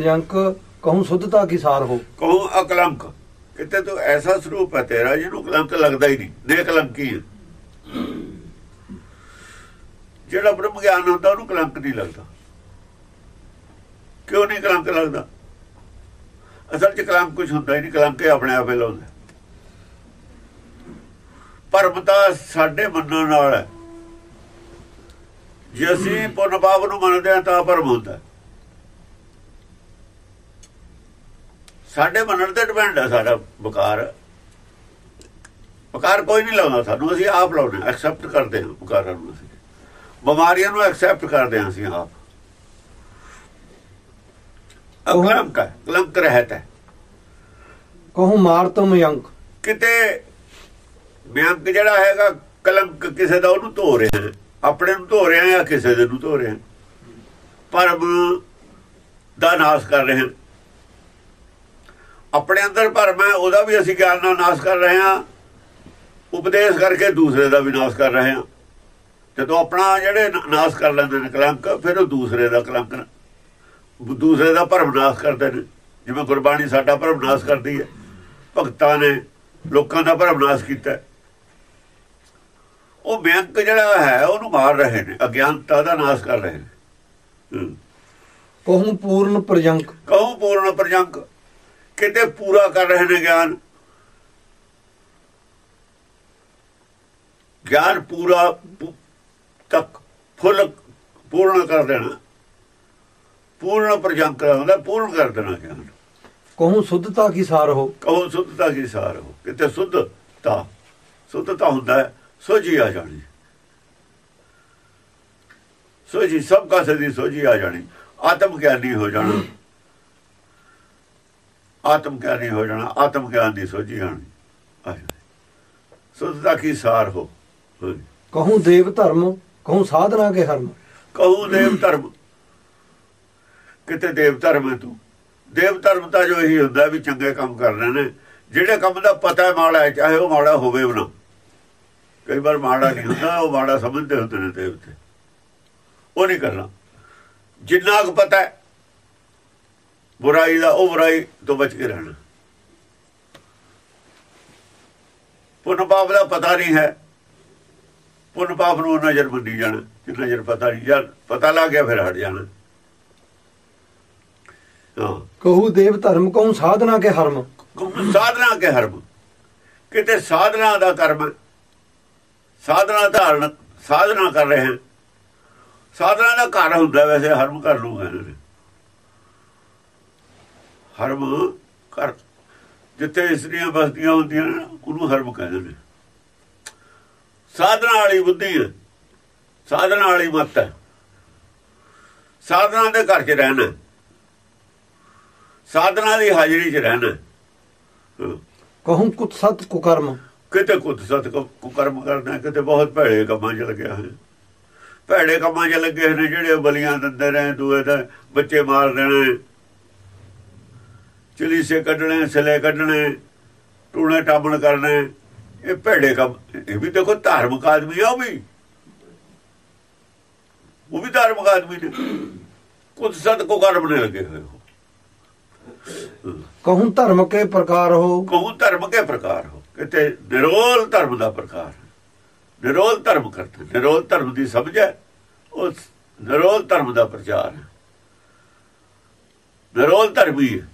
Junk ਕਹੂੰ ਸੁਧਤਾ ਕੀ ਸਾਰ ਹੋ? ਕਹੂੰ ਅਕਲੰਕ। ਕਿਤੇ ਤੂੰ ਐਸਾ ਸਰੂਪ ਹੈ ਤੇਰਾ ਜਿਹਨੂੰ ਕਲੰਕ ਲੱਗਦਾ ਹੀ ਨਹੀਂ। ਨੇ ਜਿਹੜਾ ਬ੍ਰਹਮ ਗਿਆਨ ਹੁੰਦਾ ਉਹਨੂੰ ਕਲੰਕ ਨਹੀਂ ਲੱਗਦਾ। ਕਿਉਂ ਨਹੀਂ ਕਲੰਕ ਲੱਗਦਾ? ਅਸਲ 'ਚ ਕਲੰਕ ਕੁਝ ਹੁੰਦਾ ਹੀ ਨਹੀਂ। ਕਲੰਕ ਇਹ ਆਪਣੇ ਆਪੇ ਲਾਉਂਦਾ ਭਰਮ ਤਾਂ ਸਾਡੇ ਮੰਨਣ ਨਾਲ ਹੈ। ਜੇ ਅਸੀਂ ਪੁੰਨ ਪਾਪ ਨੂੰ ਮੰਨਦੇ ਹਾਂ, ਤਾਂ ਭਰਮ ਹੁੰਦਾ ਸਾਡੇ ਮੰਨਣ ਤੇ ਡਿਪੈਂਡ ਹੈ ਸਾਡਾ ਬਕਾਰ ਬਕਾਰ ਕੋਈ ਨਹੀਂ ਲਾਉਂਦਾ ਸਾਨੂੰ ਅਸੀਂ ਆਪ ਲਾਉਂਦੇ ਐਕਸੈਪਟ ਕਰਦੇ ਹਾਂ ਬਕਾਰਾਂ ਨੂੰ ਅਸੀਂ। ਬਿਮਾਰੀਆਂ ਨੂੰ ਐਕਸੈਪਟ ਕਰਦੇ ਹਾਂ ਅਸੀਂ ਆਪ। ਅਕਲੰਕ ਹੈ ਕਲੰਕ ਰਹਿਤ ਹੈ। ਕਹੂੰ ਮਾਰ ਤੁਮ ਯੰਕ ਕਿਤੇ ਬਿਆੰਕ ਜਿਹੜਾ ਹੈਗਾ ਕਲੰਕ ਕਿਸੇ ਦਾ ਉਹਨੂੰ ਧੋ ਰਿਹਾ। ਆਪਣੇ ਨੂੰ ਧੋ ਰਿਹਾ ਜਾਂ ਕਿਸੇ ਦੇ ਨੂੰ ਧੋ ਰਿਹਾ ਭਰਮ ਦਾ ਨਾਸ਼ ਕਰ ਰਹੇ ਆਪਣੇ ਅੰਦਰ ਭਰਮ ਹੈ ਉਹਦਾ ਵੀ ਅਸੀਂ ਗਿਆਨ ਨਾਲ ਨਾਸ਼ ਕਰ ਰਹੇ ਹਾਂ। ਉਪਦੇਸ਼ ਕਰਕੇ ਦੂਸਰੇ ਦਾ ਵੀ ਨਾਸ਼ ਕਰ ਰਹੇ ਹਾਂ। ਜਦੋਂ ਆਪਣਾ ਜਿਹੜੇ ਨਾਸ਼ ਕਰ ਲੈਂਦੇ ਨੇ ਕਲੰਕ ਫਿਰ ਉਹ ਦੂਸਰੇ ਦਾ ਕਲੰਕ ਦੂਸਰੇ ਦਾ ਭਰਮ ਨਾਸ਼ ਕਰਦੇ ਨੇ। ਜਿਵੇਂ ਗੁਰਬਾਣੀ ਸਾਡਾ ਭਰਮ ਨਾਸ਼ ਕਰਦੀ ਹੈ। ਭਗਤਾਂ ਨੇ ਲੋਕਾਂ ਦਾ ਭਰਮ ਨਾਸ਼ ਕੀਤਾ। ਉਹ ਬੈਂਕ ਜਿਹੜਾ ਹੈ ਉਹਨੂੰ ਮਾਰ ਰਹੇ ਨੇ। ਅਗਿਆਨਤਾ ਦਾ ਨਾਸ਼ ਕਰ ਰਹੇ ਨੇ। ਕਹੂੰ ਪੂਰਨ ਪ੍ਰਜੰਕ। ਕਹੂੰ ਪੂਰਨ ਪ੍ਰਜੰਕ। ਕਿਤੇ ਪੂਰਾ ਕਰ ਰਹੇ ਨੇ ਗਿਆਨ? ਗਿਆਨ ਪੂਰਾ ਤੱਕ ਫੁੱਲ ਪੂਰਨ ਕਰ ਦੇਣਾ। ਪੂਰਨ ਪ੍ਰਜੰਕ ਹੁੰਦਾ ਪੂਰਨ ਕਰ ਦੇਣਾ ਗਿਆਨ। ਕਹੂੰ ਸੁਧਤਾ ਕੀ ਸਾਰ ਹੋ? ਕਹੋ ਸੁੱਧਤਾ ਕੀ ਸਾਰ ਹੋ? ਕਿਤੇ ਸੁੱਧਤਾ ਸੁੱਧਤਾ ਹੁੰਦਾ ਸੋਝੀ ਆ ਜਾਣੀ। ਸੋਝੀ ਸਭ ਕਾਸੇ ਦੀ ਸੋਝੀ ਆ ਜਾਣੀ। ਆਤਮ ਗਿਆਨੀ ਹੋ ਜਾਣਾ। ਆਤਮ ਗਿਆਨੀ ਹੋ ਜਾਣਾ ਆਤਮ ਗਿਆਨ ਦੀ ਸੋਝੀ ਆਣੀ ਜਾਣੀ ਸੁੱਧਤਾ ਕੀ ਸਾਰ ਹੋ। ਕਹੂੰ ਦੇਵ ਧਰਮ ਕਹੂੰ ਸਾਧਨਾ ਕੇ ਹਰਮ। ਕਹੂ ਦੇਵ ਧਰਮ। ਕਿਤੇ ਦੇਵ ਧਰਮ ਹੈ ਤੂੰ? ਦੇਵ ਧਰਮ ਤਾਂ ਜੋ ਇਹੀ ਹੁੰਦਾ ਵੀ ਚੰਗੇ ਕੰਮ ਕਰਨੇ ਨੇ। ਜਿਹੜੇ ਕੰਮ ਦਾ ਪਤਾ ਹੈ ਮਾੜਾ ਹੈ ਚਾਹੇ ਉਹ ਮਾੜਾ ਹੋਵੇ ਵੀ ਨਾ। ਕਈ ਵਾਰ ਮਾੜਾ ਨਹੀਂ ਹੁੰਦਾ ਉਹ ਮਾੜਾ ਸਮਝਦੇ ਹੁੰਦੇ ਨੇ ਦੇਵਤੇ ਉਹ ਨਹੀਂ ਕਰਨਾ। ਜਿੰਨਾ ਕੁ ਪਤਾ ਹੈ ਬੁਰਾਈ ਦਾ ਉਹ ਬੁਰਾਈ ਤੋਂ ਬਚ ਕੇ ਰਹਿਣਾ। ਪੁੰਨ ਪਾਪ ਦਾ ਪਤਾ ਨਹੀਂ ਹੈ। ਪੁੰਨ ਪਾਪ ਨੂੰ ਨਜ਼ਰ ਮੰਨੀ ਜਾਣਾ ਕਿ ਨਜ਼ਰ ਪਤਾ ਨਹੀਂ ਜਾਂ ਪਤਾ ਲੱਗ ਗਿਆ ਫਿਰ ਹਟ ਜਾਣਾ। ਹਾਂ। ਕਹੂ ਦੇਵ ਧਰਮ ਕਹੂੰ ਸਾਧਨਾ ਕੇ ਹਰਮ। ਕਹੂੰ ਸਾਧਨਾ ਕੇ ਹਰਮ। ਕਿਤੇ ਸਾਧਨਾ ਦਾ ਕਰਮ। ਸਾਧਨਾ ਧਾਰਨ ਸਾਧਨਾ ਕਰ ਰਹੇ ਹਾਂ। ਸਾਧਨਾ ਦਾ ਘਰ ਹੁੰਦਾ ਵੈਸੇ ਹਰਮ ਕਰ ਲੂ ਕਹਿੰਦੇ ਨੇ। ਹਰਮ ਕਰ। ਜਿੱਥੇ ਇਸਰੀਆਂ ਬਸਤੀਆਂ ਹੁੰਦੀਆਂ ਨੇ ਉਹਨੂੰ ਹਰਮ ਕਹਿੰਦੇ ਨੇ। ਸਾਧਨਾ ਵਾਲੀ ਬੁੱਧੀ ਹੈ। ਸਾਧਨਾ ਵਾਲੀ ਮੱਤ ਹੈ। ਸਾਧਨਾ ਦੇ ਘਰ 'ਚ ਰਹਿਣਾ ਸਾਧਨਾ ਦੀ ਹਾਜ਼ਰੀ 'ਚ ਰਹਿਣਾ। ਕਹੂੰ ਕੁਤ ਸਤ ਕੁਕਰਮ। ਕਿਤੇ ਕੁੱਤ ਸਤ ਕੁਕਰਮ ਕਰਨਾ ਕਿਤੇ ਬਹੁਤ ਭੈੜੇ ਕੰਮਾਂ 'ਚ ਲੱਗਿਆ ਹੈ ਭੈੜੇ ਕੰਮਾਂ 'ਚ ਲੱਗੇ ਨੇ ਜਿਹੜੇ ਬਲੀਆਂ ਦਿੰਦੇ ਰਹੇ ਦੂਏ ਦਾ ਬੱਚੇ ਮਾਰ ਦੇਣੇ। ਚਲੀਸੇ ਕੱਢਣੇ ਸਿਲੇ ਕੱਢਣੇ ਟੂਣੇ ਟਾਬਣ ਕਰਨੇ ਇਹ ਭੈੜੇ ਕੰਮ ਇਹ ਵੀ ਦੇਖੋ ਧਾਰਮਿਕ ਆਦਮੀ ਆ ਉਹ ਵੀ। ਉਹ ਵੀ ਧਾਰਮਿਕ ਆਦਮੀ ਨੇ। ਕੁੱਤ ਸਤ ਕੁਕਰਮ ਨੇ ਲੱਗੇ ਹੋਏ ਉਹ। ਕਹੂੰ ਧਰਮ ਕੇ ਪ੍ਰਕਾਰ ਹੋ। ਕਹੂੰ ਧਰਮ ਕੇ ਪ੍ਰਕਾਰ ਹੋ। ਕਿਤੇ ਨਿਰੋਲ ਧਰਮ ਦਾ ਪ੍ਰਕਾਰ ਨਿਰੋਲ ਧਰਮ ਕਰਤੇ। ਨਿਰੋਲ ਧਰਮ ਦੀ ਸਮਝ ਹੈ। ਉਸ ਨਿਰੋਲ ਧਰਮ ਦਾ ਪ੍ਰਚਾਰ ਹੈ। ਨਿਰੋਲ ਧਰਮੀ ਹੈ।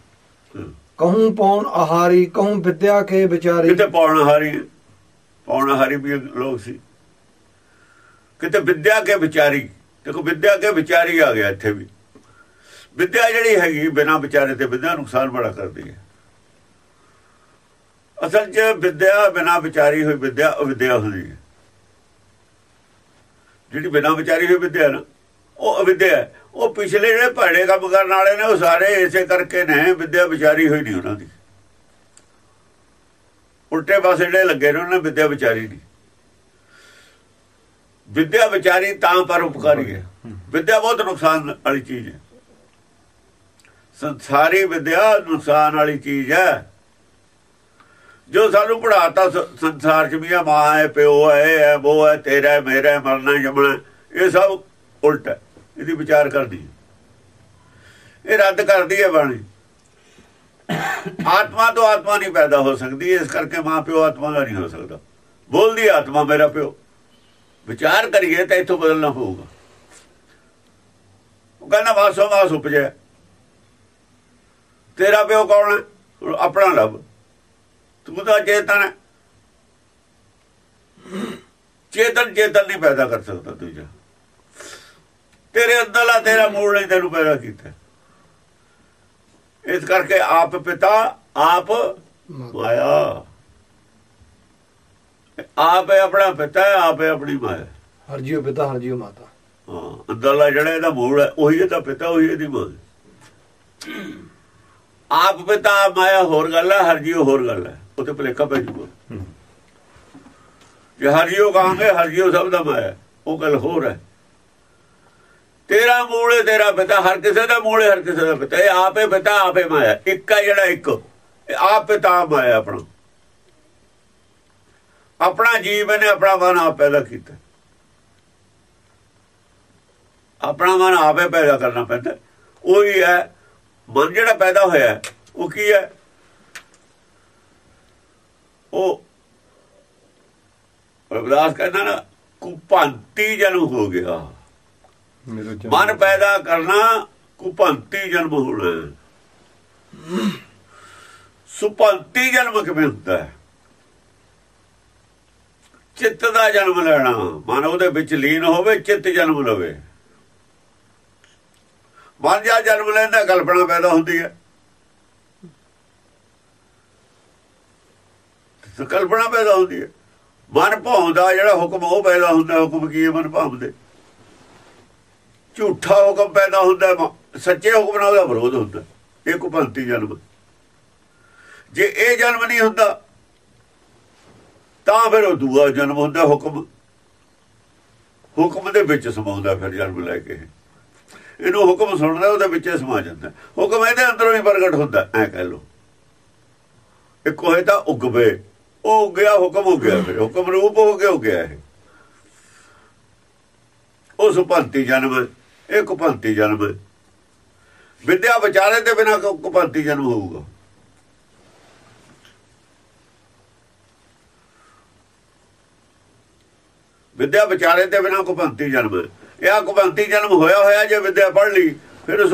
ਕਹੂੰ ਪੌਣ ਆਹਾਰੀ, ਕਹੂੰ ਵਿਦਿਆ ਕੇ ਵਿਚਾਰੀ। ਕਿਤੇ ਪੌਣਹਾਰੀ ਪੌਣਹਾਰੀ ਵੀ ਲੋਕ ਸੀ। ਕਿਤੇ ਵਿਦਿਆ ਕੇ ਵਿਚਾਰੀ? ਦੇਖੋ, ਵਿਦਿਆ ਕੇ ਵਿਚਾਰੀ ਆ ਗਿਆ ਇੱਥੇ ਵੀ। ਵਿਦਿਆ ਜਿਹੜੀ ਹੈਗੀ, ਬਿਨਾਂ ਵਿਚਾਰੇ ਤੇ ਵਿਦਿਆ ਨੁਕਸਾਨ ਬੜਾ ਕਰਦੀ ਹੈ। ਅਸਲ 'ਚ ਵਿਦਿਆ ਬਿਨਾਂ ਵਿਚਾਰੀ ਹੋਈ ਵਿਦਿਆ ਅਵਿਦਿਆ ਹੁੰਦੀ ਹੈ। ਜਿਹੜੀ ਬਿਨਾਂ ਵਿਚਾਰੀ ਹੋਈ ਵਿਦਿਆ ਨਾ, ਉਹ ਅਵਿਦਿਆ ਹੈ। ਉਹ ਪਿਛਲੇ ਜਿਹੜੇ ਭੜੇ ਕੰਮ ਕਰਨ ਵਾਲੇ ਨੇ, ਉਹ ਸਾਰੇ ਇਸੇ ਕਰਕੇ ਨੇ, ਵਿਦਿਆ ਵਿਚਾਰੀ ਹੋਈ ਨਹੀਂ ਉਹਨਾਂ ਦੀ। ਉਲਟੇ ਪਾਸੇ ਜਿਹੜੇ ਲੱਗੇ ਨੇ, ਉਹਨਾਂ ਨੇ ਵਿਦਿਆ ਵਿਚਾਰੀ ਨਹੀਂ। ਵਿਦਿਆ ਵਿਚਾਰੀ ਤਾਂ ਪਰ ਉਪਕਾਰੀ ਹੈ। ਵਿਦਿਆ ਬਹੁਤ ਨੁਕਸਾਨ ਵਾਲੀ ਚੀਜ਼ ਹੈ। ਸੰਸਾਰੀ ਵਿਦਿਆ ਨੁਕਸਾਨ ਵਾਲੀ ਚੀਜ਼ ਹੈ। ਜੋ ਸਾਨੂੰ ਪੜਾਤਾ ਸੰਸਾਰ ਚ ਵੀ ਆ, ਮਾਂ ਹੈ, ਪਿਓ ਹੈ, ਇਹ ਹੈ, ਉਹ ਹੈ, ਤੇਰਾ ਮੇਰਾ ਮਰਨਾ ਜਮਣਾ ਇਹ ਸਭ ਉਲਟ ਹੈ। ਇਹਦੀ ਵਿਚਾਰ ਕਰਦੀ ਇਹ ਰੱਦ ਕਰਦੀ ਹੈ ਬਾਣੀ। ਆਤਮਾ ਤੋਂ ਆਤਮਾ ਨਹੀਂ ਪੈਦਾ ਹੋ ਸਕਦੀ, ਇਸ ਕਰਕੇ ਮਾਂ ਪਿਓ ਆਤਮਾ ਦਾ ਨਹੀਂ ਹੋ ਸਕਦਾ। ਬੋਲਦੀ ਆਤਮਾ ਮੇਰਾ ਪਿਓ। ਵਿਚਾਰ ਕਰੀਏ ਤਾਂ ਇਥੋਂ ਬਦਲਣਾ ਪਊਗਾ। ਉਹ ਕਹਿੰਦਾ, ਵਾਸੋ ਵਾਸ ਉਪਜਿਆ ਤੇਰਾ ਪਿਓ ਕੌਣ ਹੈ? ਆਪਣਾ ਲੱਭ ਤੂੰ ਤਾਂ ਚੇਤਨ ਹੈ। ਚੇਤਨ ਚੇਤਨ ਨਹੀਂ ਪੈਦਾ ਕਰ ਸਕਦਾ ਦੂਜਾ। ਤੇਰੇ ਅੰਦਰਲਾ ਤੇਰਾ ਮੂਲ ਨੇ ਤੈਨੂੰ ਪੈਦਾ ਕੀਤਾ। ਇਸ ਕਰਕੇ ਆਪ ਪਿਤਾ ਆਪ ਮਾਇਆ। ਆਪ ਹੈ ਆਪਣਾ ਪਿਤਾ ਆਪ ਹੈ ਆਪਣੀ ਮਾਇਆ। ਹਰ ਜੀਉ ਪਿਤਾ ਹਰ ਜੀਉ ਮਾਤਾ। ਹਾਂ ਅੰਦਰਲਾ ਜਿਹੜਾ ਇਹਦਾ ਮੂਲ ਹੈ ਉਹੀ ਇਹਦਾ ਪਿਤਾ ਉਹੀ ਇਹਦੀ ਮਾਂ। ਆਪ ਪਿਤਾ ਮਾਇਆ ਹੋਰ ਗੱਲ ਹੈ ਹਰ ਜੀਉ ਹੋਰ ਗੱਲ ਹੈ। ਉਹ ਤੇ ਭਲੇਖਾ ਪੈ ਜੂਗਾ। ਜੇ ਹਰ ਜੀਉ ਕਹਾਂਗੇ ਹਰ ਜੀਉ ਸਭ ਦਾ ਮਾਇਆ ਉਹ ਗੱਲ ਹੋਰ ਹੈ। ਤੇਰਾ ਮੂਲ ਹੈ, ਤੇਰਾ ਪਿਤਾ, ਹਰ ਕਿਸੇ ਦਾ ਮੂਲ ਹੈ, ਹਰ ਕਿਸੇ ਦਾ ਪਿਤਾ। ਇਹ ਆਪੇ ਪਿਤਾ, ਆਪੇ ਮਾਇਆ। ਇੱਕ ਹੈ ਜਿਹੜਾ ਇੱਕ। ਆਪ ਪਿਤਾ, ਮਾਇਆ ਆਪਣਾ। ਆਪਣਾ ਜੀਵਨ ਨੇ ਆਪਣਾ ਮਨ ਆਪ ਪੈਦਾ ਕੀਤਾ। ਆਪਣਾ ਮਨ ਆਪੇ ਪੈਦਾ ਕਰਨਾ ਪੈਂਦਾ। ਉਹੀ ਹੈ, ਮਨ ਜਿਹੜਾ ਪੈਦਾ ਹੋਇਆ, ਉਹ ਕੀ ਹੈ? ਉਹ ਰਵਿਦਾਸ ਕਹਿੰਦਾ ਨਾ, ਕੁਪੰਤੀ ਜਨਮ ਹੋ ਗਿਆ। ਮਨ ਪੈਦਾ ਕਰਨਾ ਕੁਪੰਤੀ ਜਨਮ ਹੋਣਾ। ਸੁਪੰਤੀ ਜਨਮ ਕਿਵੇਂ ਹੁੰਦਾ? ਹੈ ਚਿੱਤ ਦਾ ਜਨਮ ਲੈਣਾ। ਮਨ ਉਹਦੇ ਵਿੱਚ ਲੀਨ ਹੋਵੇ, ਚਿੱਤ ਜਨਮ ਲਵੇ। ਮਨ ਜਾਂ ਜਨਮ ਲੈਂਦਾ ਕਲਪਨਾ ਪੈਦਾ ਹੁੰਦੀ ਹੈ। ਕਲਪਨਾ ਪੈਦਾ ਹੁੰਦੀ ਹੈ। ਮਨ ਭਾਉਂਦਾ ਜਿਹੜਾ ਹੁਕਮ ਉਹ ਪੈਦਾ ਹੁੰਦਾ, ਹੁਕਮ ਕੀ ਹੈ ਮਨ ਭਾਉਂਦੇ? ਝੂਠਾ ਹੁਕਮ ਪੈਦਾ ਹੁੰਦਾ ਸੱਚੇ ਹੁਕਮ ਨਾਲ ਉਹਦਾ ਵਿਰੋਧ ਹੁੰਦਾ ਇਹ ਕੁਪੰਤੀ ਜਨਮ ਜੇ ਇਹ ਜਨਮ ਨਹੀਂ ਹੁੰਦਾ, ਤਾਂ ਫਿਰ ਉਹ ਦੂਆ ਜਨਮ ਹੁੰਦਾ ਹੁਕਮ। ਹੁਕਮ ਦੇ ਵਿੱਚ ਸਮਾਉਂਦਾ ਫਿਰ ਜਨਮ ਲੈ ਕੇ। ਇਹਨੂੰ ਹੁਕਮ ਸੁਣਦਾ ਉਹਦੇ ਵਿੱਚ ਸਮਾ ਜਾਂਦਾ ਹੁਕਮ ਇਹਦੇ ਅੰਦਰੋਂ ਹੀ ਪ੍ਰਗਟ ਹੁੰਦਾ ਐ ਕਹਿ ਲੋ ਇੱਕ ਹੋਏ ਤਾਂ ਉਗਵੇ। ਉਹ ਉਗਿਆ, ਹੁਕਮ ਹੋ ਗਿਆ ਫਿਰ। ਹੁਕਮ ਰੂਪ ਹੋ ਕੇ ਹੋ ਗਿਆ ਇਹ। ਉਸ ਭੰਤੀ ਜਨਮ ਇਹ ਕੁਪੰਤੀ ਜਨਮ ਵਿਦਿਆ ਵਿਚਾਰੇ ਦੇ ਬਿਨਾ ਕੁਪੰਤੀ ਜਨਮ ਹੋਊਗਾ। ਵਿਦਿਆ ਵਿਚਾਰੇ ਤੇ ਬਿਨਾ ਕੁਪੰਤੀ ਜਨਮ ਇਹ ਆ ਕੁਪੰਤੀ ਜਨਮ ਹੋਇਆ ਹੋਇਆ, ਜੇ ਵਿਦਿਆ ਪੜ ਲਈ, ਫਿਰ ਉਸ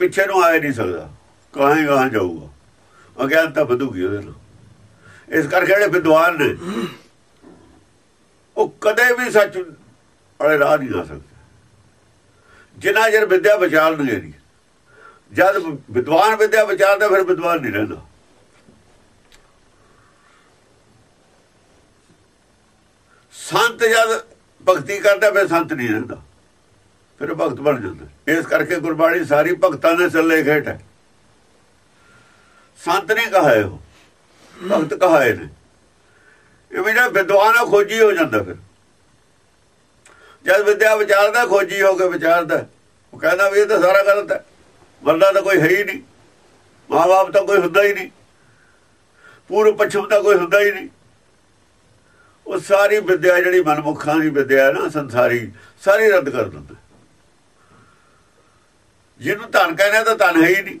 ਪਿੱਛੇ ਨੂੰ ਆਏ ਨਹੀਂ ਸਕਦਾ। ਕਹਾਂ ਕਹਾਂ ਜਾਊਗਾ। ਅਗਿਆਨਤਾ ਵਧੂਗੀ ਉਹਦੇ ਨਾਲ। ਇਸ ਕਰਕੇ ਜਿਹੜੇ ਵਿਦਵਾਨ ਨੇ, ਉਹ ਕਦੇ ਵੀ ਸੱਚ ਵਾਲੇ ਰਾਹ ਨਹੀਂ ਆ ਸਕਦੇ। ਜਿੰਨਾ ਜਰ ਵਿਦਿਆ ਵਿਚਾਰਨਗੇ ਨਹੀਂ ਜਦ ਵਿਦਵਾਨ ਵਿਦਿਆ ਵਿਚਾਰਦਾ ਫਿਰ ਵਿਦਵਾਨ ਨਹੀਂ ਰਹਿੰਦਾ। ਸੰਤ ਜਦ ਭਗਤੀ ਕਰਦਾ, ਫਿਰ ਸੰਤ ਨਹੀਂ ਰਹਿੰਦਾ। ਫਿਰ ਭਗਤ ਬਣ ਜਾਂਦਾ। ਇਸ ਕਰਕੇ ਗੁਰਬਾਣੀ ਸਾਰੀ ਭਗਤਾਂ ਦੇ ਚੱਲੇ ਖੇਟ ਹੈ। ਸੰਤ ਨਹੀਂ ਕਹਾਏ ਉਹ। ਭਗਤ ਕਹਾਏ ਨੇ। ਇਹ ਵੀ ਜਿਹੜਾ ਵਿਦਵਾਨ ਆ, ਖੋਜੀ ਹੋ ਜਾਂਦਾ ਫਿਰ। ਜਦ ਵਿਦਿਆ ਵਿਚਾਰਦਾ, ਖੋਜੀ ਹੋ ਕੇ ਵਿਚਾਰਦਾ। ਉਹ ਕਹਿੰਦਾ ਵੀ ਇਹ ਤਾਂ ਸਾਰਾ ਗਲਤ ਹੈ। ਬੰਦਾ ਤਾਂ ਕੋਈ ਹੈ ਹੀ ਨਹੀਂ। ਮਾਂ-ਬਾਪ ਤਾਂ ਕੋਈ ਹੁੰਦਾ ਹੀ ਨਹੀਂ। ਪੂਰਬ ਪੱਛਮ ਤਾਂ ਕੋਈ ਹੁੰਦਾ ਹੀ ਨਹੀਂ। ਉਹ ਸਾਰੀ ਵਿਦਿਆ ਜਿਹੜੀ ਮਨਮੁੱਖਾਂ ਦੀ ਵਿਦਿਆ ਨਾ, ਸੰਸਾਰੀ, ਸਾਰੀ ਰੱਦ ਕਰ ਦਿੰਦਾ। ਜਿਹਨੂੰ ਧਨ ਕਹਿੰਦੇ ਤਾਂ ਧਨ ਹੈ ਹੀ ਨਹੀਂ।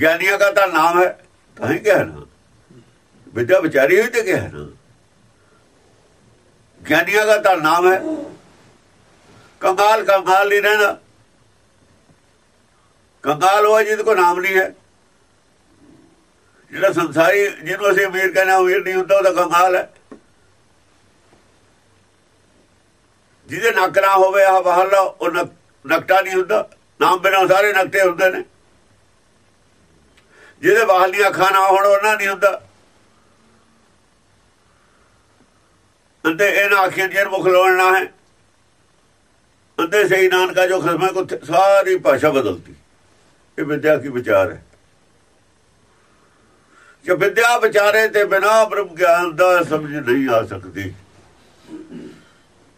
ਗਿਆਨੀਆਂ ਦਾ ਤਾਂ ਨਾਮ ਹੈ, ਤਾਂ ਹੀ ਕਹਿਣਾ। ਵਿਦਿਆ ਵਿਚਾਰੀ ਹੋਈ ਤੇ ਕਹਿਣਾ। ਗਿਆਨੀਆਂ ਦਾ ਤਾਂ ਨਾਮ ਹੈ। ਕੰਗਾਲ ਕੰਗਾਲ ਨਹੀਂ ਰਹਿਣਾ ਕੰਗਾਲ ਉਹ ਜਿਹਦੇ ਕੋ ਨਾਮ ਨਹੀਂ ਹੈ। ਜਿਹੜਾ ਸੰਸਾਰੀ, ਜਿਹਨੂੰ ਅਸੀਂ ਅਮੀਰ ਕਹਿੰਦੇ ਅਮੀਰ ਨਹੀਂ ਹੁੰਦਾ, ਉਹਦਾ ਕੰਗਾਲ ਹੈ। ਜਿਹਦੇ ਨੱਕ ਨਾ ਹੋਵੇ ਆ ਬਾਹਰਲਾ ਉਹ ਨਕਟਾ ਨਹੀਂ ਹੁੰਦਾ। ਨਾਮ ਬਿਨਾਂ ਸਾਰੇ ਨਕਟੇ ਹੁੰਦੇ ਨੇ। ਜਿਹਦੇ ਬਾਹਰਲੀਆਂ ਅੱਖਾਂ ਨਾ ਹੋਣ ਉਹਨਾਂ ਨਹੀਂ ਹੁੰਦਾ। ਅੰਤੇ ਇਹਨਾਂ ਅੱਖਾਂ ਦੀਆਂ ਮੁਖ ਲੋੜਨਾ ਹੈ। ਅੰਤੇ ਸਹੀ ਨਾਨਕਾ ਜੋ ਖਸਮਾ ਕੋ ਸਾਰੀ ਭਾਸ਼ਾ ਬਦਲਤੀ ਇਹ ਵਿਦਿਆ ਕੀ ਵਿਚਾਰ ਹੈ? ਜੇ ਵਿਦਿਆ ਵਿਚਾਰੇ ਤੇ ਬਿਨਾ ਬ੍ਰਹਮ ਗਿਆਨ ਦਾ ਸਮਝ ਨਹੀਂ ਆ ਸਕਦੀ,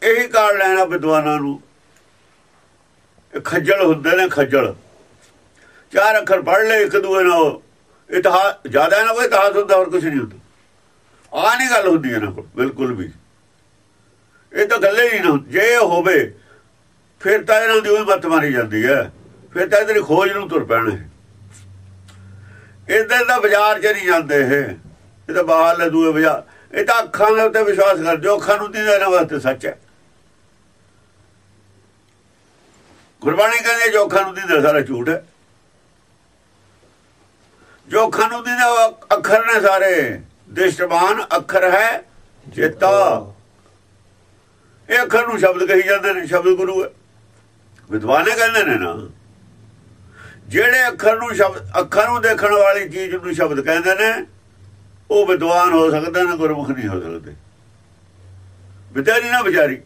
ਇਹੀ ਕਾਲ ਲੈਣਾ ਵਿਦਵਾਨਾਂ ਨੂੰ। ਖੱਜਲ ਹੁੰਦੇ ਨੇ, ਖੱਜਲ। ਚਾਰ ਅੱਖਰ ਪੜ ਲੈ ਇੱਕ ਦੂਏ ਨਾਲ ਇਤਿਹਾਸ ਜ਼ਿਆਦਾ ਨਾ ਕੋਈ ਇਤਿਹਾਸ ਹੁੰਦਾ, ਹੋਰ ਕੁਝ ਨਹੀਂ ਹੁੰਦਾ। ਆ ਨਹੀਂ ਗੱਲ ਹੁੰਦੀ ਇਹਨਾਂ ਕੋਲ, ਬਿਲਕੁਲ ਵੀ। ਇਹ ਤਾਂ ਗੱਲੇ ਹੀ ਨਾ, ਜੇ ਹੋਵੇ, ਫਿਰ ਤਾਂ ਇਹਨਾਂ ਦੀ ਉਹ ਮੱਤ ਮਾਰੀ ਜਾਂਦੀ ਹੈ। ਫਿਰ ਤਾਂ ਤੇਰੀ ਖੋਜ ਨੂੰ ਤੁਰ ਪੈਣੇ। ਇਧਰ ਦਾ ਬਾਜ਼ਾਰ 'ਚ ਨਹੀਂ ਜਾਂਦੇ ਇਹ। ਇਹ ਤਾਂ ਬਾਹਰ ਲੈ ਦੂਏ ਬਾਜ਼ਾਰ। ਇਹ ਤਾਂ ਅੱਖਾਂ ਦੇ ਉੱਤੇ ਵਿਸ਼ਵਾਸ ਕਰ ਜੋ ਅੱਖਾਂ ਨੂੰ ਦੀਦਾ ਇਹਨਾਂ ਵਾਸਤੇ ਸੱਚ ਹੈ। ਗੁਰਬਾਣੀ ਕਹਿੰਦੇ ਜੋ ਅੱਖਾਂ ਨੂੰ ਦੀਦਾ ਸਾਰਾ ਝੂਠ ਹੈ। ਜੋ ਅੱਖਾਂ ਨੂੰ ਦੀਦਾ ਅੱਖਰ ਨੇ ਸਾਰੇ। ਦ੍ਰਿਸ਼ਟਮਾਨ ਅੱਖਰ ਹੈ ਚੇਤਾ। ਇਹ ਅੱਖਰ ਨੂੰ ਸ਼ਬਦ ਕਹੀ ਜਾਂਦੇ ਨੇ ਸ਼ਬਦ ਗੁਰੂ ਹੈ। ਵਿਦਵਾਨੇ ਕਹਿੰਦੇ ਨੇ ਨਾ। ਜਿਹੜੇ ਅੱਖਰ ਨੂੰ ਸ਼ਬਦ ਅੱਖਰ ਨੂੰ ਦੇਖਣ ਵਾਲੀ ਚੀਜ਼ ਨੂੰ ਸ਼ਬਦ ਕਹਿੰਦੇ ਨੇ ਉਹ ਵਿਦਵਾਨ ਹੋ ਸਕਦਾ ਨਾ ਗੁਰਮੁਖ ਨਹੀਂ ਹੋ ਸਕਦੇ। ਵਿਦਿਆ ਨਹੀਂ ਨਾ ਵਿਚਾਰੀ।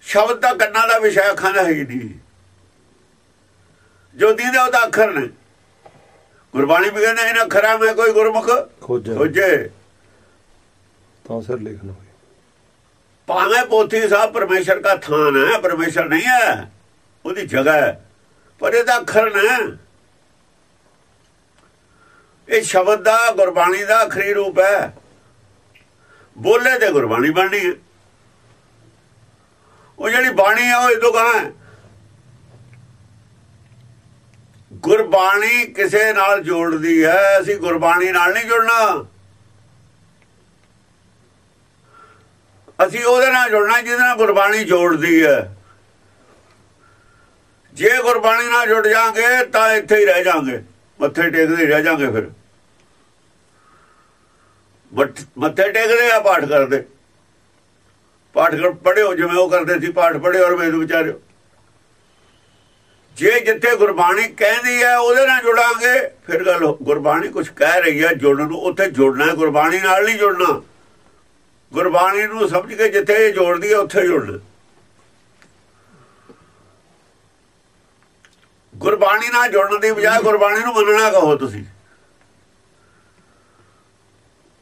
ਸ਼ਬਦ ਦਾ ਕੰਨਾਂ ਦਾ ਵਿਸ਼ਾ ਅੱਖਾਂ ਦਾ ਹੈ ਨਹੀਂ। ਜੋ ਦੀਦਾ ਉਹਦਾ ਅੱਖਰ ਨੇ। ਗੁਰਬਾਣੀ ਵੀ ਕਹਿੰਦੇ ਇਹਨਾਂ ਅੱਖਰਾਂ ਮੈਂ ਕੋਈ ਗੁਰਮੁਖ ਖੋਜੇ। ਤਾਂ ਸਿਰ ਲਿਖਣਾ ਹੋਏ। ਭਾਵੇਂ ਪੋਥੀ ਸਾਹਿਬ ਪਰਮੇਸ਼ਰ ਦਾ ਥਾਨ ਹੈ, ਪਰਮੇਸ਼ਰ ਨਹੀਂ ਹੈ, ਉਹਦੀ ਜਗ੍ਹਾ ਹੈ, ਪਰ ਇਹਦਾ ਅੱਖਰ ਨੇ। ਇਹ ਸ਼ਬਦ ਦਾ, ਗੁਰਬਾਣੀ ਦਾ ਅਖਰੀ ਰੂਪ ਹੈ। ਬੋਲੇ ਤੇ ਗੁਰਬਾਣੀ ਬਣਨੀ ਹੈ। ਉਹ ਜਿਹੜੀ ਬਾਣੀ ਹੈ, ਉਹ ਇਦੋਂ ਕਹਾਂ ਗੁਰਬਾਣੀ ਕਿਸੇ ਨਾਲ ਜੋੜਦੀ ਹੈ, ਅਸੀਂ ਗੁਰਬਾਣੀ ਨਾਲ ਨਹੀਂ ਜੁੜਨਾ। ਅਸੀਂ ਉਹਦੇ ਨਾਲ ਜੁੜਨਾ ਜਿਹਦੇ ਨਾਲ ਗੁਰਬਾਣੀ ਜੋੜਦੀ ਹੈ। ਜੇ ਗੁਰਬਾਣੀ ਨਾਲ ਜੁੜ ਜਾਾਂਗੇ, ਤਾਂ ਇੱਥੇ ਹੀ ਰਹਿ ਜਾਾਂਗੇ। ਮੱਥੇ ਟੇਕਦੇ ਰਹਿ ਜਾਾਂਗੇ ਫਿਰ। ਮੱਠ- ਮੱਥੇ ਟੇਕਦੇ ਆ, ਪਾਠ ਕਰਦੇ। ਪਾਠ ਕਰ ਪੜਿਓ ਜਿਵੇਂ ਉਹ ਕਰਦੇ ਸੀ, ਪਾਠ ਪੜਿਓ ਔਰ ਵੇਦ ਵਿਚਾਰਿਓ। ਜੇ ਜਿੱਥੇ ਗੁਰਬਾਣੀ ਕਹਿੰਦੀ ਹੈ, ਉਹਦੇ ਨਾਲ ਜੁੜਾਂਗੇ, ਫਿਰ ਗੱਲ ਹੋ- ਗੁਰਬਾਣੀ ਕੁਝ ਕਹਿ ਰਹੀ ਹੈ, ਜੁੜਨ ਨੂੰ। ਉੱਥੇ ਜੁੜਨਾ ਗੁਰਬਾਣੀ ਨਾਲ ਨਹੀਂ ਜੁੜਨਾ। ਗੁਰਬਾਣੀ ਨੂੰ ਸਮਝ ਕੇ ਜਿੱਥੇ ਇਹ ਜੋੜਦੀ ਹੈ, ਉੱਥੇ ਜੁੜਨਾ ਗੁਰਬਾਣੀ ਨਾਲ ਜੁੜਨ ਦੀ ਬਜਾਏ ਗੁਰਬਾਣੀ ਨੂੰ ਮੰਨਣਾ ਕਹੋ ਤੁਸੀਂ।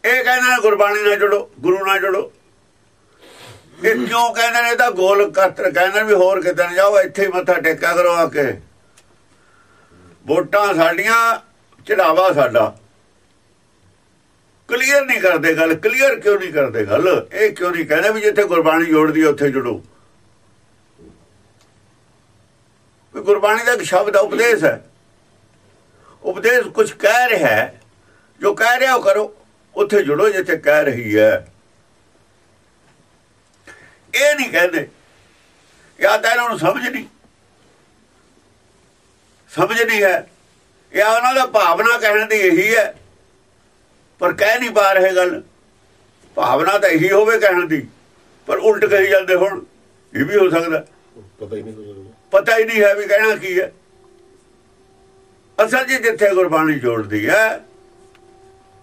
ਇਹ ਕਹਿੰਦੇ ਨੇ ਗੁਰਬਾਣੀ ਨਾਲ ਜੁੜੋ, ਗੁਰੂ ਨਾਲ ਜੁੜੋ। ਇਹ ਕਿਉਂ ਕਹਿੰਦੇ ਨੇ? ਇਹ ਤਾਂ ਗੋਲ ਕਤਰ ਕਹਿੰਦੇ ਨੇ ਵੀ ਹੋਰ ਕਿਤੇ ਨਾ ਜਾਓ, ਇੱਥੇ ਹੀ ਮੱਥਾ ਟੇਕਾ ਕਰੋ ਆ ਕੇ। ਵੋਟਾਂ ਸਾਡੀਆਂ, ਚੜਾਵਾ ਸਾਡਾ। ਕਲੀਅਰ ਨਹੀਂ ਕਰਦੇ ਗੱਲ ਕਲੀਅਰ ਕਿਉਂ ਨਹੀਂ ਕਰਦੇ ਗੱਲ? ਇਹ ਕਿਉਂ ਨਹੀਂ ਕਹਿੰਦੇ ਵੀ ਜਿੱਥੇ ਗੁਰਬਾਣੀ ਜੋੜਦੀ ਹੈ ਉੱਥੇ ਜੁੜੋ। ਵੀ ਗੁਰਬਾਣੀ ਦਾ ਇੱਕ ਸ਼ਬਦ ਉਪਦੇਸ਼ ਹੈ। ਉਪਦੇਸ਼ ਕੁਝ ਕਹਿ ਰਿਹਾ ਹੈ। ਜੋ ਕਹਿ ਰਿਹਾ ਉਹ ਕਰੋ, ਉੱਥੇ ਜੁੜੋ ਜਿੱਥੇ ਕਹਿ ਰਹੀ ਹੈ। ਇਹ ਨਹੀਂ ਕਹਿੰਦੇ। ਜਾਂ ਤਾਂ ਇਹਨਾਂ ਨੂੰ ਸਮਝ ਨਹੀਂ। ਸਮਝ ਨਹੀਂ ਹੈ। ਇਹ ਉਹਨਾਂ ਦਾ ਭਾਵਨਾ ਕਹਿਣ ਦੀ ਇਹੀ ਹੈ। ਪਰ ਕਹਿ ਨਹੀਂ ਪਾ ਰਹੇ ਗੱਲ। ਭਾਵਨਾ ਤਾਂ ਇਹੀ ਹੋਵੇ ਕਹਿਣ ਦੀ। ਪਰ ਉਲਟ ਕਹੀ ਜਾਂਦੇ ਹੁਣ ਇਹ ਵੀ ਹੋ ਸਕਦਾ। ਪਤਾ ਹੀ ਨਹੀਂ ਪਤਾ ਹੀ ਨਹੀਂ ਹੈ ਵੀ ਕਹਿਣਾ ਕੀ ਹੈ। ਅਸਲ 'ਚ ਜਿੱਥੇ ਗੁਰਬਾਣੀ ਜੋੜਦੀ ਹੈ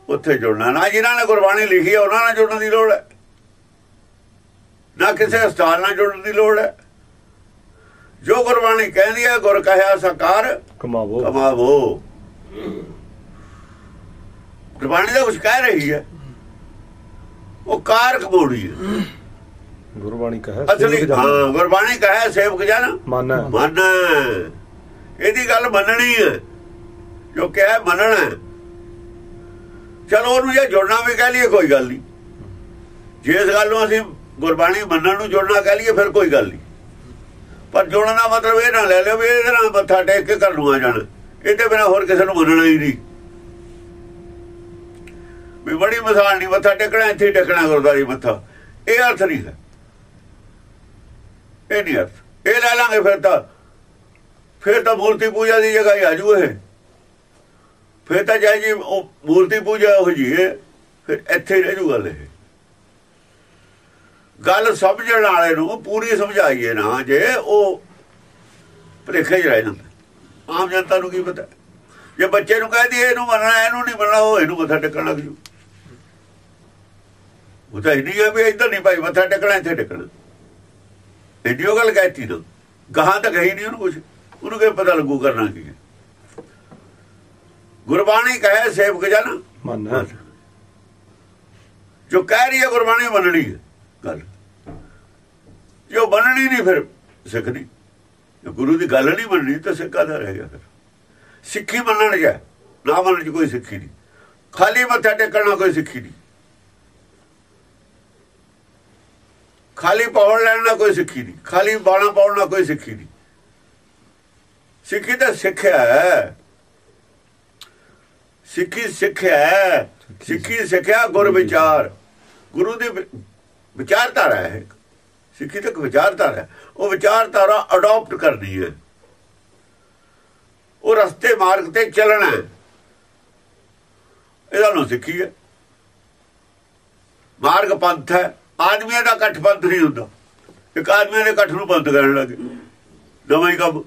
ਉੱਥੇ ਜੁੜਨਾ। ਨਾ ਜਿਨ੍ਹਾਂ ਨੇ ਗੁਰਬਾਣੀ ਲਿਖੀ ਹੈ ਉਹਨਾਂ ਨਾਲ ਜੁੜਨ ਦੀ ਲੋੜ ਹੈ। ਨਾ ਕਿਸੇ ਸਥਾਨ ਨਾਲ ਜੁੜਨ ਦੀ ਲੋੜ ਹੈ। ਜੋ ਗੁਰਬਾਣੀ ਕਹਿੰਦੀ ਹੈ ਗੁਰ ਕਹਿਆ ਸਕਾਰ ਕਮਾਵੋ। ਕਮਾਵੋ। ਗੁਰਬਾਣੀ ਦਾ ਕੁਝ ਕਹਿ ਰਹੀ ਹੈ। ਉਹ ਕਾਰ ਕਮਾਉਣੀ ਹੈ। ਗੁਰਬਾਣੀ ਕਹੇ ਅਸਲੀ ਹਾਂ ਗੁਰਬਾਣੀ ਕਹੇ ਸੇਵਕ ਜਨ ਮਨ। ਇਹਦੀ ਗੱਲ ਮੰਨਣੀ ਹੈ। ਜੋ ਕਿਹਾ ਮੰਨਣਾ। ਚਲੋ ਉਹਨੂੰ ਜੇ ਜੁੜਨਾ ਵੀ ਕਹਿ ਲਈਏ ਕੋਈ ਗੱਲ ਨਹੀਂ। ਜੇ ਇਸ ਗੱਲ ਨੂੰ ਅਸੀਂ ਗੁਰਬਾਣੀ ਮੰਨਣ ਨੂੰ ਜੁੜਨਾ ਕਹਿ ਲਈਏ ਫਿਰ ਕੋਈ ਗੱਲ ਨਹੀਂ। ਪਰ ਜੁੜਨ ਦਾ ਮਤਲਬ ਇਹ ਨਾ ਲੈ ਲਿਓ ਵੀ ਇਹਦੇ ਨਾਲ ਮੱਥਾ ਟੇਕ ਕੇ ਘਰ ਨੂੰ ਆ ਜਾਣਾ। ਇਹਦੇ ਬਿਨਾ ਹੋਰ ਕਿਸੇ ਨੂੰ ਮੰਨਣਾ ਹੀ ਨਹੀਂ। ਵੀ ਬੜੀ ਮਿਸਾਲ ਨਹੀਂ, ਮੱਥਾ ਟੇਕਣਾ, ਇੱਥੇ ਹੀ ਟੇਕਣਾ ਗੁਰਦਾਰੀ ਮੱਥਾ। ਇਹ ਅਰਥ ਨਹੀਂ ਹੈ। ਇਹ ਨਹੀਂ ਅਰਥ। ਇਹ ਲੈ ਲਾਂਗੇ ਫਿਰ ਤਾਂ। ਫਿਰ ਤਾਂ ਮੂਰਤੀ ਪੂਜਾ ਦੀ ਜਗ੍ਹਾ ਹੀ ਆਜੂ ਇਹ। ਫਿਰ ਤਾਂ ਜਾਈ ਜੀ, ਉਹ ਮੂਰਤੀ ਪੂਜਾ ਹੋ ਜੀ ਫਿਰ ਇੱਥੇ ਰਹਿ ਜੂ ਗੱਲ ਇਹ। ਗੱਲ ਸਮਝਣ ਵਾਲੇ ਨੂੰ ਪੂਰੀ ਸਮਝਾਈਏ ਨਾ ਜੇ ਉਹ ਭਲੇਖੇ 'ਚ ਰਹਿ ਜਾਂਦਾ। ਆਮ ਜਨਤਾ ਨੂੰ ਕੀ ਪਤਾ? ਜੇ ਬੱਚੇ ਨੂੰ ਕਹਿ ਦਈਏ, ਇਹਨੂੰ ਮੰਨਣਾ, ਇਹਨੂੰ ਨਹੀਂ ਮੰਨਣਾ, ਉਹ ਇਹਨੂੰ ਮੱਥਾ ਟੇਕਣ ਲੱਗ ਜੂ। ਉਹ ਤਾਂ ਇੰਨੀ ਹੈ ਵੀ ਇੱਧਰ ਨਹੀਂ ਭਾਈ ਮੱਥਾ ਟੇਕਣਾ ਇੱਥੇ ਟੇਕਣਾ। ਉਹ ਗੱਲ ਕਹਿਤੀ ਨਾ ਗਾਹਾਂ ਤਾਂ ਗਈ ਨਹੀਂ ਉਹਨੂੰ ਕੁਝ ਉਹਨੂੰ ਕੀ ਪਤਾ ਲੱਗੂ ਕਰਨਾ ਕੀ ਹੈ ਗੁਰਬਾਣੀ ਕਹੇ ਸੇਵਕ ਜਨ ਮਨ। ਜੋ ਕਹਿ ਰਹੀ ਹੈ ਗੁਰਬਾਣੀ ਮੰਨਣੀ ਹੈ। ਗੱਲ। ਜੋ ਮੰਨਣੀ ਨਹੀਂ ਫਿਰ ਸਿੱਖ ਨਹੀਂ ਜੇ ਗੁਰੂ ਦੀ ਗੱਲ ਨਹੀਂ ਮੰਨਣੀ ਤਾਂ ਸਿੱਖਾ ਦਾ ਰਹਿ ਗਿਆ ਫਿਰ? ਸਿੱਖੀ ਮੰਨਣ ਜਾ ਨਾ ਮੰਨਣ ਚ ਕੋਈ ਸਿੱਖੀ ਨਹੀਂ। ਖਾਲੀ ਮੱਥਾ ਟੇਕਣਾ ਕੋਈ ਸਿੱਖੀ ਨਹੀਂ। ਖਾਲੀ ਪੌੜ ਲੈਣ ਨਾਲ ਕੋਈ ਸਿੱਖੀ ਨਹੀਂ ਖਾਲੀ ਬਾਣਾ ਪਾਉਣ ਨਾਲ ਕੋਈ ਸਿੱਖੀ ਨਹੀਂ। ਸਿੱਖੀ ਤਾਂ ਸਿੱਖਿਆ ਹੈ। ਸਿੱਖੀ ਸਿੱਖਿਆ ਹੈ। ਸਿੱਖੀ ਸਿੱਖਿਆ ਗੁਰ ਵਿਚਾਰ। ਗੁਰੂ ਦੀ ਵਿਚਾਰਧਾਰਾ ਹੈ ਸਿੱਖੀ ਤਾਂ ਇੱਕ ਵਿਚਾਰਧਾਰਾ ਉਹ ਵਿਚਾਰਧਾਰਾ ਅਡਾਪਟ ਕਰਨੀ ਹੈ। ਉਹ ਰਸਤੇ ਮਾਰਗ ਤੇ ਚੱਲਣਾ ਇਹਦਾ ਨੂੰ ਸਿੱਖੀ ਹੈ। ਮਾਰਗ ਪੰਥ ਹੈ। ਆਦਮੀਆਂ ਦਾ ਇਕੱਠ ਪੰਥ ਨਹੀਂ ਹੁੰਦਾ। ਇੱਕ ਆਦਮੀਆਂ ਦੇ ਇਕੱਠ ਨੂੰ ਪੰਥ ਕਰਨ ਲੱਗੇ। ਨਵਾਂ ਹੀ ਕੰਮ।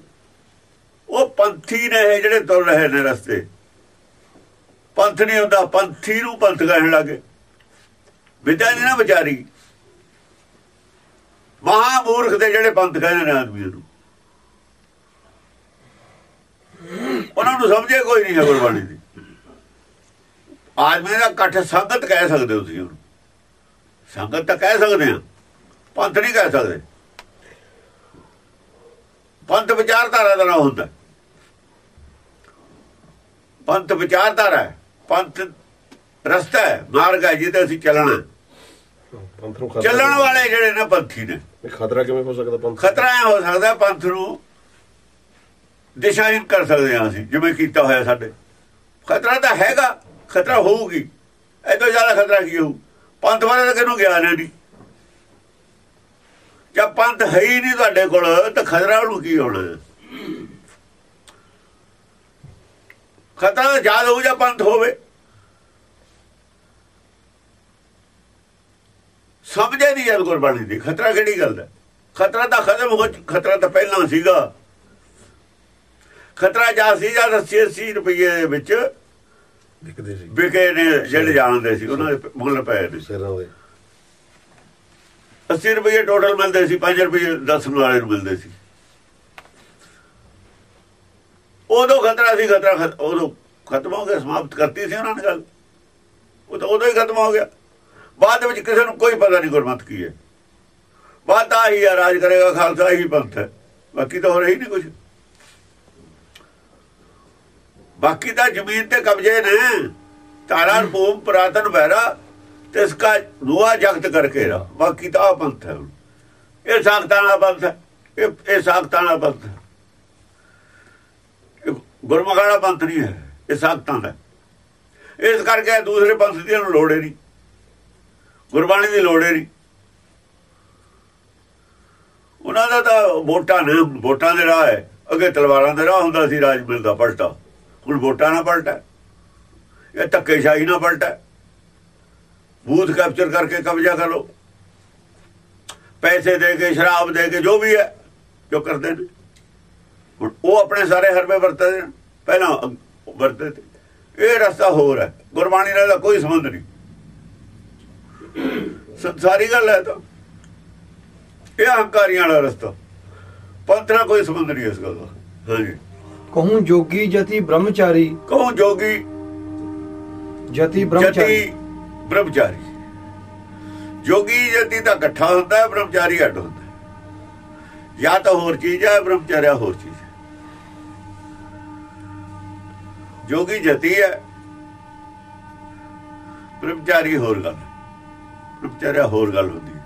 ਉਹ ਪੰਥੀ ਨੇ ਜਿਹੜੇ ਤੁਰ ਰਹੇ ਨੇ ਰਸਤੇ। ਪੰਥ ਨਹੀਂ ਹੁੰਦਾ, ਪੰਥੀ ਨੂੰ ਪੰਥ ਕਹਿਣ ਲੱਗੇ। ਵਿਦਿਆ ਨਹੀਂ ਨਾ ਵਿਚਾਰੀ। ਮਹਾ ਮੂਰਖ ਦੇ ਜਿਹੜੇ ਪੰਥ ਕਹਿੰਦੇ ਨੇ ਆਦਮੀ ਨੂੰ। ਉਹਨਾਂ ਨੂੰ ਸਮਝੇ ਕੋਈ ਨਹੀਂ ਹੈ ਗੁਰਬਾਣੀ ਦੀ। ਆਦਮੀ ਦਾ ਇਕੱਠ ਸੰਗਤ ਕਹਿ ਸਕਦੇ ਹੋ ਤੁਸੀਂ ਉਹਨੂੰ। ਸੰਗਤ ਤਾਂ ਕਹਿ ਸਕਦੇ ਆ ਪੰਥ ਨਹੀਂ ਕਹਿ ਸਕਦੇ। ਪੰਥ ਵਿਚਾਰਧਾਰਾ ਦਾ ਨਾਮ ਹੁੰਦਾ। ਪੰਥ ਵਿਚਾਰਧਾਰਾ ਹੈ। ਪੰਥ ਰਸਤਾ ਹੈ। ਮਾਰਗ ਹੈ ਜਿਹਦੇ ਅਸੀਂ ਚੱਲਣਾ ਨੂੰ ਚੱਲਣ ਵਾਲੇ ਜਿਹੜੇ ਨੇ ਪੰਥੀ ਨੇ। ਖਤਰਾ ਕਿਵੇਂ ਹੋ ਸਕਦਾ ਪੰਥ ਖਤਰਾ ਹੋ ਸਕਦਾ ਪੰਥ ਨੂੰ ਦਿਸ਼ਾਹੀਨ ਕਰ ਸਕਦੇ ਹਾਂ ਅਸੀਂ ਜਿਵੇਂ ਕੀਤਾ ਹੋਇਆ ਸਾਡੇ। ਖਤਰਾ ਤਾਂ ਹੈਗਾ। ਖਤਰਾ ਹੋਊਗੀ। ਇਹ ਤੋਂ ਜ਼ਿਆਦਾ ਖਤਰਾ ਕੀ ਹੋਊ? ਪੰਥ ਬਾਰੇ ਕਿਹਨੂੰ ਗਿਆਨ ਹੈ ਨਹੀਂ ਜਦ ਪੰਥ ਹੈ ਹੀ ਨਹੀਂ ਤੁਹਾਡੇ ਕੋਲ, ਤਾਂ ਖਤਰਾ ਉਹਨੂੰ ਕੀ ਹੋਣਾ? ਖਤਰਾ ਜਦ ਹੋਊ ਜਾਂ ਪੰਥ ਹੋਵੇ? ਸਮਝੇ ਨਹੀਂ ਜਦ ਗੁਰਬਾਣੀ ਦੀ, ਖਤਰਾ ਕਿਹੜੀ ਗੱਲ ਦਾ? ਖਤਰਾ ਤਾਂ ਖਤਮ ਹੋ, ਖਤਰਾ ਤਾਂ ਪਹਿਲਾਂ ਸੀਗਾ। ਖਤਰਾ ਜਾ ਸੀ ਜਾਂ 80 80 ਰੁਪਏ ਦੇ ਵਿੱਚ ਦਿਖਦੇ ਸੀ। ਵਿਕੇ ਨੇ ਜਿਹੜੇ ਜਾਣਦੇ ਸੀ ਉਹਨਾਂ ਦੇ ਮੁੱਲ ਪਏ ਨੇ। ਸਿਰਾਂ ਦੇ 80 ਰੁਪਏ ਟੋਟਲ ਮਿਲਦੇ ਸੀ 5 ਰੁਪਏ 10 ਵਾਲੇ ਨੂੰ ਮਿਲਦੇ ਸੀ। ਉਦੋਂ ਖਤਰਾ ਸੀ ਖਤਰਾ ਖਤ- ਉਦੋਂ ਖਤਮ ਹੋ ਗਿਆ ਸਮਾਪਤ ਕਰਤੀ ਸੀ ਉਹਨਾਂ ਨੇ ਗੱਲ। ਉਹ ਤਾਂ ਉਦੋਂ ਹੀ ਖਤਮ ਹੋ ਗਿਆ। ਬਾਅਦ ਵਿੱਚ ਕਿਸੇ ਨੂੰ ਕੋਈ ਪਤਾ ਨਹੀਂ ਗੁਰਮਤ ਕੀ ਹੈ। ਬਾਤ ਆਹੀ ਹੈ ਰਾਜ ਕਰੇਗਾ ਖਾਲਸਾ ਹੀ ਪੰਥ ਹੈ। ਬਾਕੀ ਤਾਂ ਹੋ ਰਹੀ ਨਹੀਂ ਕੁਝ ਬਾਕੀ ਤਾਂ ਜ਼ਮੀਨ ਤੇ ਕਬਜ਼ੇ ਨੇ। ਤਾਰਾ ਭੂਮ ਪੁਰਾਤਨ ਬਹਿਰਾ ਤੇ ਇਸਕਾ ਦੁਆ ਜਗਤ ਕਰਕੇ ਰਾ ਬਾਕੀ ਤਾਂ ਆਹ ਪੰਥ ਹੈ। ਇਹ ਸਾਖਤਾਂ ਵਾਲਾ ਪੰਥ ਹੈ। ਇਹ ਇਹ ਸਾਖਤਾਂ ਵਾਲਾ ਪੰਥ ਹੈ। ਗੁਰਮੁਖ ਵਾਲਾ ਪੰਥ ਨਹੀਂ ਹੈ। ਇਹ ਸਾਖਤਾਂ ਦਾ ਇਸ ਕਰਕੇ ਦੂਸਰੇ ਪੰਥ ਦੀ ਨੂੰ ਲੋੜ ਹੀ ਨਹੀਂ। ਗੁਰਬਾਣੀ ਦੀ ਲੋੜ ਹੀ ਨਹੀਂ। ਉਹਨਾਂ ਦਾ ਤਾਂ ਵੋਟਾਂ ਨੇ। ਵੋਟਾਂ ਦੇ ਰਾਹ ਹੈ। ਅੱਗੇ ਤਲਵਾਰਾਂ ਦੇ ਰਾਹ ਹੁੰਦਾ ਸੀ ਰਾਜ ਮਿਲਦਾ ਪਲਟਾ। ਹੁਣ ਵੋਟਾਂ ਨਾਲ ਪਲਟਾ ਇਹ ਧੱਕੇਸ਼ਾਹੀ ਨਾਲ ਪਲਟਾ ਬੂਥ ਕੈਪਚਰ ਕਰਕੇ ਕਬਜ਼ਾ ਕਰ ਲੋ ਪੈਸੇ ਦੇ ਕੇ, ਸ਼ਰਾਬ ਦੇ ਕੇ, ਜੋ ਵੀ ਹੈ, ਜੋ ਕਰਦੇ ਨੇ। ਹੁਣ ਉਹ ਆਪਣੇ ਸਾਰੇ ਹਰਬੇ ਵਰਤਦੇ ਨੇ। ਪਹਿਲਾਂ ਅਗ- ਵਰਤਦੇ ਤੇ। ਇਹ ਰਸਤਾ ਹੋਰ ਹੈ। ਗੁਰਬਾਣੀ ਨਾਲ ਇਹਦਾ ਕੋਈ ਸੰਬੰਧ ਨਹੀਂ। ਸੰਸਾਰੀ ਗੱਲ ਹੈ ਤਾਂ। ਇਹ ਹੰਕਾਰੀਆਂ ਵਾਲਾ ਰਸਤਾ। ਪੰਥ ਨਾਲ ਕੋਈ ਸੰਬੰਧ ਨਹੀਂ ਇਸ ਗੱਲ ਦਾ। ਹਾਂਜੀ। ਕਹੂੰ ਜੋਗੀ ਜਤੀ ਬ੍ਰਹਮਚਾਰੀ। ਕਹੋ ਜੋਗੀ ਜਤੀ ਬ੍ਰਹਮਚਾਰੀ। ਜਤੀ ਬ੍ਰਹਮਚਾਰੀ। ਜੋਗੀ ਜਤੀ ਦਾ ਇਕੱਠਾ ਹੁੰਦਾ ਹੈ ਬ੍ਰਹਮਚਾਰੀ ਅੱਡ ਹੁੰਦਾ। ਜਾਂ ਤਾਂ ਹੋਰ ਚੀਜ਼ ਹੈ ਬ੍ਰਹਮਚਾਰਿਆ ਹੋਰ ਚੀਜ਼ ਹੈ। ਜੋਗੀ ਜਤੀ ਹੈ। ਬ੍ਰਹਮਚਾਰੀ ਹੋਰ ਗੱਲ। ਬ੍ਰਹਮਚਾਰਿਆ ਹੋਰ ਗੱਲ ਹੁੰਦੀ ਹੈ।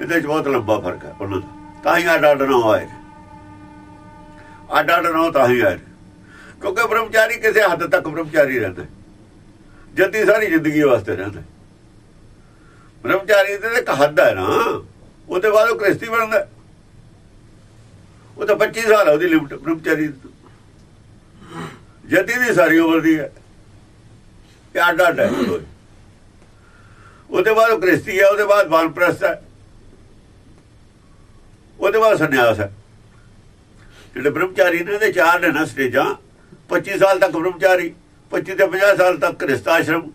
ਇਹਦੇ ਚ ਬਹੁਤ ਲੰਬਾ ਫ਼ਰਕ ਹੈ ਉਹਨਾਂ ਦਾ। ਤਾਂ ਹੀ ਅੱਡ ਅੱਡ ਨਾ। ਅੱਡ ਅੱਡ ਨਾ ਤਾਂ ਹੀ ਆਏ ਕਿਉਂਕਿ ਬ੍ਰਹਮਚਾਰੀ ਕਿਸੇ ਹੱਦ ਤੱਕ ਬ੍ਰਹਮਚਾਰੀ ਰਹਿੰਦਾ। ਜੱਦੀ ਸਾਰੀ ਜ਼ਿੰਦਗੀ ਵਾਸਤੇ ਰਹਿੰਦਾ। ਬ੍ਰਹਮਚਾਰੀ ਤੇ ਇੱਕ ਹੱਦ ਹੈ ਨਾ। ਉਹਦੇ ਬਾਅਦ ਉਹ ਕ੍ਰਿਸਤੀ ਬਣਦਾ। ਉਹ ਤਾਂ 25 ਸਾਲ ਉਹਦੀ ਲਿਮਟ ਬ੍ਰਹਮਚਾਰੀ ਜੱਦੀ ਦੀ ਸਾਰੀ ਉਮਰ ਦੀ ਹੈ। ਇਹ ਅੱਡ ਅੱਡ ਹੈ ਉਹਦੇ ਬਾਅਦ ਉਹ ਕ੍ਰਿਸਤੀ ਹੈ ਉਹਦੇ ਬਾਅਦ ਬਾਨਪ੍ਰਸਤ ਹੈ। ਉਹਦੇ ਬਾਅਦ ਸੰਨਿਆਸ ਹੈ। ਜਿਹੜੇ ਬ੍ਰਹਮਚਾਰੀ ਨੇ ਇਹਦੇ ਚਾਰ ਨੇ ਨਾ ਸਟੇਜਾਂ। 25 ਸਾਲ ਤੱਕ ਬ੍ਰਹਮਚਾਰੀ 25 ਤੇ 50 ਸਾਲ ਤੱਕ ਕ੍ਰਿਸਤ ਆਸ਼ਰਮ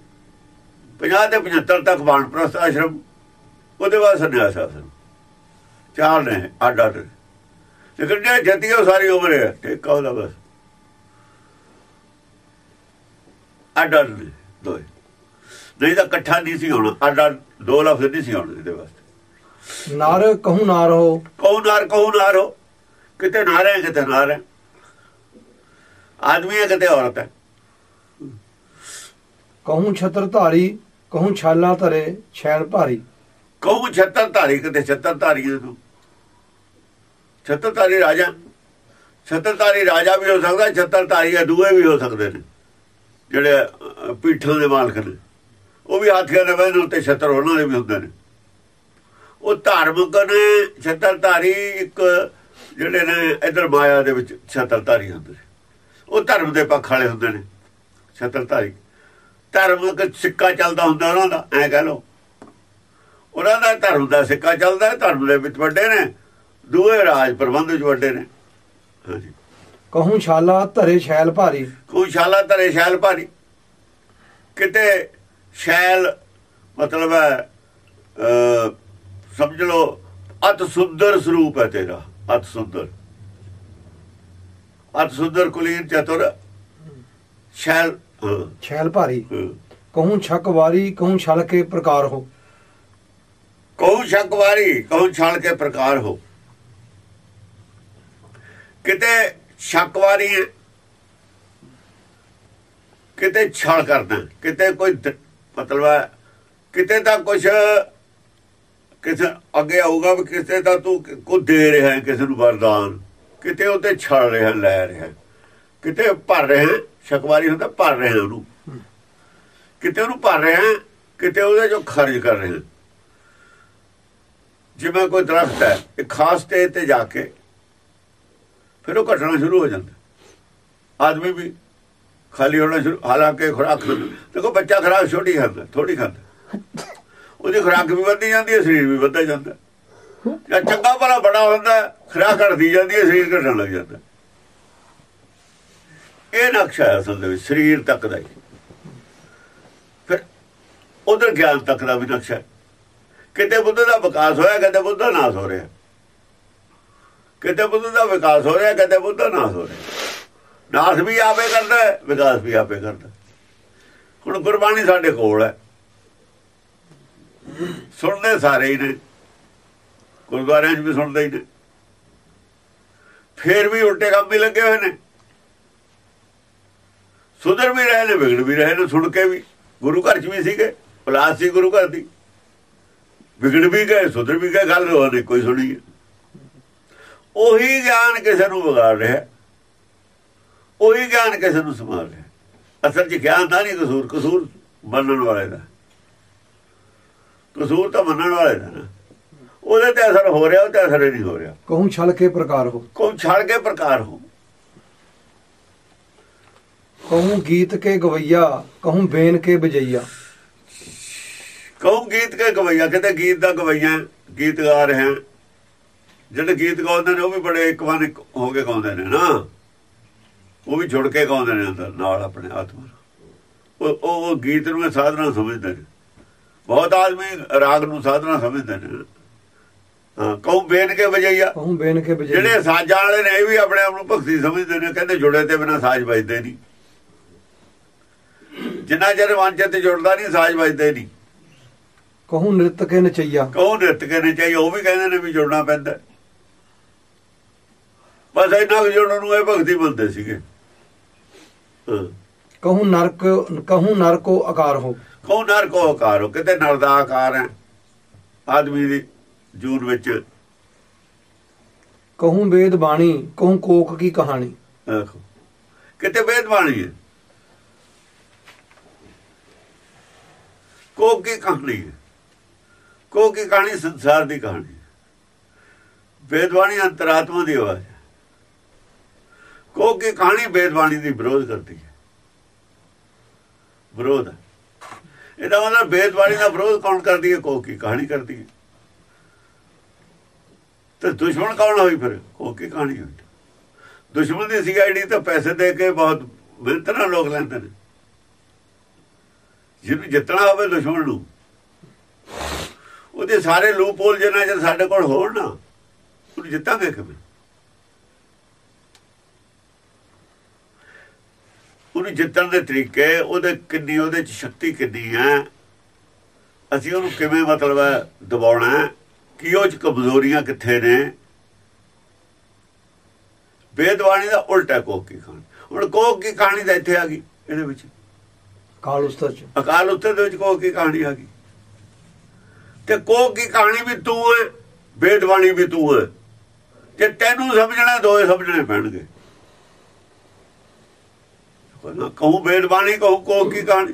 50 ਤੇ 75 ਤੱਕ ਬਾਣਪ੍ਰਸਤ ਆਸ਼ਰਮ ਉਹਦੇ ਬਾਅਦ ਸੰਨਿਆਸ ਆਸ਼ਰਮ। ਚਾਰ ਨੇ ਅੱਡ ਅੱਡ ਲੇਕਿਨ ਜਿਹੜਾ ਜਤੀ ਉਹ ਸਾਰੀ ਉਮਰ ਹੈ ਠੀਕ ਉਹਦਾ ਬਸ। ਅੱਡ ਅੱਡ ਦੋਏ ਨਹੀਂ ਤਾਂ ਇਕੱਠਾ ਨਹੀਂ ਸੀ ਹੋਣਾ ਅੱਡ ਅੱਡ ਦੋ ਲਫ਼ਜ਼ ਨਹੀਂ ਸੀ ਹੋਣੇ ਇਹਦੇ ਵਾਸਤੇ। ਨਾਰ ਕਹੂੰ ਨਾਰ ਹੋ ਕਹੂ ਨਾਰ ਕਹੂ ਨਾਰ ਹੋ ਕਿਤੇ ਨਾਰ ਹੈ ਕਿਤੇ ਨਾਰ ਹੈ ਆਦਮੀ ਹੈ ਕਿਤੇ ਔਰਤ ਹੈ। ਕਹੂੰ ਛਤਰ ਧਾਰੀ ਕਹੂੰ ਛਾਲਾ ਧਰੇ ਛੈਲ ਭਾਰੀ। ਕਹੂੰ ਛੱਤਰ ਧਾਰੀ ਕਿਤੇ ਛੱਤਰ ਧਾਰੀਆਂ ਨੂੰ ਛੱਤਰ ਧਾਰੀ ਰਾਜਾ। ਛੱਤਰ ਧਾਰੀ ਰਾਜਾ ਵੀ ਹੋ ਸਕਦਾ ਛੱਤਰ ਧਾਰੀ ਦੂਏ ਵੀ ਹੋ ਸਕਦੇ ਨੇ। ਜਿਹੜੇ ਅਹ, ਪੀਠਾਂ ਦੇ ਮਾਲਕ ਨੇ। ਉਹ ਵੀ ਹਾਥੀਆਂ ਦੇ ਬੈਠੇ ਉੱਤੇ ਛੱਤਰ ਉਹਨਾਂ ਦੇ ਵੀ ਹੁੰਦੇ ਨੇ। ਉਹ ਧਾਰਮਿਕ ਨੇ। ਛੱਤਰ ਧਾਰੀ ਇੱਕ ਜਿਹੜੇ ਨੇ ਇਧਰ ਮਾਇਆ ਦੇ ਵਿੱਚ ਛੱਤਰ ਧਾਰੀ ਹੁੰਦੇ ਨੇ। ਉਹ ਧਰਮ ਦੇ ਪੱਖ ਵਾਲੇ ਹੁੰਦੇ ਨੇ ਛੱਤਰ ਧਾਰੀ ਧਰਮਿਕ ਸਿੱਕਾ ਚੱਲਦਾ ਹੁੰਦਾ ਉਹਨਾਂ ਦਾ ਐ ਕਹ ਲੋ ਉਹਨਾਂ ਦਾ ਧਰਮ ਦਾ ਸਿੱਕਾ ਚੱਲਦਾ ਹੈ ਧਰਮ ਦੇ ਵਿੱਚ ਵੱਡੇ ਨੇ ਦੂਏ ਰਾਜ ਪ੍ਰਬੰਧ ਵਿੱਚ ਵੱਡੇ ਨੇ। ਹਾਂਜੀ। ਕਹੂੰ ਛਾਲਾ ਧਰੇ ਸ਼ੈਲ ਭਾਰੀ। ਕੋਈ ਸ਼ਾਲਾ ਧਰੇ ਸ਼ੈਲ ਭਾਰੀ। ਕਿਤੇ ਸ਼ੈਲ ਮਤਲਬ ਹੈ ਸਮਝ ਲਓ ਅਤ ਸੁੰਦਰ ਸਰੂਪ ਹੈ ਤੇਰਾ। ਅਤ ਸੁੰਦਰ ਅਤ ਸੁੰਦਰ ਕੁਲੀਨ ਚਤੁਰ। ਹਾਂ, ਸ਼ੈਲ ਭਾਰੀ। ਕਹੂੰ ਛਕ ਵਾਰੀ ਕਹੂੰ ਛਲ ਕੇ ਪ੍ਰਕਾਰ ਹੋ। ਕਹੂੰ ਸ਼ਕਵਾਰੀ ਕਹੂੰ ਛਲ ਕੇ ਪ੍ਰਕਾਰ ਹੋ। ਕਿਤੇ ਸ਼ਕਵਾਰੀ ਹੈ ਕਿਤੇ ਛਲ ਕਰਦਾ ਕਿਤੇ ਕੋਈ ਮਤਲਬ ਹੈ ਕਿਤੇ ਤਾਂ ਕੁਛ ਕਿਸੇ ਅੱਗੇ ਆਊਗਾ ਵੀ ਕਿਸੇ ਦਾ ਤੂੰ ਕੋ ਦੇ ਰਿਹਾ ਹੈ, ਕਿਸੇ ਨੂੰ ਵਰਦਾਨ। ਕਿਤੇ ਉਹਤੇ ਛਲ ਰਿਹਾ, ਲੈ ਰਿਹਾ ਕਿਤੇ ਭਰ ਰਿਹਾ ਸ਼ਕਵਾਰੀ ਹੁੰਦਾ, ਭਰ ਰਿਹਾ ਉਹਨੂੰ। ਕਿਤੇ ਉਹਨੂੰ ਭਰ ਰਿਹਾ ਕਿਤੇ ਉਹਦੇ ਜੋ ਖਰਚ ਕਰ ਰਿਹਾ ਜਿਵੇਂ ਕੋਈ ਦਰਖਤ ਹੈ ਇੱਕ ਖਾਸ ਤੇ ਤੇ ਜਾ ਕੇ, ਫਿਰ ਉਹ ਘਟਣਾ ਸ਼ੁਰੂ ਹੋ ਜਾਂਦਾ। ਆਦਮੀ ਵੀ ਖਾਲੀ ਹੋਣਾ ਸ਼ੁਰੂ ਹਾਲਾਂਕਿ ਖੁਰਾਕ ਦੇਖੋ, ਬੱਚਾ ਖੁਰਾਕ ਛੋਟੀ ਖਾਂਦਾ ਥੋੜੀ ਖਾਂਦਾ। ਉਹਦੀ ਖੁਰਾਕ ਵੀ ਵੱਧਦੀ ਜਾਂਦੀ ਹੈ, ਸਰੀਰ ਵੀ ਵੱਧਦਾ ਜਾਂਦਾ ਜਾਂ ਚੰਗਾ ਭਲਾ ਬੜਾ ਹੁੰਦਾ ਖੁਰਾਕ ਘਟਦੀ ਜਾਂਦੀ ਹੈ, ਸਰੀਰ ਘਟਣ ਲੱਗ ਜਾਂਦਾ ਇਹ ਨਕਸ਼ਾ ਹੈ ਅਸਲ ਦੇ ਵਿੱਚ, ਸਰੀਰ ਤੱਕ ਦਾ ਹੀ। ਫਿਰ ਉਧਰ ਗਿਆਨ ਤੱਕ ਦਾ ਵੀ ਨਕਸ਼ਾ ਕਿਤੇ ਬੁੱਧ ਦਾ ਵਿਕਾਸ ਹੋਇਆ, ਕਿਤੇ ਬੁੱਧ ਦਾ ਨਾਸ ਹੋ ਰਿਹਾ। ਕਿਤੇ ਬੁੱਧ ਦਾ ਵਿਕਾਸ ਹੋ ਰਿਹਾ, ਕਿਤੇ ਬੁੱਧ ਦਾ ਨਾਸ ਹੋ ਰਿਹਾ। ਨਾਸ ਵੀ ਆਪੇ ਕਰਦਾ ਵਿਕਾਸ ਵੀ ਆਪੇ ਕਰਦਾ ਹੁਣ ਗੁਰਬਾਣੀ ਸਾਡੇ ਕੋਲ ਹੈ। ਸੁਣਦੇ ਸਾਰੇ ਹੀ ਨੇ। ਗੁਰਦੁਆਰਿਆਂ 'ਚ ਵੀ ਸੁਣਦੇ ਹੀ ਨੇ। ਫੇਰ ਵੀ ਉਲਟੇ ਕੰਮ ਵੀ ਲੱਗੇ ਹੋਏ ਨੇ। ਸੁਧਰ ਵੀ ਰਹੇ ਨੇ, ਵਿਗੜ ਵੀ ਰਹੇ ਨੇ ਸੁਣ ਕੇ ਵੀ। ਗੁਰੂ ਘਰ 'ਚ ਵੀ ਸੀਗੇ, ਪਲਾਸ ਸੀ ਗੁਰੂ ਘਰ ਦੀ। ਵਿਗੜ ਵੀ ਗਏ, ਸੁਧਰ ਵੀ ਗਏ, ਗੱਲ ਉਹਨੇ ਕੋਈ ਸੁਣੀ ਉਹੀ ਗਿਆਨ ਕਿਸੇ ਨੂੰ ਵਿਗਾੜ ਰਿਹਾ। ਉਹੀ ਗਿਆਨ ਕਿਸੇ ਨੂੰ ਸੰਭਾਲ ਰਿਹਾ। ਅਸਲ 'ਚ ਗਿਆਨ ਦਾ ਨਹੀਂ ਕਸੂਰ ਕਸੂਰ ਮੰਨਣ ਵਾਲੇ ਦਾ। ਕਸੂਰ ਤਾਂ ਮੰਨਣ ਵਾਲੇ ਦਾ ਨਾ। ਉਹਦੇ ਤੇ ਅਸਰ ਹੋ ਰਿਹਾ ਉਹ ਤੇ ਅਸਰ ਨਹੀਂ ਹੋ ਰਿਹਾ। ਕਹੂੰ ਛਲ ਕੇ ਪ੍ਰਕਾਰ ਹੋ। ਕੋਈ ਛੜ ਕੇ ਪ੍ਰਕਾਰ ਹੋ। ਕਹੂੰ ਗੀਤ ਕੇ ਗਵਈਆ ਕਹੂੰ ਬੇਨ ਕੇ ਬਜਈਆ। ਕਹੂੰ ਗੀਤ ਕੇ ਗਵਈਆ ਕਹਿੰਦੇ ਗੀਤ ਦਾ ਗਵਈਆ ਗੀਤ ਗਾ ਰਹੇ ਹਨ ਜਿਹੜੇ ਗੀਤ ਗਾਉਂਦੇ ਨੇ ਉਹ ਵੀ ਬੜੇ ਇੱਕ ਵਾਰ ਹੋ ਕੇ ਗਾਉਂਦੇ ਨੇ ਨਾ। ਉਹ ਵੀ ਜੁੜ ਕੇ ਗਾਉਂਦੇ ਨੇ ਅੰਦਰ ਨਾਲ ਆਪਣੇ ਆਤਮਾ। ਉਹ ਉਹ ਗੀਤ ਨੂੰ ਸਾਧਨਾ ਸਮਝਦੇ ਨੇ ਬਹੁਤ ਆਦਮੀ ਰਾਗ ਨੂੰ ਸਾਧਨਾ ਸਮਝਦੇ ਨੇ। ਹਾਂ ਕਹੂੰ ਬੇਨ ਕੇ ਵਜਈਆ। ਕਹੂੰ ਬੇਨ ਕੇ ਬਜਈਆ ਜਿਹੜੇ ਸਾਜ਼ਾਂ ਵਾਲੇ ਨੇ ਇਹ ਵੀ ਆਪਣੇ ਆਪ ਨੂੰ ਭਗਤੀ ਸਮਝਦੇ ਨੇ ਕਹਿੰਦੇ ਜੁੜੇ ਤੇ ਬਿਨਾ ਸਾਜ਼ ਵੱਜਦੇ ਨਹੀਂ। ਜਿੰਨਾ ਚਿਰ ਵਾਂਚੇ ਤੇ ਜੁੜਦਾ ਨਹੀਂ ਸਾਜ਼ ਵੱਜਦੇ ਨਹੀਂ। ਕਹੂੰ ਨ੍ਰਿਤ ਕੇ ਨਚਈਆ। ਕਹੋ ਨਿਤ ਕਰਨੇ ਚਾਹੀਏ ਉਹ ਵੀ ਕਹਿੰਦੇ ਨੇ ਵੀ ਜੁੜਨਾ ਪੈਂਦਾ। ਬਸ ਇਹਨਾਂ ਕੁ ਜੁੜਨ ਨੂੰ ਇਹ ਭਗਤੀ ਬੰਦੇ ਸੀਗੇ। ਕਹੂੰ ਨਰਕ ਕਹੂੰ ਨਰਕੋ ਆਕਾਰ ਹੋ। ਕਹੋ ਨਰ ਕੋ ਆਕਾਰ ਕਿਤੇ ਨਰ ਦਾ ਆਕਾਰ ਹੈ। ਆਦਮੀ ਦੀ ਜੂਨ ਵਿੱਚ ਕਹੂੰ ਵੇਦ ਬਾਣੀ ਕਹੂੰ ਕੋਕ ਕੀ ਕਹਾਣੀ। ਕਿਤੇ ਵੇਦ ਬਾਣੀ ਹੈ। ਕੋ ਕੀ ਕਹਾਣੀ ਹੈ। ਕੋ ਕੀ ਕਹਾਣੀ ਸੰਸਾਰ ਦੀ ਕਹਾਣੀ ਵੇਦ ਬਾਣੀ ਅੰਤਰਾਤਮਾ ਦੀ ਆਵਾਜ਼ ਹੈ। ਕੋ ਕੀ ਕਹਾਣੀ ਵੇਦ ਬਾਣੀ ਦੀ ਵਿਰੋਧ ਕਰਦੀ ਹੈ। ਵਿਰੋਧ ਹੈ। ਇਹਦਾ ਮਤਲਬ ਵੇਦ ਦਾ ਵਿਰੋਧ ਕੌਣ ਕਰਦੀ ਹੈ? ਕੋਕੀ ਕਹਾਣੀ ਕਰਦੀ ਹੈ? ਤੇ ਦੁਸ਼ਮਣ ਕੌਣ ਹੋਈ ਫਿਰ? ਕੋ ਕੀ ਕਹਾਣੀ ਹੋਈ ਦੁਸ਼ਮਣ ਦੀ ਸੀਆਈਡੀ ਤਾਂ ਪੈਸੇ ਦੇ ਕੇ ਬਹੁਤ ਮਿਹਨਤ ਨਾਲ ਲੋਕ ਲੈਂਦੇ ਨੇ। ਜਿਹਨੂੰ ਜਿੱਤਣਾ ਹੋਵੇ ਦੁਸ਼ਮਣ ਨੂੰ। ਉਹਦੇ ਸਾਰੇ ਲੂਪੋਲ ਜਿੰਨਾ ਜੇ ਸਾਡੇ ਕੋਲ ਹੋਣ ਨਾ, ਉਹਨੂੰ ਜਿੱਤਾਂਗੇ ਕਿਵੇਂ? ਉਹਨੂੰ ਜਿੱਤਣ ਦੇ ਤਰੀਕੇ ਉਹਦੇ ਕਿੰਨੀ ਉਹਦੇ ਚ ਸ਼ਕਤੀ ਕਿੰਨੀ ਹੈ? ਅਸੀਂ ਉਹਨੂੰ ਕਿਵੇਂ ਮਤਲਬ ਹੈ? ਦਬਾਉਣਾ ਕੀ ਉਹ ਚ ਕਮਜ਼ੋਰੀਆਂ ਕਿੱਥੇ ਨੇ? ਵੇਦਵਾਣੀ ਦਾ ਉਲਟਾ ਕੋਕ ਕੀ ਕਹਾਣੀ ਹੁਣ ਕੋਕ ਕੀ ਕਹਾਣੀ ਦਾ ਇੱਥੇ ਆ ਗਈ ਇਹਦੇ ਵਿੱਚ। ਕਾਲ ਉਸਤਤ ਚ। ਅਕਾਲ ਉੱਤੇ ਦੇ ਵਿੱਚ ਕੋਕ ਕੀ ਕਹਾਣੀ ਆ ਗਈ। ਤੇ ਕੋ ਕੀ ਕਹਾਣੀ ਵੀ ਤੂੰ ਹੈ ਵੇਦਵਾਣੀ ਵੀ ਤੂੰ ਹੈ। ਜੇ ਤੈਨੂੰ ਸਮਝਣਾ ਦੋਏ ਸਮਝਣੇ ਪੈਣਗੇ। ਕਹੂੰ ਵੇਦਵਾਣੀ ਕਹੂੰ ਕੋ ਕੀ ਕਹਾਣੀ।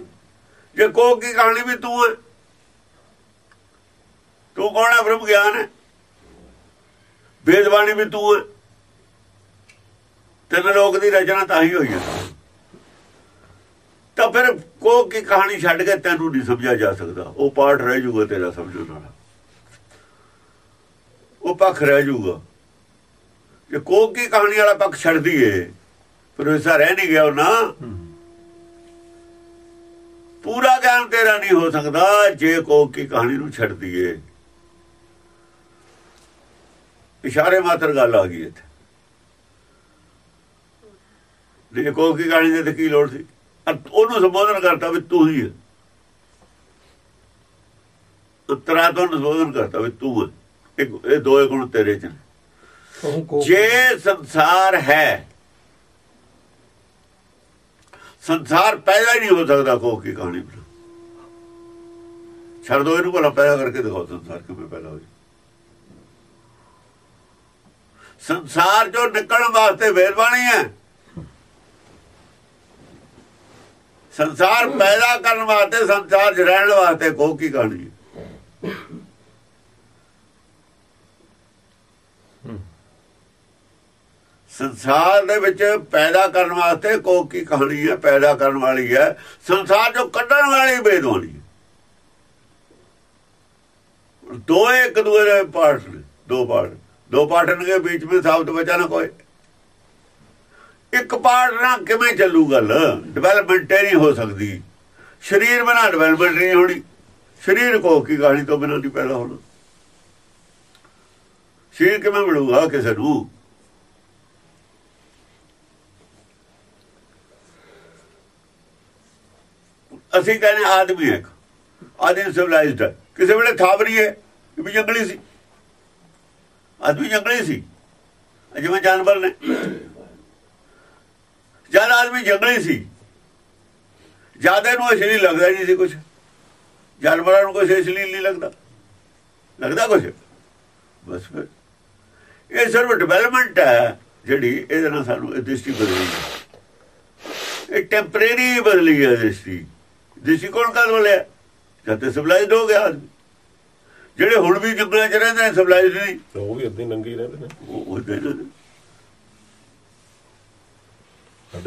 ਜੇ ਕੋ ਕੀ ਕਹਾਣੀ ਵੀ ਤੂੰ ਹੈ ਤੂੰ ਕੌਣ ਹੈ? ਬ੍ਰਹਮ ਗਿਆਨ ਹੈ। ਵੇਦਵਾਣੀ ਵੀ ਤੂੰ ਹੈ ਤਿੰਨ ਲੋਕ ਦੀ ਰਚਨਾ ਤਾਂ ਹੀ ਹੋਈ ਹੈ। ਤਾਂ ਫਿਰ ਕੋ ਕੀ ਕਹਾਣੀ ਛੱਡ ਕੇ ਤੈਨੂੰ ਨਹੀਂ ਸਮਝਿਆ ਜਾ ਸਕਦਾ। ਉਹ ਪਾਠ ਰਹਿ ਜੂਗਾ ਤੇਰਾ ਸਮਝਣ ਵਾਲਾ। ਉਹ ਪੱਖ ਰਹਿ ਜੂਗਾ ਜੇ ਕੋ ਕੀ ਕਹਾਣੀ ਵਾਲਾ ਪੱਖ ਛੱਡ ਦਈਏ ਫਿਰ ਐਸਾ ਰਹਿ ਨਹੀਂ ਗਿਆ ਉਹ ਨਾ ਪੂਰਾ ਗਿਆਨ ਤੇਰਾ ਨਹੀਂ ਹੋ ਸਕਦਾ ਜੇ ਕੋ ਕੀ ਕਹਾਣੀ ਨੂੰ ਛੱਡ ਦਈਏ। ਇਸ਼ਾਰੇ ਮਾਤਰ ਗੱਲ ਆ ਗਈ ਇੱਥੇ। ਜੇ ਕੋ ਕੀ ਕਹਾਣੀ ਦੇ ਤੇ ਕੀ ਲੋੜ ਸੀ? ਉਹਨੂੰ ਸੰਬੋਧਨ ਕਰਤਾ ਵੀ ਤੂੰ ਹੀ ਹੈ। ਉਤਰਾ ਤੋਂ ਸੰਬੋਧਨ ਕਰਤਾ ਵੀ ਤੂੰ ਹੈ। ਇਹ ਦੋਏ ਗੁਣ ਤੇਰੇ ਚ ਜੇ ਸੰਸਾਰ ਹੈ ਸੰਸਾਰ ਪੈਦਾ ਹੀ ਨਹੀਂ ਹੋ ਸਕਦਾ ਕੋ ਕੀ ਕਹਾਣੀ ਬਣਾ ਛੱਡ ਦੋ ਇਹਨੂੰ ਭਲਾ, ਪੈਦਾ ਕਰਕੇ ਦਿਖਾਓ ਸੰਸਾਰ ਕਿਵੇਂ ਪੈਦਾ ਹੋਇਆ। ਸੰਸਾਰ ਚੋਂ ਨਿਕਲਣ ਵਾਸਤੇ ਵੇਰਵਾਣੀ ਹੈ। ਸੰਸਾਰ ਪੈਦਾ ਕਰਨ ਵਾਸਤੇ, ਸੰਸਾਰ 'ਚ ਰਹਿਣ ਵਾਸਤੇ ਕੋ ਕੀ ਕਹਾਣੀ ਸੰਸਾਰ ਦੇ ਵਿੱਚ ਪੈਦਾ ਕਰਨ ਵਾਸਤੇ ਕੋ ਕੀ ਕਹਾਣੀ ਹੈ, ਪੈਦਾ ਕਰਨ ਵਾਲੀ ਹੈ। ਸੰਸਾਰ ਚੋਂ ਕੱਢਣ ਵਾਲੀ ਬੇਦਵਾਨੀ ਦੋ ਇੱਕ ਦੂਏ ਦੇ ਪਾਠ ਨੇ, ਦੋ ਪਾਠ। ਦੋ ਪਾਰਟਨ ਦੇ ਵਿੱਚ ਵਿੱਚ ਸ਼ਬਦ ਬਚਾ ਨਾ ਕੋਈ। ਇੱਕ ਪਾਠ ਨਾਲ ਕਿਵੇਂ ਚੱਲੂ ਗੱਲ? ਡਿਵੈਲਪਮੈਂਟ ਨਹੀਂ ਹੋ ਸਕਦੀ। ਸਰੀਰ ਬਣਾ ਡਿਵੈਲਪਮੈਂਟ ਨਹੀਂ ਹੋਣੀ। ਸਰੀਰ ਕੋ ਕੀ ਕਹਾਣੀ ਤੋਂ ਬਿਨਾਂ ਨਹੀਂ ਪੈਦਾ ਹੋਣਾ। ਸਰੀਰ ਕਿਵੇਂ ਮਿਲੂਗਾ ਕਿਸੇ ਨੂੰ? ਅਸੀਂ ਕਹਿੰਦੇ ਆਦਮੀ ਹੈ ਆਦਮੀ ਸਿਵਲਾਈਜ਼ਡ ਕਿਸੇ ਵੇਲੇ ਥਾਵਰੀ ਹੈ ਵੀ ਜੰਗਲੀ ਸੀ। ਆਦਮੀ ਜੰਗਲੀ ਸੀ। ਜਿਵੇਂ ਜਾਨਵਰ ਨੇ। ਜਦ ਆਦਮੀ ਜੰਗਲੀ ਸੀ, ਜ਼ਿਆਦਾ ਨੂੰ ਅਸਲੀ ਲੱਗਦਾ ਨਹੀਂ ਸੀ ਕੁਝ ਜਾਨਵਰਾਂ ਨੂੰ ਕੁਝ ਅਸਲੀ ਨਹੀਂ ਲੱਗਦਾ। ਲੱਗਦਾ ਕੁਝ ਬਸ ਫਿਰ। ਇਹ ਸਿਰਫ ਡਿਵੈਲਪਮੈਂਟ ਹੈ ਜਿਹੜੀ ਇਹਦੇ ਨਾਲ ਸਾਨੂੰ ਇਹ ਦ੍ਰਿਸ਼ਟੀ ਬਦਲੀ ਇਹ ਟੈਂਪਰੇਰੀ ਬਦਲੀ ਹੈ ਦ੍ਰਿਸ਼ਟੀ। ਦ੍ਰਿਸ਼ਟੀ ਕੋਣ ਕਦ ਬਦਲਿਆ ਜਦ ਤੇ ਸਿਵਲਾਈਜ਼ਡ ਹੋ ਗਿਆ। ਆਦਮੀ ਜਿਹੜੇ ਹੁਣ ਵੀ ਜੰਗਲਾਂ 'ਚ ਰਹਿੰਦੇ ਨੇ ਸਿਵਲਾਈਜ਼ਡ ਨਹੀਂ। ਉਹ ਵੀ ਅੱਧੇ ਨੰਗੀ ਰਹਿੰਦੇ ਨੇ। ਉਹ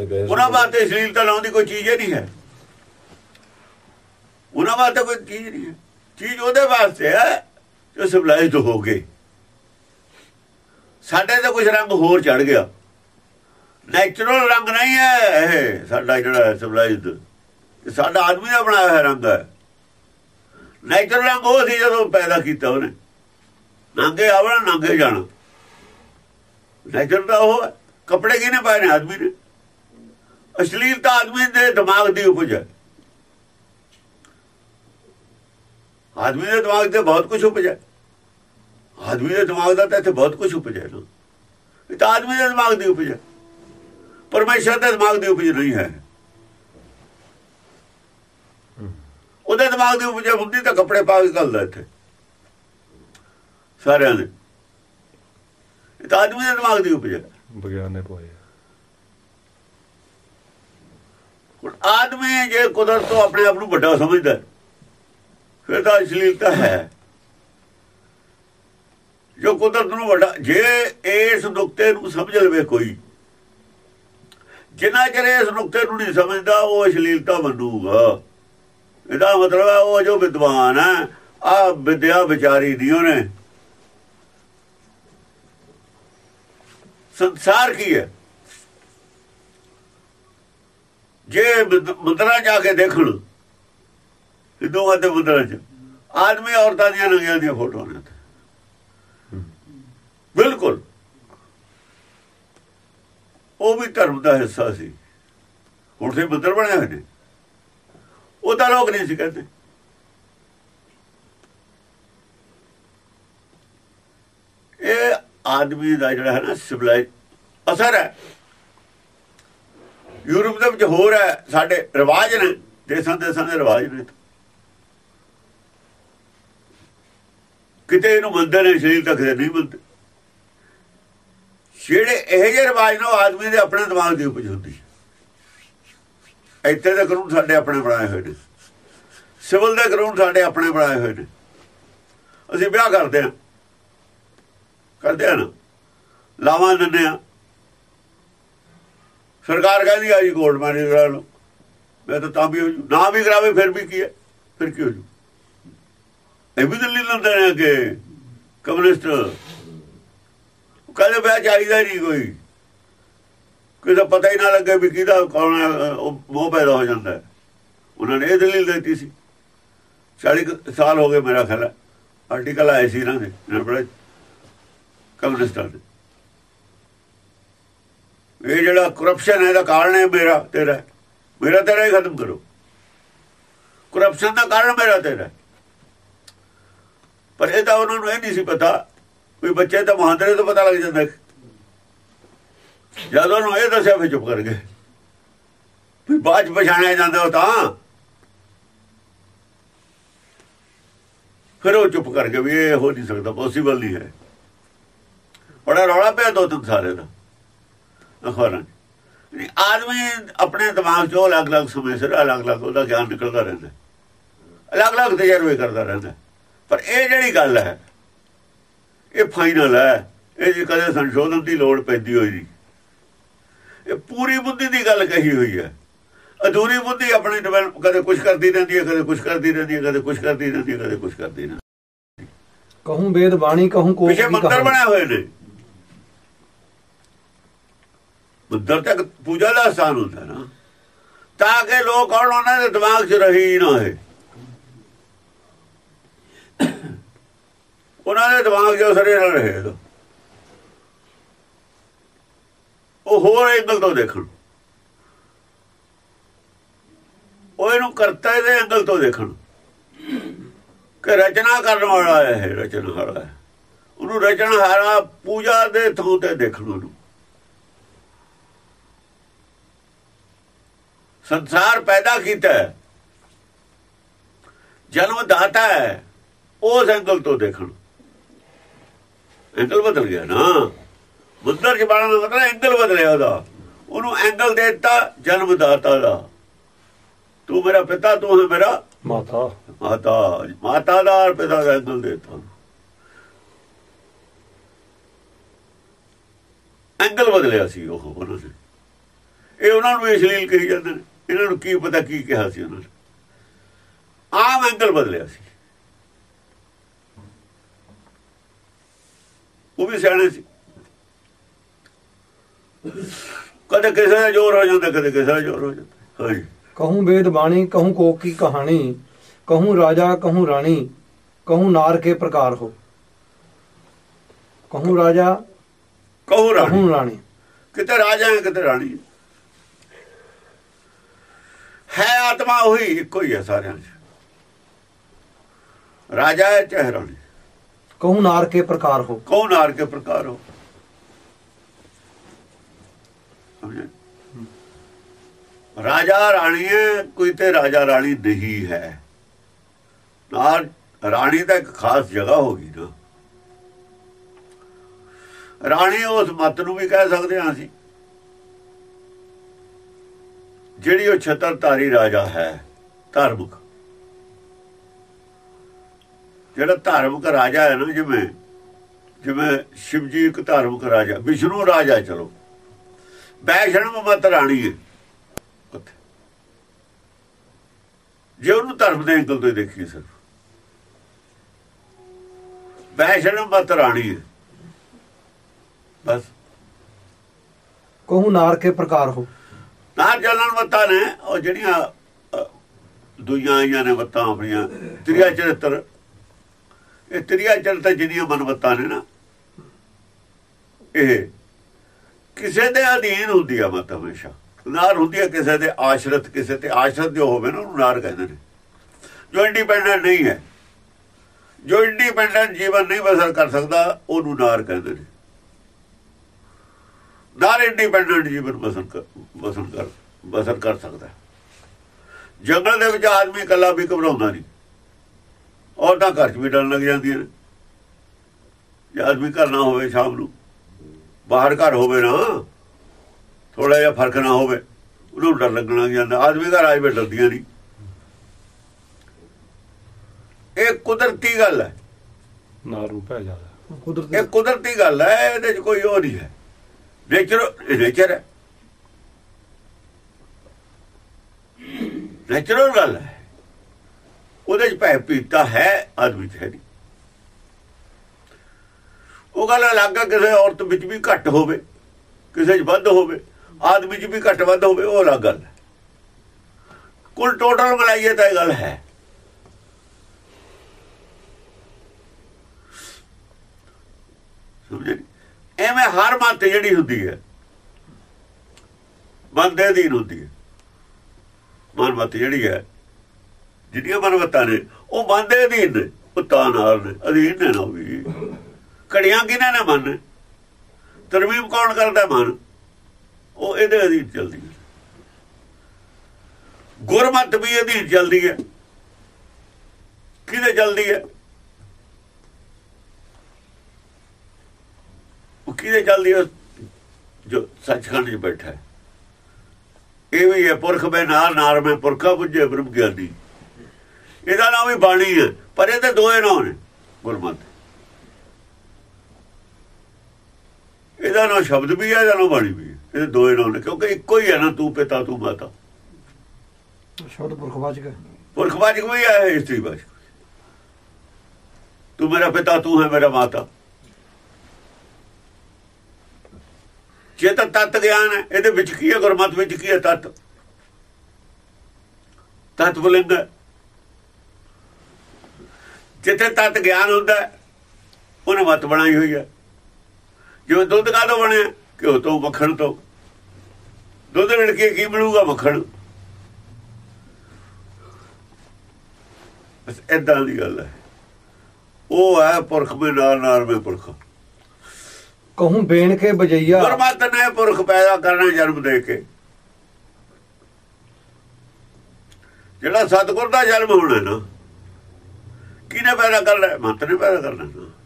ਗਏ ਉਹਨਾਂ ਵਾਸਤੇ ਅਸ਼ਲੀਲਤਾ ਲਾਉਣ ਦੀ ਕੋਈ ਚੀਜ਼ ਹੀ ਨਹੀਂ ਹੈ। ਉਹਨਾਂ ਵਾਸਤੇ ਕੋਈ ਚੀਜ਼ ਨਹੀਂ ਹੈ। ਚੀਜ਼ ਉਹਦੇ ਵਾਸਤੇ ਹੈ ਜੋ ਸਿਵਲਾਈਜ਼ਡ ਹੋ ਗਏ। ਸਾਡੇ ਤੇ ਕੁਝ ਰੰਗ ਹੋਰ ਚੜ ਗਿਆ। ਨੈਚੁਰਲ ਰੰਗ ਨਹੀਂ ਹੈ ਇਹ ਸਾਡਾ ਜਿਹੜਾ ਸਿਵਲਾਈਜ਼ਡ ਸਾਡਾ ਆਦਮੀ ਦਾ ਬਣਾਇਆ ਹੋਇਆ ਰੰਗ ਹੈ। ਨੈਚੁਰਲ ਰੰਗ ਉਹ ਸੀ ਜਦੋਂ ਪੈਦਾ ਕੀਤਾ ਉਹਨੇ। ਨੰਗੇ ਆਵਣਾ, ਨੰਗੇ ਜਾਣਾ। ਨੈਚੁਰਲ ਤਾਂ ਉਹ ਹੈ। ਕੱਪੜੇ ਕਿਹਨੇ ਪਾਏ ਨੇ ਆਦਮੀ ਨੇ? ਅਸ਼ਲੀਲਤਾ ਆਦਮੀ ਦੇ ਦਿਮਾਗ ਦੀ ਉਪਜ ਹੈ। ਆਦਮੀ ਦੇ ਦਿਮਾਗ ਤੇ ਬਹੁਤ ਕੁਝ ਉਪਜ ਹੈ। ਆਦਮੀ ਦੇ ਦਿਮਾਗ ਦਾ ਤਾਂ ਇੱਥੇ ਬਹੁਤ ਕੁਝ ਉਪਜ ਹੈ ਨਾ। ਇਹ ਤਾਂ ਆਦਮੀ ਦੇ ਦਿਮਾਗ ਦੀ ਉਪਜ ਹੈ। ਪਰਮੇਸ਼ਰ ਦੇ ਦਿਮਾਗ ਦੀ ਉਪਜ ਨਹੀਂ ਹੈ। ਉਹਦੇ ਦਿਮਾਗ ਦੀ ਉਪਜ ਹੁੰਦੀ ਤਾਂ ਕੱਪੜੇ ਪਾ ਕੇ ਘਲਦਾ ਇੱਥੇ। ਸਾਰਿਆਂ ਦੇ ਇਹ ਤਾਂ ਆਦਮੀ ਦੇ ਦਿਮਾਗ ਦੀ ਉਪਜ। ਵਿਗਿਆਨ ਨੇ ਪਵਾਏ ਹੁਣ ਆਦਮੀ ਜੇ ਕੁਦਰਤ ਤੋਂ ਆਪਣੇ ਆਪ ਨੂੰ ਵੱਡਾ ਸਮਝਦਾ ਫਿਰ ਤਾਂ ਅਸ਼ਲੀਲਤਾ ਹੈ। ਜੋ ਕੁਦਰਤ ਨੂੰ ਵੱਡਾ ਜੇ ਇਸ ਨੁਕਤੇ ਨੂੰ ਸਮਝ ਲਵੇ ਕੋਈ ਜਿੰਨਾ ਚਿਰ ਇਸ ਨੁਕਤੇ ਨੂੰ ਨਹੀਂ ਸਮਝਦਾ ਉਹ ਅਸ਼ਲੀਲਤਾ ਮੰਨੂਗਾ। ਇਹਦਾ ਮਤਲਬ ਹੈ ਉਹ ਜੋ ਵਿਦਵਾਨ ਹੈ ਆ ਵਿਦਿਆ ਵਿਚਾਰੀ ਦੀ ਉਹਨੇ। ਸੰਸਾਰ ਕੀ ਹੈ? ਜੇ ਮੰਦਰਾਂ ਜਾ ਕੇ ਦੇਖਣ ਹਿੰਦੂਆਂ ਦੇ ਮੰਦਰਾਂ 'ਚ, ਆਦਮੀ ਔਰਤਾਂ ਦੀਆਂ ਨੰਗੀਆਂ ਦੀਆਂ ਫੋਟੋਆਂ ਨੇ ਉੱਥੇ। ਬਿਲਕੁਲ। ਉਹ ਵੀ ਧਰਮ ਦਾ ਹਿੱਸਾ ਸੀ। ਹੁਣ ਤੇ ਮੰਦਰ ਬਣੇ ਹੋਏ ਨੇ। ਉਹ ਤਾਂ ਲੋਕ ਨਹੀਂ ਸੀ ਕਹਿੰਦੇ ਇਹ ਆਦਮੀ ਦਾ ਜਿਹੜਾ ਹੈ ਨਾ ਸਿਵਲਾਈ ਅਸਰ ਹੈ। ਯੂਰਪ ਦੇ ਵਿੱਚ ਹੋਰ ਹੈ, ਸਾਡੇ ਰਿਵਾਜ ਨੇ, ਦੇਸਾਂ ਦੇਸਾਂ ਦੇ ਰਿਵਾਜ ਨੇ। ਕਿਤੇ ਇਹਨੂੰ ਮੰਨਦੇ ਨੇ, ਸ਼ਰੀਰ ਤੱਕ ਨਹੀਂ ਮੰਨਦੇ ਜਿਹੜੇ ਇਹ ਜਿਹੇ ਰਿਵਾਜ ਨੇ, ਉਹ ਆਦਮੀ ਦੇ ਆਪਣੇ ਦਿਮਾਗ ਦੀ ਉਪਜ ਹੁੰਦੀ ਇੱਥੇ ਦੇ ਕਾਨੂੰਨ ਸਾਡੇ ਆਪਣੇ ਬਣਾਏ ਹੋਏ ਨੇ। ਸਿਵਲ ਦੇ ਕਾਨੂੰਨ ਸਾਡੇ ਆਪਣੇ ਬਣਾਏ ਹੋਏ ਨੇ। ਅਸੀਂ ਵਿਆਹ ਕਰਦੇ ਹਾਂ। ਕਰਦੇ ਹਾਂ ਨਾ। ਲਾਵਾਂ ਦਿੰਦੇ ਹਾਂ। ਸਰਕਾਰ ਕਹਿੰਦੀ ਆ ਜੀ ਕੋਰਟ ਮੈਰਿਜ ਕਰਾ ਲਓ। ਮੈਂ ਤਾਂ ਤਾਂ ਵੀ ਹੋ ਜੂ। ਨਾ ਵੀ ਕਰਾਵੇ, ਫਿਰ ਵੀ ਕੀ ਹੈ? ਫਿਰ ਕੀ ਹੋ ਜੂ? ਇਹ ਵੀ ਦਿੱਲੀ ਲੰਦੇ ਨੇ ਕਿ ਕਮਿਊਨਿਸਟ। ਕਹਿੰਦੇ ਵਿਆਹ ਚਾਹੀਦਾ ਨਹੀਂ ਕੋਈ। ਕਿਹਦਾ ਪਤਾ ਹੀ ਨਾ ਲੱਗੇ ਵੀ ਕਿਹਦਾ ਕੌਣ ਹੈ ਉਹ ਮੋਹ ਪੈਦਾ ਹੋ ਜਾਂਦਾ ਉਹਨਾਂ ਨੇ ਇਹ ਦਲੀਲ ਦਿੱਤੀ ਸੀ। 40 ਸਾਲ ਹੋ ਗਏ ਮੇਰਾ ਖਿਆਲ ਆਰਟੀਕਲ ਆਏ ਸੀ ਇਹਨਾਂ ਦੇ, ਇਹਨਾਂ ਕਮਿਊਨਿਸਟਾਂ ਦੇ। ਇਹ ਜਿਹੜਾ ਕਰਪਸ਼ਨ ਹੈ, ਇਹਦਾ ਕਾਰਨ ਹੈ ਮੇਰਾ, ਤੇਰਾ। ਮੇਰਾ ਤੇਰਾ ਹੀ ਖਤਮ ਕਰੋ। ਕਰਪਸ਼ਨ ਦਾ ਕਾਰਨ ਮੇਰਾ ਤੇਰਾ ਪਰ ਇਹ ਤਾਂ ਉਹਨਾਂ ਨੂੰ ਇਹ ਨਹੀਂ ਸੀ ਪਤਾ, ਵੀ ਬੱਚੇ ਤਾਂ ਮਹਾਂਦਰੇ ਤੋਂ ਪਤਾ ਲੱਗ ਜਾਂਦਾ ਜਦ ਉਹਨੂੰ ਇਹ ਦੱਸਿਆ ਫਿਰ ਚੁੱਪ ਕਰ ਗਏ। ਵੀ ਬਾਅਦ ਚ ਪਛਾਣਿਆ ਜਾਂਦਾ ਉਹ ਤਾਂ। ਫਿਰ ਉਹ ਚੁੱਪ ਕਰ ਗਏ ਵੀ ਇਹ ਹੋ ਨਹੀਂ ਸਕਦਾ ਪੋਸੀਬਲ ਨਹੀਂ ਹੈ। ਬੜਾ ਰੌਲਾ ਪਿਆ ਦੋ ਤਿੰਨ ਸਾਰੇ ਦਾ। ਅਖਬਾਰਾਂ 'ਚ। ਵੀ ਆਦਮੀ ਆਪਣੇ ਦਿਮਾਗ 'ਚੋਂ ਅਲੱਗ-ਅਲੱਗ ਸਮੇਂ ਸਿਰ ਅਲੱਗ-ਅਲੱਗ ਉਹਦਾ ਗਿਆਨ ਨਿਕਲਦਾ ਰਹਿੰਦਾ ਅਲੱਗ-ਅਲੱਗ ਤਜਰਬੇ ਕਰਦਾ ਰਹਿੰਦਾ ਪਰ ਇਹ ਜਿਹੜੀ ਗੱਲ ਹੈ, ਇਹ ਫਾਈਨਲ ਹੈ। ਇਹ ਜੀ ਕਦੇ ਸੰਸ਼ੋਧਨ ਦੀ ਲੋੜ ਪੈਂਦੀ ਹੋਈ ਨਹੀਂ। ਇਹ ਪੂਰੀ ਬੁੱਧੀ ਦੀ ਗੱਲ ਕਹੀ ਹੋਈ ਹੈ। ਅਧੂਰੀ ਬੁੱਧੀ ਆਪਣੀ ਡਿਵੈਲਪ ਕਦੇ ਕੁਝ ਕਰਦੀ ਰਹਿੰਦੀ ਹੈ ਕਦੇ ਕੁਝ ਕਰਦੀ ਰਹਿੰਦੀ ਹੈ ਕਦੇ ਕੁਝ ਕਰਦੀ ਰਹਿੰਦੀ ਹੈ ਕਦੇ ਕੁਝ ਕਰਦੀ ਹੈ। ਕਹੂੰ ਵੇਦ ਬਾਣੀ ਕਹੂੰ ਕੋਕ ਪਿਛੇ ਮੰਦਰ ਕਹਾਣੀ। ਬਣੇ ਹੋਏ ਨੇ। ਮੰਦਰ ਤੱਕ ਪੂਜਾ ਦਾ ਸਥਾਨ ਹੁੰਦਾ ਨਾ। ਤਾਂ ਕਿ ਲੋਕ ਆਉਣ ਉਹਨਾਂ ਦੇ ਦਿਮਾਗ 'ਚ ਰਹੀ ਨਾ ਹੈ ਉਹਨਾਂ ਦੇ ਦਿਮਾਗ 'ਚ ਸਰੇ ਨਾ ਰਹੇ ਇਹਦਾ। ਉਹ ਹੋਰ ਐਂਗਲ ਤੋਂ ਦੇਖਣ। ਉਹ ਇਹਨੂੰ ਕਰਤਾ ਦੇ ਐਂਗਲ ਤੋਂ ਦੇਖਣ। ਕਿ ਰਚਨਾ ਕਰਨ ਵਾਲਾ ਹੈ, ਰਚਨਾ ਵਾਲਾ ਉਹਨੂੰ ਰਚਨਾ ਹਾਰਾ ਪੂਜਾ ਦੇ ਥਾਂ ਤੇ ਦੇਖਣ ਉਹਨੂੰ ਸੰਸਾਰ ਪੈਦਾ ਕੀਤਾ ਜਨਮ ਦਾਤਾ ਹੈ। ਉਸ ਐਂਗਲ ਤੋਂ ਦੇਖਣ। ਐਂਗਲ ਬਦਲ ਗਿਆ ਨਾ। ਮੰਦਰ ਚ ਬਾਣਾ ਦਾ ਮਤਲਬ ਐਂਗਲ ਬਦਲਿਆ ਉਹਦਾ। ਉਹਨੂੰ ਐਂਗਲ ਦੇ ਦਿੱਤਾ ਜਨਮ ਦਾਤਾ ਦਾ। ਤੂੰ ਮੇਰਾ ਪਿਤਾ ਤੂੰ ਹੈ ਮੇਰਾ ਮਾਤਾ। ਮਾਤਾ। ਮਾਤਾ ਦਾ ਔਰ ਪਿਤਾ ਦਾ ਐਂਗਲ ਦੇ ਦਿੱਤਾ। ਐਂਗਲ ਬਦਲਿਆ ਸੀ ਉਹ ਉਹਨਾਂ ਨੇ। ਇਹ ਉਹਨਾਂ ਨੂੰ ਇਸਲੀਲ ਕਹੀ ਜਾਂਦੇ ਨੇ। ਇਹਨਾਂ ਨੂੰ ਕੀ ਪਤਾ ਕੀ ਕਿਹਾ ਸੀ ਉਹਨਾਂ ਨੇ। ਆਮ ਐਂਗਲ ਬਦਲਿਆ ਸੀ। ਉਹ ਵੀ ਸਿਆਣੇ ਸੀ। ਕਦੇ ਕਿਸੇ ਦਾ ਜ਼ੋਰ ਹੋ ਜਾਂਦਾ ਕਦੇ ਕਿਸੇ ਦਾ ਜ਼ੋਰ ਹੋ ਜਾਂਦਾ। ਹਾਂਜੀ। ਕਹੂੰ ਵੇਦ ਬਾਣੀ ਕਹੂੰ ਕੋਕ ਕੀ ਕਹਾਣੀ ਕਹੂੰ ਰਾਜਾ ਕਹੂੰ ਰਾਣੀ ਕਹੂੰ ਨਾਰ ਕੇ ਪ੍ਰਕਾਰ ਹੋ। ਕਹੂੰ ਰਾਜਾ ਕਹੋ ਰਾਣੀ। ਕਹੂੰ ਰਾਣੀ। ਕਿਤੇ ਰਾਜਾ ਹੈ ਕਿਤੇ ਰਾਣੀ ਹੈ। ਆਤਮਾ ਉਹੀ ਇੱਕੋ ਹੀ ਹੈ ਸਾਰਿਆਂ 'ਚ। ਰਾਜਾ ਹੈ ਚਾਹੇ ਰਾਣੀ। ਕਹੂੰ ਨਾਰ ਕੇ ਪ੍ਰਕਾਰ ਹੋ। ਕੌਣ ਹਾਰ ਕੇ ਪ੍ਰਕਾਰ ਹੋ ਸਮਝੇ? ਰਾਜਾ ਰਾਣੀ ਕੋਈ ਤੇ ਰਾਜਾ ਰਾਣੀ ਨਹੀਂ ਹੈ। ਨਾਲ ਰਾਣੀ ਤਾਂ ਇੱਕ ਖਾਸ ਜਗ੍ਹਾ ਹੋ ਗਈ ਨਾ। ਰਾਣੀ ਉਸ ਮਤ ਨੂੰ ਵੀ ਕਹਿ ਸਕਦੇ ਹਾਂ ਅਸੀਂ। ਜਿਹੜੀ ਉਹ ਛਤਰਧਾਰੀ ਰਾਜਾ ਹੈ, ਧਾਰਮਿਕ। ਜਿਹੜਾ ਧਾਰਮਿਕ ਰਾਜਾ ਹੈ ਨਾ, ਜਿਵੇਂ ਜਿਵੇਂ ਸ਼ਿਵਜੀ ਇੱਕ ਧਾਰਮਿਕ ਰਾਜਾ, ਵਿਸ਼ਨੂੰ ਰਾਜਾ ਚਲੋ। ਵੈਸ਼ਨਵ ਮਤ ਰਾਣੀ ਹੈ ਜੇ ਉਹਨੂੰ ਧਰਮ ਦੇ ਐਂਗਲ ਤੋਂ ਹੀ ਦੇਖੀ ਸਿਰਫ। ਵੈਸ਼ਨਵ ਮਤ ਰਾਣੀ ਹੈ। ਬਸ। ਕਹੂੰ ਨਾਰ ਕੇ ਪ੍ਰਕਾਰ ਹੋ। ਨਾ ਚੱਲਣ ਮਤਾਂ ਨੇ ਉਹ ਜਿਹੜੀਆਂ ਦੁਈਆਂ ਆਈਆਂ ਨੇ ਮਤਾਂ ਆਪਣੀਆਂ ਤ੍ਰਿਆ ਚਰਿੱਤਰ। ਇਹ ਤ੍ਰਿਆ ਚਰਿੱਤਰ ਜਿਹੜੀਆਂ ਮਨਮਤਾਂ ਨੇ ਨਾ ਇਹ ਕਿਸੇ ਦੇ ਅਧੀਨ ਹੁੰਦੀ ਆ ਮਤ ਹਮੇਸ਼ਾ। ਨਾਰ ਹੁੰਦੀ ਆ ਕਿਸੇ ਦੇ ਆਸ਼ਰਤ, ਕਿਸੇ ਤੇ ਆਸ਼ਰਤ ਜੋ ਹੋਵੇ ਨਾ, ਉਹਨੂੰ ਨਾਰ ਕਹਿੰਦੇ ਨੇ। ਜੋ ਇੰਡੀਪੈਂਡੈਂਟ ਨਹੀਂ ਹੈ, ਜੋ ਇੰਡੀਪੈਂਡੈਂਟ ਜੀਵਨ ਨਹੀਂ ਬਸਰ ਕਰ ਸਕਦਾ, ਉਹਨੂੰ ਨਾਰ ਕਹਿੰਦੇ ਨੇ। ਨਾਰ ਇੰਡੀਪੈਂਡੈਂਟ ਜੀਵਨ ਬਸਰ ਕਰ ਬਸਰ ਕਰ ਬਸਰ ਕਰ ਸਕਦਾ। ਜੰਗਲ ਦੇ ਵਿੱਚ ਆਦਮੀ ਇਕੱਲਾ ਵੀ ਘਬਰਾਉਂਦਾ ਨਹੀਂ। ਔਰਤਾਂ ਘਰ 'ਚ ਵੀ ਡਰਨ ਲੱਗ ਜਾਂਦੀਆਂ ਨੇ। ਜੇ ਆਦਮੀ ਘਰ ਨਾ ਹੋਵੇ ਸ਼ਾਮ ਨੂੰ। ਬਾਹਰ ਘਰ ਹੋਵੇ ਨਾ ਥੋੜਾ ਜਿਹਾ ਫ਼ਰਕ ਨਾ ਹੋਵੇ ਉਹਨੂੰ ਡਰ ਲੱਗਣਾ ਜਾਂਦਾ ਆਦਮੀ ਘਰ ਆਏ ਬੈ ਡਰਦੀਆਂ ਨਹੀਂ। ਇਹ ਕੁਦਰਤੀ ਗੱਲ ਹੈ। ਨਾਰ ਨੂੰ ਪੈ ਜਾਂਦਾ ਕੁਦਰਤੀ ਇਹ ਕੁਦਰਤੀ ਗੱਲ ਹੈ ਇਹਦੇ 'ਚ ਕੋਈ ਉਹ ਨਹੀਂ ਹੈ। ਨੇਚਰ ਨੇਚਰ ਹੈ। ਨੇਚਰਲ ਗੱਲ ਹੈ। ਉਹਦੇ 'ਚ ਭੈ ਪੀਤਾ ਹੈ ਆਦਮੀ 'ਚ ਹੈ ਨਹੀਂ। ਉਹ ਗੱਲ ਅਲੱਗ ਹੈ ਕਿਸੇ ਔਰਤ ਵਿੱਚ ਵੀ ਘੱਟ ਹੋਵੇ, ਕਿਸੇ 'ਚ ਵੱਧ ਹੋਵੇ, ਆਦਮੀ 'ਚ ਵੀ ਘੱਟ ਵੱਧ ਹੋਵੇ, ਉਹ ਅਲੱਗ ਗੱਲ ਹੈ। ਕੁੱਲ ਟੋਟਲ ਮਿਲਾਈਏ ਤਾਂ ਇਹ ਗੱਲ ਹੈ। ਸਮਝੇ ਨੀ? ਐਵੇਂ ਹਰ ਮੱਤ ਜਿਹੜੀ ਹੁੰਦੀ ਹੈ ਮਨ ਦੇ ਅਧੀਨ ਹੁੰਦੀ ਹੈ। ਮਨਮਤ ਜਿਹੜੀ ਹੈ ਜਿਹੜੀਆਂ ਮਨਮਤਾਂ ਨੇ, ਉਹ ਮਨ ਦੇ ਅਧੀਨ ਨੇ, ਉਹ ਤਾਂ ਨਾਲ ਨੇ, ਅਧੀਨ ਨੇ ਨਾ ਵੀ ਘੜੀਆਂ ਕਿਹਨਾਂ ਨੇ ਮਨ? ਨੇ ਤਰਮੀਮ ਕੌਣ ਕਰਦਾ ਮਨ? ਉਹ ਇਹਦੇ ਅਧੀਨ ਚੱਲਦੀ ਹੈ। ਗੁਰਮਤ ਵੀ ਅਧੀਨ ਚੱਲਦੀ ਹੈ। ਕਿਹਦੇ ਚੱਲਦੀ ਹੈ? ਉਹ ਕਿਹਦੇ ਚੱਲਦੀ ਹੈ? ਜੋ ਸੱਚਖੰਡ 'ਚ ਬੈਠਾ ਹੈ। ਇਹ ਵੀ ਹੈ, ਪੁਰਖ ਬੈ ਨਾਰ ਨਾਰ ਮੈਂ ਪੁਰਖਾ ਪੁੱਜੇ ਬ੍ਰਹਮ ਗਿਆਨੀ। ਇਹਦਾ ਨਾਮ ਵੀ ਬਾਣੀ ਹੈ, ਪਰ ਇਹਦੇ ਦੋਏ ਨਾਮ ਨੇ ਗੁਰਮਤ। ਇਹਦਾ ਨਾਮ ਸ਼ਬਦ ਵੀ ਹੈ ਇਹਦਾ ਨਾਮ ਬਾਣੀ ਵੀ ਹੈ ਇਹਦੇ ਦੋਏ ਨਾਮ ਨੇ ਕਿਉਂਕਿ ਇੱਕੋ ਹੀ ਹੈ ਨਾ ਤੂੰ ਪਿਤਾ ਤੂੰ ਮਾਤਾ। ਸ਼ਬਦ ਪੁਰਖਵਾਚਕ ਪੁਰਖਵਾਚਕ ਵੀ ਹੈ ਇਸਤਰੀ ਵਾਚਕ। ਤੂੰ ਮੇਰਾ ਪਿਤਾ ਤੂੰ ਹੈ ਮੇਰਾ ਮਾਤਾ। ਜੇ ਤਾਂ ਤਤ ਗਿਆਨ ਹੈ ਇਹਦੇ ਵਿੱਚ ਕੀ ਹੈ ਗੁਰਮਤ ਵਿੱਚ ਕੀ ਹੈ ਤਤ? ਤਤ ਬੁਲੰਦ ਹੈ। ਜਿੱਥੇ ਤਤ ਗਿਆਨ ਹੁੰਦਾ ਉਹਨੇ ਮਤ ਬਣਾਈ ਹੋਈ ਹੈ। ਜਿਵੇਂ ਦੁੱਧ ਕਾਹਦੋਂ ਬਣਿਆ ਘਿਓ ਤੋਂ ਮੱਖਣ ਤੋਂ। ਦੁੱਧ ਲੜਕੇ ਕੀ ਮਿਲੂਗਾ ਮੱਖਣ। ਬਸ ਇਦਾਂ ਦੀ ਗੱਲ ਹੈ। ਉਹ ਹੈ ਪੁਰਖ ਮੇ ਨਾਲ ਨਾਲ ਮੇ ਪੁਰਖ। ਕਹੂੰ ਬੇਣ ਕੇ ਬਜਈਆ। ਗੁਰਮਤਿ ਨੇ ਪੁਰਖ ਪੈਦਾ ਕਰਨਾ ਜਨਮ ਦੇ ਕੇ। ਜਿਹੜਾ ਸਤਗੁਰ ਦਾ ਜਨਮ ਹੋਣਾ ਨਾ ਕਿਹਨੇ ਪੈਦਾ ਕਰਨਾ? ਮੰਤ ਨੇ ਪੈਦਾ ਕਰਨਾ ਨਾ।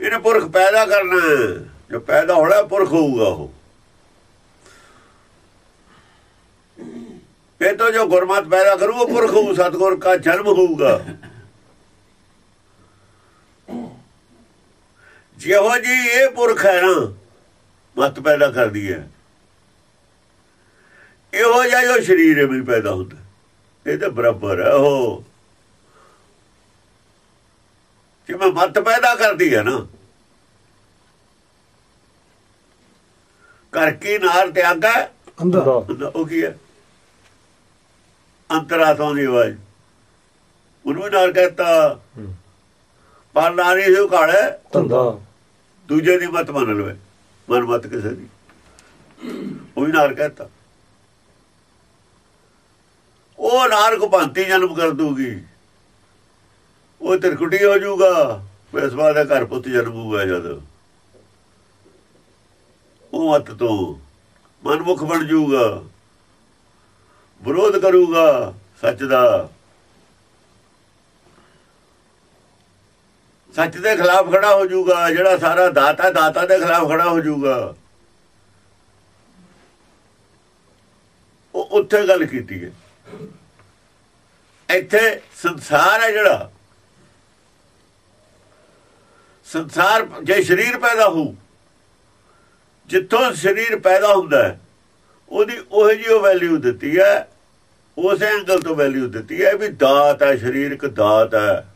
ਇਹਨੇ ਪੁਰਖ ਪੈਦਾ ਕਰਨਾ ਹੈ। ਜੋ ਪੈਦਾ ਹੋਣਾ, ਪੁਰਖ ਹੋਊਗਾ ਉਹ। ਇਹ ਤਾਂ ਜੋ ਗੁਰਮਤ ਪੈਦਾ ਕਰੂ, ਉਹ ਪੁਰਖ ਹੋਊ, ਸਤਗੁਰ ਦਾ ਜਨਮ ਹੋਊਗਾ। ਜਿਹੋ ਜੀ ਇਹ ਪੁਰਖ ਹੈ ਨਾ, ਮਤ ਪੈਦਾ ਕਰਦੀ ਹੈ। ਇਹੋ ਜਿਹਾ ਜੋ ਸਰੀਰ ਵੀ ਪੈਦਾ ਹੁੰਦਾ। ਇਹ ਤਾਂ ਬਰਾਬਰ ਹੈ, ਉਹ। ਜਿਵੇਂ ਮਤ ਪੈਦਾ ਕਰਦੀ ਹੈ ਨਾ। ਕਰ ਕੀ ਨਾਰ ਤਿਆਗਾ ਅੰਧਾ ਉਹ ਕੀ ਹੈ? ਅੰਤਰਾਤਮਾ ਦੀ ਆਵਾਜ਼। ਉਹਨੂੰ ਵੀ ਨਾਰ ਕਹਤਾ। ਹੂੰ। ਪਰ ਨਾਰੀ ਜੋ ਕਾਲੇ ਧੰਦਾ ਦੂਜੇ ਦੀ ਮਤ ਮੰਨ ਲਵੇ। ਮਨ ਮਤ ਕਿਸੇ ਦੀ। ਉਹ ਵੀ ਨਾਰ ਕਹਤਾ। ਉਹ ਨਾਰ ਕੋ ਭੰਤੀ ਜਨਮ ਕਰ ਦੂਗੀ ਉਹ ਤਿਰਕੁਟੀ ਹੋ ਜਾਊਗਾ। ਬੇਸਵਾ ਦਾ ਘਰ ਪੁੱਤ ਜਨਮੂਗਾ ਜਦ। ਉਹ ਮਤ ਤੋਂ। ਮਨਮੁਖ ਬਣ ਜਾਊਗਾ। ਵਿਰੋਧ ਕਰੂਗਾ, ਸੱਚ ਦਾ। ਸੱਚ ਦੇ ਖਿਲਾਫ ਖੜਾ ਹੋ ਜਾਊਗਾ। ਜਿਹੜਾ ਸਾਰਾ ਦਾਤਾ ਦਾਤਾ ਦੇ ਖਿਲਾਫ ਖੜਾ ਹੋ ਜਾਊਗਾ। ਉਹ ਉੱਥੇ ਗੱਲ ਕੀਤੀ ਹੈ। ਇੱਥੇ ਸੰਸਾਰ ਹੈ ਜਿਹੜਾ। ਸੰਸਾਰ ਜੇ ਸਰੀਰ ਪੈਦਾ ਹੋ ਜਿੱਥੋਂ ਸਰੀਰ ਪੈਦਾ ਹੁੰਦਾ ਹੈ ਉਹਦੀ ਉਹ ਜਿਹੀ ਵੈਲਿਊ ਦਿੱਤੀ ਹੈ ਉਸ ਐਂਗਲ ਤੋਂ ਵੈਲਿਊ ਦਿੱਤੀ ਹੈ ਵੀ ਦਾਤ ਹੈ ਸਰੀਰ ਇੱਕ ਦਾਤ ਹੈ।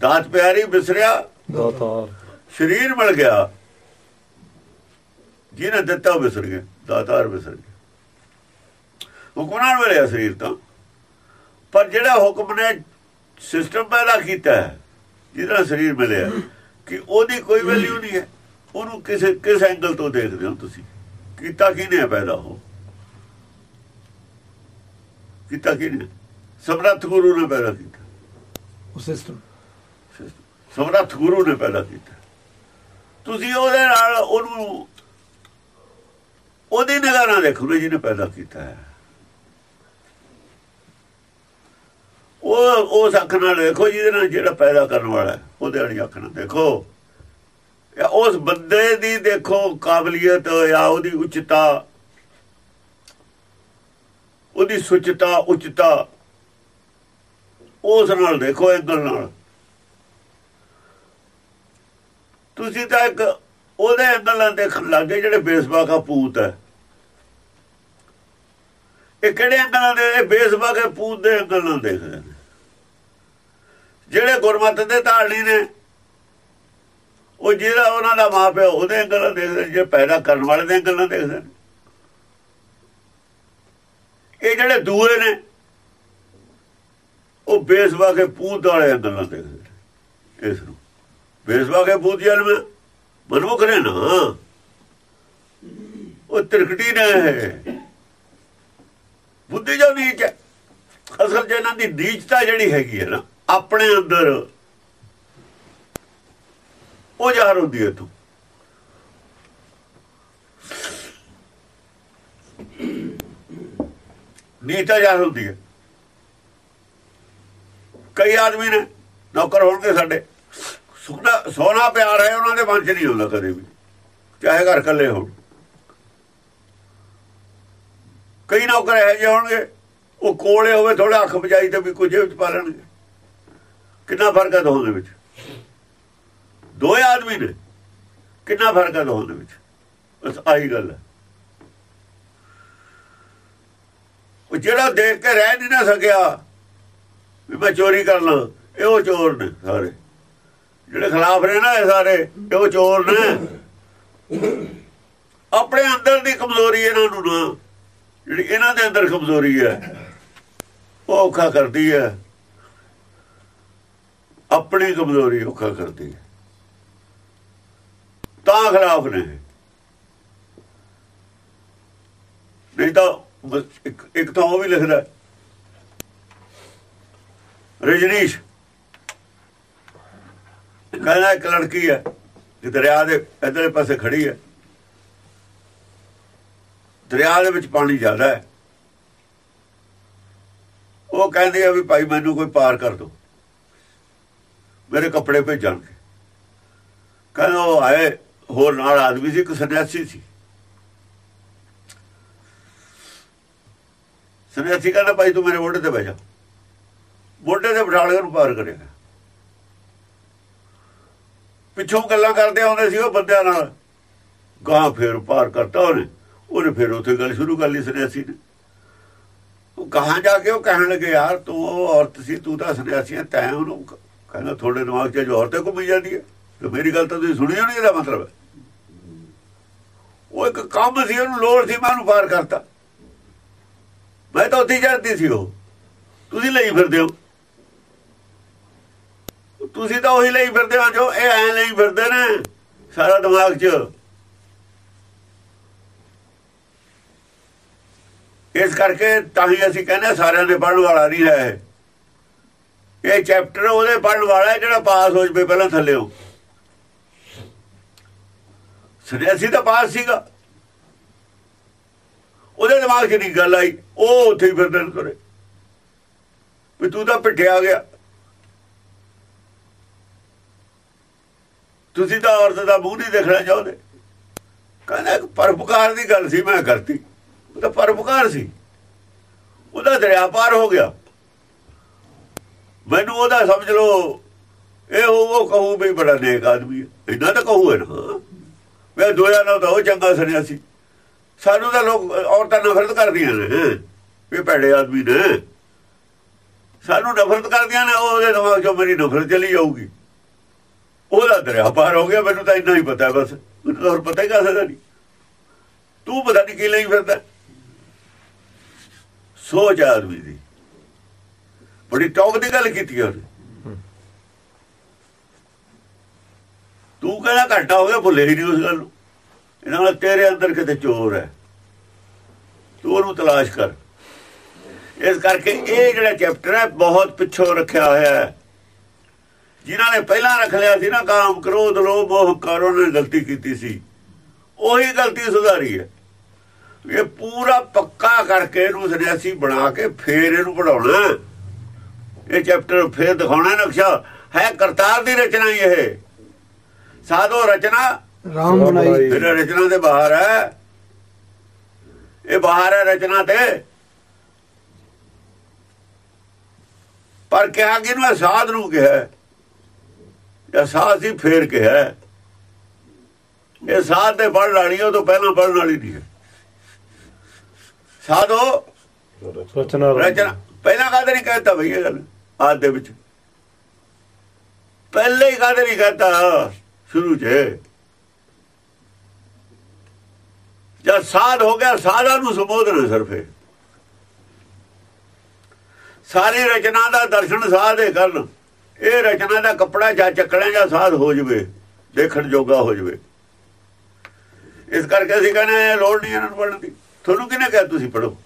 ਦਾਤ ਪਿਆਰੀ ਬਿਸਰਿਆ ਦਾਤਾਰ ਸਰੀਰ ਮਿਲ ਗਿਆ ਜਿਹਨੇ ਦਿੱਤਾ ਵਿਸਰ ਗਿਆ ਦਾਤਾਰ ਵਿਸਰ ਗਿਆ। ਹੁਕਮ ਨਾਲ ਮਿਲਿਆ ਸਰੀਰ ਤਾਂ ਪਰ ਜਿਹੜਾ ਹੁਕਮ ਨੇ ਸਿਸਟਮ ਪੈਦਾ ਕੀਤਾ ਹੈ ਜਿਹਦਾ ਸਰੀਰ ਮਿਲਿਆ ਕਿ ਉਹਦੀ ਕੋਈ ਵੈਲਿਊ ਨਹੀਂ ਹੈ। ਉਹਨੂੰ ਕਿਸੇ ਕਿਸ ਐਂਗਲ ਤੋਂ ਦੇਖਦੇ ਹੋ ਤੁਸੀਂ? ਕੀਤਾ ਕਿਹਨੇ ਪੈਦਾ ਹੋ ਕੀਤਾ ਕਿਹਨੇ ਸਮਰੱਥ ਗੁਰੂ ਨੇ ਪੈਦਾ ਕੀਤਾ। ਉਹ ਸਿਸਟਮ। ਸਮਰੱਥ ਗੁਰੂ ਨੇ ਪੈਦਾ ਕੀਤਾ। ਤੁਸੀਂ ਉਹਦੇ ਨਾਲ ਉਹਨੂੰ ਉਹਦੀ ਨਿਗਾਹ ਨਾਲ ਦੇਖੋ ਜਿਹਨੇ ਪੈਦਾ ਕੀਤਾ ਹੈ। ਉਹ ਉਸ ਅੱਖ ਨਾਲ ਦੇਖੋ, ਜਿਹਦੇ ਨਾਲ ਜਿਹੜਾ ਪੈਦਾ ਕਰਨ ਵਾਲਾ ਉਹਦੇ ਵਾਲੀ ਅੱਖ ਨਾਲ ਦੇਖੋ। ਉਸ ਬੰਦੇ ਦੀ ਦੇਖੋ ਕਾਬਲੀਅਤ ਜਾਂ ਉਹਦੀ ਉੱਚਤਾ, ਉਹਦੀ ਸੁਚਤਾ, ਉੱਚਤਾ, ਉਸ ਨਾਲ ਦੇਖੋ ਐਂਗਲ ਨਾਲ। ਤੁਸੀਂ ਤਾਂ ਇੱਕ ਉਹਦੇ ਐਂਗਲ ਨਾਲ ਦੇਖਣ ਲੱਗੇ ਜਿਹੜੇ ਬੇਸਬਾਗਾ ਪੂਤ ਹੈ। ਇਹ ਕਿਹੜੇ ਐਂਗਲ ਨਾਲ ਦੇ ਇਹ ਬੇਸਬਾਗੇ ਪੂਤ ਦੇ ਐਂਗਲ ਨਾਲ ਦੇਖਦੇ ਨੇ। ਜਿਹੜੇ ਗੁਰਮਤ ਦੇ ਧਾਰਨੀ ਨੇ, ਉਹ ਜਿਹੜਾ ਉਹਨਾਂ ਦਾ ਮਾਪਿਓ ਉਹਦੇ ਐਂਗਲ ਨਾਲ ਦੇਖਦੇ ਜੇ ਪੈਦਾ ਕਰਨ ਵਾਲੇ ਦੇ ਗੱਲਾਂ ਦੇਖਦੇ ਨੇ। ਇਹ ਜਿਹੜੇ ਦੂਏ ਨੇ, ਉਹ ਬੇਸਵਾ ਕੇ ਪੂਤ ਵਾਲੇ ਐਂਗਲ ਦੇਖਦੇ ਨੇ, ਇਸ ਨੂੰ। ਬੇਸਵਾ ਕੇ ਪੂਤ ਜਨਮ ਮਨਮੁਖ ਨੇ ਨਾ। ਉਹ ਤ੍ਰਿਕਟੀ ਨੇ ਹੈ ਬੁੱਧੀ ਜੋ ਨੀਚ ਹੈ ਅਸਲ ਜੇ ਇਹਨਾਂ ਦੀ ਨੀਚਤਾ ਜਿਹੜੀ ਹੈਗੀ ਹੈ ਨਾ ਆਪਣੇ ਅੰਦਰ। ਉਹ ਜ਼ਾਹਰ ਹੁੰਦੀ ਹੈ ਤੂੰ ਨੀਚਤਾ ਜ਼ਾਹਰ ਹੁੰਦੀ ਹੈ। ਕਈ ਆਦਮੀ ਨੇ ਨੌਕਰ ਹੋਣਗੇ ਸਾਡੇ। ਸੁਖਨਾ, ਸੋਨਾ ਪਿਆਰ ਹੈ, ਉਹਨਾਂ ਦੇ ਮਨ 'ਚ ਨਹੀਂ ਹੁੰਦਾ ਕਦੇ ਵੀ। ਚਾਹੇ ਘਰ ਕੱਲੇ ਹੋਣ। ਕਈ ਨੌਕਰ ਇਹੋ ਜਿਹੇ ਹੋਣਗੇ, ਉਹ ਕੋਲੇ ਹੋਵੇ ਥੋੜਾ ਅੱਖ ਬਚਾਈ ਤੇ ਵੀ ਕੁਝ ਵਿੱਚ ਪਾ ਲੈਣਗੇ ਕਿੰਨਾ ਫ਼ਰਕ ਹੈ ਦੋਹਾਂ ਦੇ ਵਿੱਚ? ਦੋਏ ਆਦਮੀ ਨੇ। ਕਿੰਨਾ ਫ਼ਰਕ ਹੈ ਦੋਹਾਂ ਦੇ ਵਿੱਚ? ਬਸ ਆਹੀ ਗੱਲ ਹੈ ਉਹ ਜਿਹੜਾ ਦੇਖ ਕੇ ਰਹਿ ਨਹੀਂ ਨਾ ਸਕਿਆ, ਵੀ ਮੈਂ ਚੋਰੀ ਕਰ ਲਾਂ ਇਹ ਉਹ ਚੋਰ ਨੇ ਸਾਰੇ। ਜਿਹੜੇ ਖਿਲਾਫ ਨੇ ਨਾ ਇਹ ਸਾਰੇ, ਇਹ ਉਹ ਚੋਰ ਨੇ। ਆਪਣੇ ਅੰਦਰ ਦੀ ਕਮਜ਼ੋਰੀ ਇਹਨਾਂ ਨੂੰ ਨਾ। ਜਿਹੜੀ ਇਹਨਾਂ ਦੇ ਅੰਦਰ ਕਮਜ਼ੋਰੀ ਹੈ, ਉਹ ਔਖਾ ਕਰਦੀ ਹੈ। ਆਪਣੀ ਕਮਜ਼ੋਰੀ ਔਖਾ ਕਰਦੀ ਹੈ। ਤਾਂ ਖਿਲਾਫ ਨੇ। ਨਹੀਂ ਤਾਂ ਇੱਕ ਤਾਂ ਉਹ ਵੀ ਲਿਖਦਾ ਰਜਨੀਸ਼। ਕਹਿੰਦਾ ਇੱਕ ਲੜਕੀ ਹੈ ਕਿ ਦਰਿਆ ਦੇ ਇਧਰਲੇ ਪਾਸੇ ਖੜੀ ਹੈ। ਦਰਿਆ ਦੇ ਵਿੱਚ ਪਾਣੀ ਜ਼ਿਆਦਾ ਹੈ। ਉਹ ਕਹਿੰਦੇ ਆ ਵੀ ਭਾਈ ਮੈਨੂੰ ਕੋਈ ਪਾਰ ਕਰ ਦੋ ਮੇਰੇ ਕੱਪੜੇ ਭੇਜਣਗੇ ਕਹਿੰਦਾ ਉਹ ਆਏ, ਹੋਰ ਨਾਲ ਆਦਮੀ ਸੀ, ਇੱਕ ਸੰਨਿਆਸੀ ਸੀ। ਸੰਨਿਆਸੀ ਕਹਿੰਦਾ, ਭਾਈ ਤੂੰ ਮੇਰੇ ਮੋਢੇ ਤੇ ਬਹਿ ਜਾ। ਮੋਢੇ ਤੇ ਬਿਠਾ ਲਿਆ ਉਹਨੂੰ ਪਾਰ ਕਰੇਗਾ। ਪਿੱਛੋਂ ਗੱਲਾਂ ਕਰਦੇ ਆਉਂਦੇ ਸੀ ਉਹ ਬੰਦਿਆਂ ਨਾਲ। ਗਾਂ ਫੇਰ ਪਾਰ ਕਰਤਾ ਉਹਨੇ। ਉਹਨੇ ਫਿਰ ਉੱਥੇ ਗੱਲ ਸ਼ੁਰੂ ਕਰ ਲਈ ਸੰਨਿਆਸੀ ਨੇ। ਉਹ ਕਹਾਂ ਜਾ ਕੇ ਉਹ ਕਹਿਣ ਲੱਗੇ, ਯਾਰ ਤੂੰ ਉਹ ਔਰਤ ਸੀ, ਤੂੰ ਤਾਂ ਸੰਨਿਆਸੀ ਹੈ ਤੈਂ ਉਹਨੂੰ ਕਹਿੰਦਾ ਤੁਹਾਡੇ ਦਿਮਾਗ 'ਚ ਜੋ ਔਰਤੇ ਘੁੰਮੀ ਜਾਂਦੀ ਹੈ। ਤੇ ਮੇਰੀ ਗੱਲ ਤਾਂ ਤੁਸੀਂ ਸੁਣੀ ਨਹੀਂ ਇਹਦਾ ਮਤਲਬ। ਉਹ ਇੱਕ ਕੰਮ ਸੀ, ਉਹਨੂੰ ਲੋੜ ਸੀ, ਮੈਂ ਉਹਨੂੰ ਪਾਰ ਕਰਤਾ। ਮੈਂ ਤਾਂ ਉੱਥੇ ਜਾਂਦੀ ਸੀ ਉਹ। ਤੁਸੀਂ ਲਈ ਫਿਰਦੇ ਹੋ। ਤੁਸੀਂ ਤਾਂ ਉਹੀ ਲਈ ਫਿਰਦੇ ਹੋ ਜੋ ਇਹ ਐ ਲਈ ਫਿਰਦੇ ਨੇ ਸਾਰਾ ਦਿਮਾਗ 'ਚ। ਇਸ ਕਰਕੇ ਤਾਂ ਹੀ ਅਸੀਂ ਕਹਿੰਦੇ ਸਾਰਿਆਂ ਦੇ ਪੜਨ ਵਾਲਾ ਨਹੀਂ ਹੈ। ਇਹ ਚੈਪਟਰ ਉਹਦੇ ਪੜਨ ਵਾਲਾ ਜਿਹੜਾ ਪਾਸ ਹੋ ਜਵੇ, ਪਹਿਲਾਂ ਥੱਲੇੋਂ ਸੰਨਿਆਸੀ ਤਾਂ ਪਾਸ ਸੀਗਾ। ਉਹਦੇ ਦਿਮਾਗ 'ਚ ਨਹੀਂ ਗੱਲ ਆਈ, ਉਹ ਉੱਥੇ ਹੀ ਫਿਰਦੇ ਤੁਰੇ। ਵੀ ਤੂੰ ਤਾਂ ਪਿੱਠਿਆ ਗਿਆ। ਤੁਸੀਂ ਤਾਂ ਔਰਤ ਦਾ ਮੂੰਹ ਨਹੀਂ ਦੇਖਣਾ ਚਾਹੁੰਦੇ। ਕਹਿੰਦਾ ਪਰਪਕਾਰ ਦੀ ਗੱਲ ਸੀ, ਮੈਂ ਕਰਤੀ। ਉਹ ਤਾਂ ਪਰਪਕਾਰ ਸੀ। ਉਹਦਾ ਦਰਿਆ ਪਾਰ ਹੋ ਗਿਆ। ਮੈਨੂੰ ਉਹਦਾ ਸਮਝ ਲਓ। ਇਹ ਉਹ ਕਹੂ ਵੀ ਬੜਾ ਨੇਕ ਆਦਮੀ ਹੈ। ਇੰਨਾ ਤਾਂ ਕਹੂ ਹੈ ਨਾ। ਮੈਂ ਦੋਇਆ ਨਾਲ ਤਾਂ ਉਹ ਚੰਗਾ ਸੁਣਿਆ ਸੀ। ਸਾਨੂੰ ਤਾਂ ਲੋਕ ਔਰਤਾਂ ਨਫ਼ਰਤ ਕਰਦੀਆਂ ਨੇ। ਇਹ ਭੈੜੇ ਆਦਮੀ ਨੇ। ਸਾਨੂੰ ਨਫ਼ਰਤ ਕਰਦੀਆਂ ਨੇ, ਉਹਦੇ ਦਿਮਾਗ 'ਚੋਂ ਮੇਰੀ ਨਫ਼ਰਤ ਚਲੀ ਜਾਊਗੀ। ਉਹਦਾ ਦਰਿਆ ਪਾਰ ਹੋ ਗਿਆ, ਮੈਨੂੰ ਤਾਂ ਇੰਨਾ ਹੀ ਪਤਾ ਬਸ। ਮੈਨੂੰ ਤਾਂ ਹੋਰ ਪਤਾ ਹੀ ਕਾਹਦਾ ਨਹੀਂ। ਤੂੰ ਪਤਾ ਨਹੀਂ ਕੀ ਲਈ ਫਿਰਦਾ। ਸੋਚ ਆਦਮੀ ਦੀ। ਬੜੀ ਟੌਪ ਦੀ ਗੱਲ ਕੀਤੀ ਉਹਨੇ। ਤੂੰ ਕਹਿੰਦਾ ਘੰਟਾ ਹੋ ਗਿਆ ਭੁੱਲੇ ਹੀ ਨਹੀਂ ਉਸ ਗੱਲ ਨੂੰ। ਇਹਨਾਂ ਨਾਲ ਤੇਰੇ ਅੰਦਰ ਕਿਤੇ ਚੋਰ ਹੈ। ਤੂੰ ਉਹਨੂੰ ਤਲਾਸ਼ ਕਰ। ਇਸ ਕਰਕੇ ਇਹ ਜਿਹੜਾ ਚੈਪਟਰ ਹੈ ਬਹੁਤ ਪਿੱਛੋਂ ਰੱਖਿਆ ਹੋਇਆ ਹੈ। ਜਿਨ੍ਹਾਂ ਨੇ ਪਹਿਲਾਂ ਰੱਖ ਲਿਆ ਸੀ ਨਾ ਕਾਮ ਕ੍ਰੋਧ ਲੋਭ ਮੋਹ ਕਰੋ ਨੇ ਗਲਤੀ ਕੀਤੀ ਸੀ। ਉਹੀ ਗਲਤੀ ਸੁਧਾਰੀ ਹੈ। ਇਹ ਪੂਰਾ ਪੱਕਾ ਕਰਕੇ ਇਹਨੂੰ ਸੰਨਿਆਸੀ ਬਣਾ ਕੇ ਫੇਰ ਇਹਨੂੰ ਪੜਾਉਣਾ ਇਹ ਚੈਪਟਰ ਫੇਰ ਦਿਖਾਉਣਾ ਨਕਸ਼ਾ ਹੈ ਕਰਤਾਰ ਦੀ ਰਚਨਾ ਹੀ ਇਹ। ਸਾਧੋ ਰਚਨਾ। ਰਾਮ ਬਣਾਈ। ਫਿਰ ਰਚਨਾ ਦੇ ਬਾਹਰ ਹੈ। ਇਹ ਬਾਹਰ ਹੈ ਰਚਨਾ ਤੇ। ਪਰ ਕਿਹਾ ਕਿ ਇਹਨੂੰ ਸਾਧ ਨੂੰ ਕਿਹਾ ਜਾਂ ਸਾਧ ਸੀ ਫੇਰ ਕਿਹਾ ਇਹ ਸਾਧ ਦੇ ਪੜਨ ਵਾਲੀ ਉਹ ਤੋਂ ਪਹਿਲਾਂ ਪੜਨ ਵਾਲੀ ਨਹੀਂ ਹੈ। ਸਾਧੋ। ਰਚਨਾ ਰਚਨਾ। ਪਹਿਲਾਂ ਕਾਹਦੇ ਨਹੀਂ ਕਹਿਤਾ ਭਈ ਇਹ ਗੱਲ? ਆਦ ਦੇ ਵਿੱਚ। ਪਹਿਲੇ ਹੀ ਕਾਹਦੇ ਨਹੀਂ ਕਰਤਾ? ਸ਼ੁਰੂ 'ਚ। ਜਦ ਸਾਧ ਹੋ ਗਿਆ ਸਾਧਾ ਨੂੰ ਸੰਬੋਧਨ ਸਰਫੇ ਸਾਰੀ ਰਚਨਾ ਦਾ ਦਰਸ਼ਨ ਸਾਧੇ ਕਰਨ। ਇਹ ਰਚਨਾ ਦਾ ਕੱਪੜਾ ਜਾਂ ਚੱਕਣਾ ਜਾਂ ਸਾਧ ਹੋ ਜਵੇ ਦੇਖਣ ਜੋਗਾ ਹੋ ਜਵੇ। ਇਸ ਕਰਕੇ ਅਸੀਂ ਕਹਿੰਦੇ ਹਾਂ, ਲੋੜ ਨਹੀਂ ਇਹਨਾਂ ਨੂੰ ਪੜ੍ਹਨ ਦੀ। ਤੁਹਾਨੂੰ ਕਿਹਨੇ ਕਿਹਾ ਤੁਸੀਂ ਪੜੋ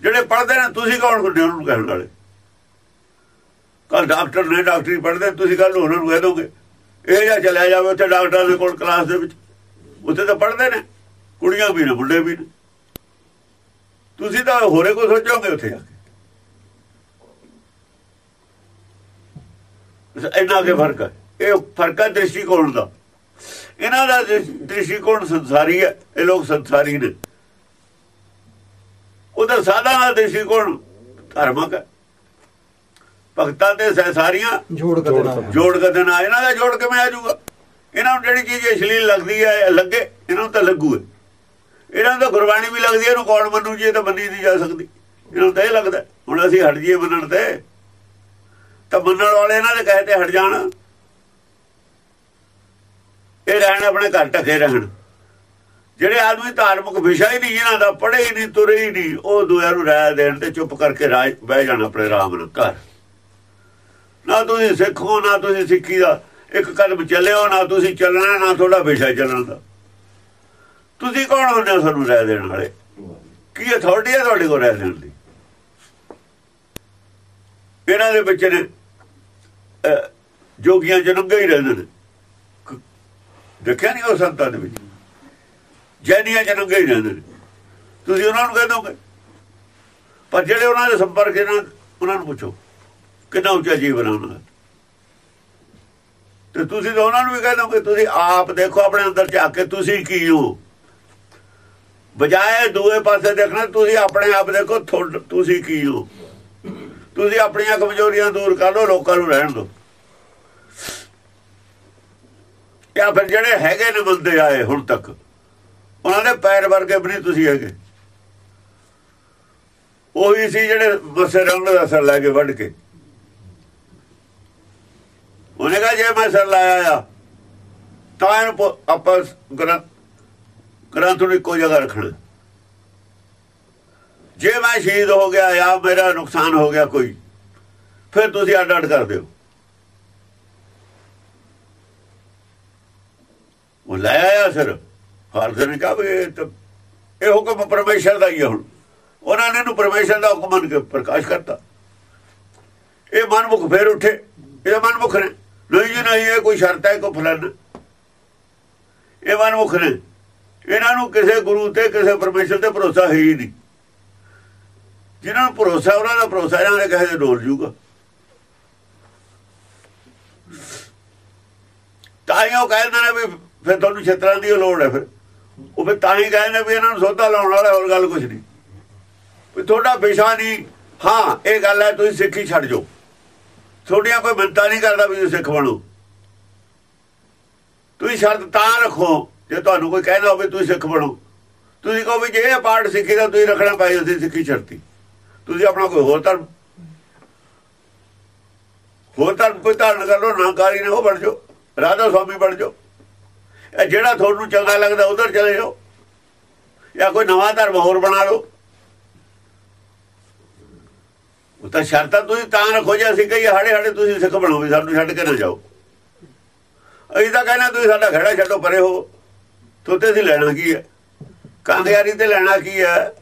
ਜਿਹੜੇ ਪੜ੍ਹਦੇ ਨੇ ਤੁਸੀਂ ਕੌਣ ਹੁੰਦੇ ਉਹਨਾਂ ਨੂੰ ਕਹਿਣ ਵਾਲੇ? ਕੱਲ ਡਾਕਟਰ ਨੇ ਡਾਕਟਰੀ ਪੜ੍ਹਦੇ, ਤੁਸੀਂ ਕੱਲ ਉਹਨਾਂ ਨੂੰ ਕਹਿ ਦੋਗੇ, ਇਹ ਜਾਂ ਚਲਿਆ ਜਾਵੇ ਉੱਥੇ ਡਾਕਟਰਾਂ ਦੇ ਕੋਲ ਕਲਾਸ ਦੇ ਵਿੱਚ। ਉੱਥੇ ਤਾਂ ਪੜ੍ਹਦੇ ਨੇ, ਕੁੜੀਆਂ ਵੀ ਨੇ, ਮੁੰਡੇ ਵੀ ਨੇ। ਤੁਸੀਂ ਤਾਂ ਹੋਰੇ ਕੋ ਸੋਚੋਗੇ ਉੱਥੇ ਜਾ ਕੇ। ਇੰਨਾ ਕੇ ਫ਼ਰਕ ਹੈ। ਇਹ ਫ਼ਰਕ ਹੈ ਦ੍ਰਿਸ਼ਟੀਕੋਣ ਦਾ। ਇਹਨਾਂ ਦਾ ਦ੍ਰਿਸ਼ਟੀਕੋਣ ਸੰਸਾਰੀ ਹੈ, ਇਹ ਲੋਕ ਸੰਸਾਰੀ ਨੇ। ਉਹਦਾ ਸਾਦਾ ਦਾ ਦ੍ਰਿਸ਼ਟੀਕੋਣ ਧਾਰਮਿਕ ਹੈ। ਭਗਤਾਂ ਦੇ ਸੰਸਾਰੀਆਂ ਜੋੜ ਕਦੇ ਨਾ ਜੋੜ ਕਦੇ ਨਾ ਇਹਨਾਂ ਦਾ ਜੋੜ ਕਿਵੇਂ ਆ ਜਾਊਗਾ? ਇਹਨਾਂ ਨੂੰ ਜਿਹੜੀ ਚੀਜ਼ ਅਸ਼ਲੀਲ ਲੱਗਦੀ ਹੈ ਲੱਗੇ ਇਹਨਾਂ ਨੂੰ ਤਾਂ ਲੱਗੂ ਹੈ ਇਹਨਾਂ ਨੂੰ ਤਾਂ ਗੁਰਬਾਣੀ ਵੀ ਲੱਗਦੀ ਹੈ ਇਹਨੂੰ ਕੌਣ ਮੰਨੂ ਜੀ ਇਹ ਤਾਂ ਮੰਨੀ ਨਹੀਂ ਜਾ ਸਕਦੀ। ਇਹਨਾਂ ਨੂੰ ਤਾਂ ਇਹ ਲੱਗਦਾ ਹੁਣ ਅਸੀਂ ਹਟ ਜਾਈਏ ਮੰਨਣ ਤੇ। ਤਾਂ ਮੰਨਣ ਵਾਲੇ ਇਹਨਾਂ ਦੇ ਕਹੇ ਤੇ ਹਟ ਜਾਣ। ਇਹ ਰਹਿਣ ਆਪਣੇ ਘਰ ਟਕੇ ਰਹਿਣ। ਜਿਹੜੇ ਆਦਮੀ ਧਾਰਮਿਕ ਵਿਸ਼ਾ ਹੀ ਨਹੀਂ ਇਹਨਾਂ ਦਾ ਪੜ੍ਹੇ ਹੀ ਨਹੀਂ ਤੁਰੇ ਹੀ ਨਹੀਂ ਉਹ ਦੂਜਿਆਂ ਨੂੰ ਰਾਇ ਦੇਣ ਤੇ ਚੁੱਪ ਕਰਕੇ ਰਾਜ ਬਹਿ ਜਾਣਾ ਆਪਣੇ ਆਰਾਮ ਨਾਲ ਘਰ। ਨਾ ਤੁਸੀਂ ਸਿੱਖ ਹੋ ਨਾ ਤੁਸੀਂ ਸਿੱਖੀ ਦਾ। ਇੱਕ ਕਦਮ ਚੱਲਿਓ ਨਾ ਤੁਸੀਂ ਚੱਲਣਾ ਨਾ ਤੁਹਾਡਾ ਵਿਸ਼ਾ ਚੱਲਣ ਦਾ। ਤੁਸੀਂ ਕੌਣ ਹੁੰਦੇ ਹੋ ਸਾਨੂੰ ਰਹਿ ਦੇਣ ਵਾਲੇ? ਕੀ ਅਥਾਰਟੀ ਹੈ ਤੁਹਾਡੇ ਕੋਲ ਰਹਿ ਦੇਣ ਦੀ? ਇਹਨਾਂ ਦੇ ਵਿੱਚ ਨੇ ਅਹ, ਜੋਗੀਆਂ ਜਨੰਗੇ ਹੀ ਰਹਿੰਦੇ ਨੇ। ਦੇਖਿਆ ਨਹੀਂ ਉਹ ਸੰਤਾਂ ਦੇ ਵਿੱਚ? ਜੈਨੀਆਂ ਜਨੰਗੇ ਹੀ ਰਹਿੰਦੇ ਨੇ। ਤੁਸੀਂ ਉਹਨਾਂ ਨੂੰ ਕਹਿ ਦੋਗੇ? ਪਰ ਜਿਹੜੇ ਉਹਨਾਂ ਦੇ ਸੰਪਰਕ ਇਹਨਾਂ ਉਹਨਾਂ ਨੂੰ ਪੁੱਛੋ। ਕਿੰਨਾ ਉੱਚਾ ਜੀਵਨ ਆ ਉਹਨਾਂ ਦਾ? ਤੇ ਤੁਸੀਂ ਤਾਂ ਉਹਨਾਂ ਨੂੰ ਵੀ ਕਹਿ ਦੋਗੇ, ਤੁਸੀਂ ਆਪ ਦੇਖੋ ਆਪਣੇ ਅੰਦਰ ਝਾਕ ਕੇ ਤੁਸੀਂ ਕੀ ਹੋ? ਬਜਾਏ ਦੂਏ ਪਾਸੇ ਦੇਖਣਾ, ਤੁਸੀਂ ਆਪਣੇ ਆਪ ਦੇਖੋ ਤੁਹਾਡ- ਤੁਸੀਂ ਕੀ ਹੋ? ਤੁਸੀਂ ਆਪਣੀਆਂ ਕਮਜ਼ੋਰੀਆਂ ਦੂਰ ਕਰ ਲਓ, ਲੋਕਾਂ ਨੂੰ ਰਹਿਣ ਦਿਓ। ਜਾਂ ਫਿਰ ਜਿਹੜੇ ਹੈਗੇ ਨੇ ਬੰਦੇ ਆਏ ਹੁਣ ਤੱਕ, ਉਹਨਾਂ ਦੇ ਪੈਰ ਵਰਗੇ ਵੀ ਨਹੀਂ ਤੁਸੀਂ ਹੈਗੇ। ਉਹੀ ਸੀ ਜਿਹੜੇ ਬਸੇ ਰੰਗ ਦਾ ਅਸਰ ਲੈ ਕੇ ਵੱਢ ਕੇ। ਉਹਨੇ ਕਹਾ, ਜੇ ਮੈਂ ਸਰ ਲਾਇਆ ਆ, ਤਾਂ ਇਹਨੂੰ ਆਪਾਂ ਗ੍ਰੰਥ ਗ੍ਰੰਥ ਨੂੰ ਇੱਕੋ ਜਗ੍ਹਾ ਰੱਖਣਾ। ਜੇ ਮੈਂ ਸ਼ਹੀਦ ਹੋ ਗਿਆ ਜਾਂ ਮੇਰਾ ਨੁਕਸਾਨ ਹੋ ਗਿਆ ਕੋਈ, ਫਿਰ ਤੁਸੀਂ ਅੱਡ ਅੱਡ ਕਰ ਦਿਓ ਉਹ ਲੈ ਆਇਆ ਸਰ। ਹਾਲਤ ਨੇ ਕਹਾ ਵੀ ਇਹ ਹੁਕਮ ਪਰਮੇਸ਼ਰ ਦਾ ਹੀ ਹੈ ਹੁਣ। ਉਹਨਾਂ ਨੇ ਇਹਨੂੰ ਪਰਮੇਸ਼ਰ ਦਾ ਹੁਕਮ ਮੰਨ ਕੇ ਪ੍ਰਕਾਸ਼ ਕਰਤਾ। ਇਹ ਮਨਮੁਖ ਫੇਰ ਉੱਠੇ। ਇਹ ਮਨਮੁਖ ਨੇ। ਨਹੀਂ ਜੀ, ਨਹੀਂ, ਇਹ ਕੋਈ ਸ਼ਰਤ ਹੈ ਕੋ ਫਲਨ ਇਹ ਮਨਮੁਖ ਨੇ। ਇਹਨਾਂ ਨੂੰ ਕਿਸੇ ਗੁਰੂ ਤੇ, ਕਿਸੇ ਪਰਮੇਸ਼ਰ ਤੇ ਭਰੋਸਾ ਹੈ ਹੀ ਨਹੀਂ। ਜਿਨ੍ਹਾਂ ਨੂੰ ਭਰੋਸਾ, ਉਹਨਾਂ ਦਾ ਭਰੋਸਾ ਇਹਨਾਂ ਦੇ ਕਹੇ ਤੇ ਡੋਲ ਜੂਗਾ। ਤਾਂ ਹੀ ਉਹ ਕਹਿੰਦੇ ਨੇ ਵੀ ਫਿਰ ਤੁਹਾਨੂੰ ਛੇਤਰਾਂ ਦੀ ਲੋੜ ਹੈ ਫਿਰ। ਉਹ ਫਿਰ ਤਾਂ ਹੀ ਕਹਿੰਦੇ ਵੀ ਇਹਨਾਂ ਨੂੰ ਸੋਧਾ ਲਾਉਣ ਵਾਲਾ ਹੋਰ ਗੱਲ ਕੁਝ ਨਹੀਂ। ਵੀ ਤੁਹਾਡਾ ਵਿਸ਼ਾ ਨਹੀਂ। ਹਾਂ, ਇਹ ਗੱਲ ਹੈ, ਤੁਸੀਂ ਸਿੱਖੀ ਛੱਡ ਜਾਓ। ਤੁਹਾਡੀਆਂ ਕੋਈ ਮਿੰਤਾ ਨਹੀਂ ਕਰਦਾ ਵੀ ਤੁਸੀਂ ਸਿੱਖ ਬਣੋ। ਤੁਸੀਂ ਸ਼ਰਤ ਤਾਂ ਰੱਖੋ, ਜੇ ਤੁਹਾਨੂੰ ਕੋਈ ਕਹਿੰਦਾ ਹੋਵੇ ਤੁਸੀਂ ਸਿੱਖ ਬਣੋ। ਤੁਸੀਂ ਕਹੋ ਵੀ ਜੇ ਇਹ ਪਾਠ ਸਿੱਖੀ ਦਾ ਤੁਸੀਂ ਰੱਖਣਾ ਪਾਈ ਅਸੀਂ ਸਿੱਖੀ ਛੱਡਤੀ ਤੁਸੀਂ ਆਪਣਾ ਕੋਈ ਹੋਰ ਧਰਮ ਹੋਰ ਧਰਮ ਕੋਈ ਧਾਰਨ ਕਰ ਲਓ ਨਾਕਾਰੀ ਨੇ ਉਹ ਬਣ ਜਾਓ। ਰਾਧਾ ਸਵਾਮੀ ਬਣ ਜਾਓ। ਇਹ ਜਿਹੜਾ ਤੁਹਾਨੂੰ ਚੰਗਾ ਲੱਗਦਾ ਉਧਰ ਚਲੇ ਜਾਓ। ਜਾਂ ਕੋਈ ਨਵਾਂ ਧਰਮ ਹੋਰ ਬਣਾ ਲਓ ਉਹ ਤਾਂ ਸ਼ਰਤਾਂ ਤੁਸੀਂ ਤਾਂ ਰੱਖੋ ਜੇ ਅਸੀਂ ਕਹੀਏ ਹਾੜੇ ਹਾੜੇ ਤੁਸੀਂ ਸਿੱਖ ਬਣੋ ਵੀ ਸਾਨੂੰ ਛੱਡ ਕੇ ਨਾ ਜਾਓ। ਅਸੀਂ ਤਾਂ ਕਹਿੰਦਾ ਤੁਸੀਂ ਸਾਡਾ ਖੜਾ ਛੱਡੋ, ਪਰੇ ਹੋ। ਤੋਤੇ ਅਸੀਂ ਲੈਣਾ ਕੀ ਹੈ? ਕਾਂਗਿਆਰੀ ਤੇ ਲੈਣਾ ਕੀ ਹੈ?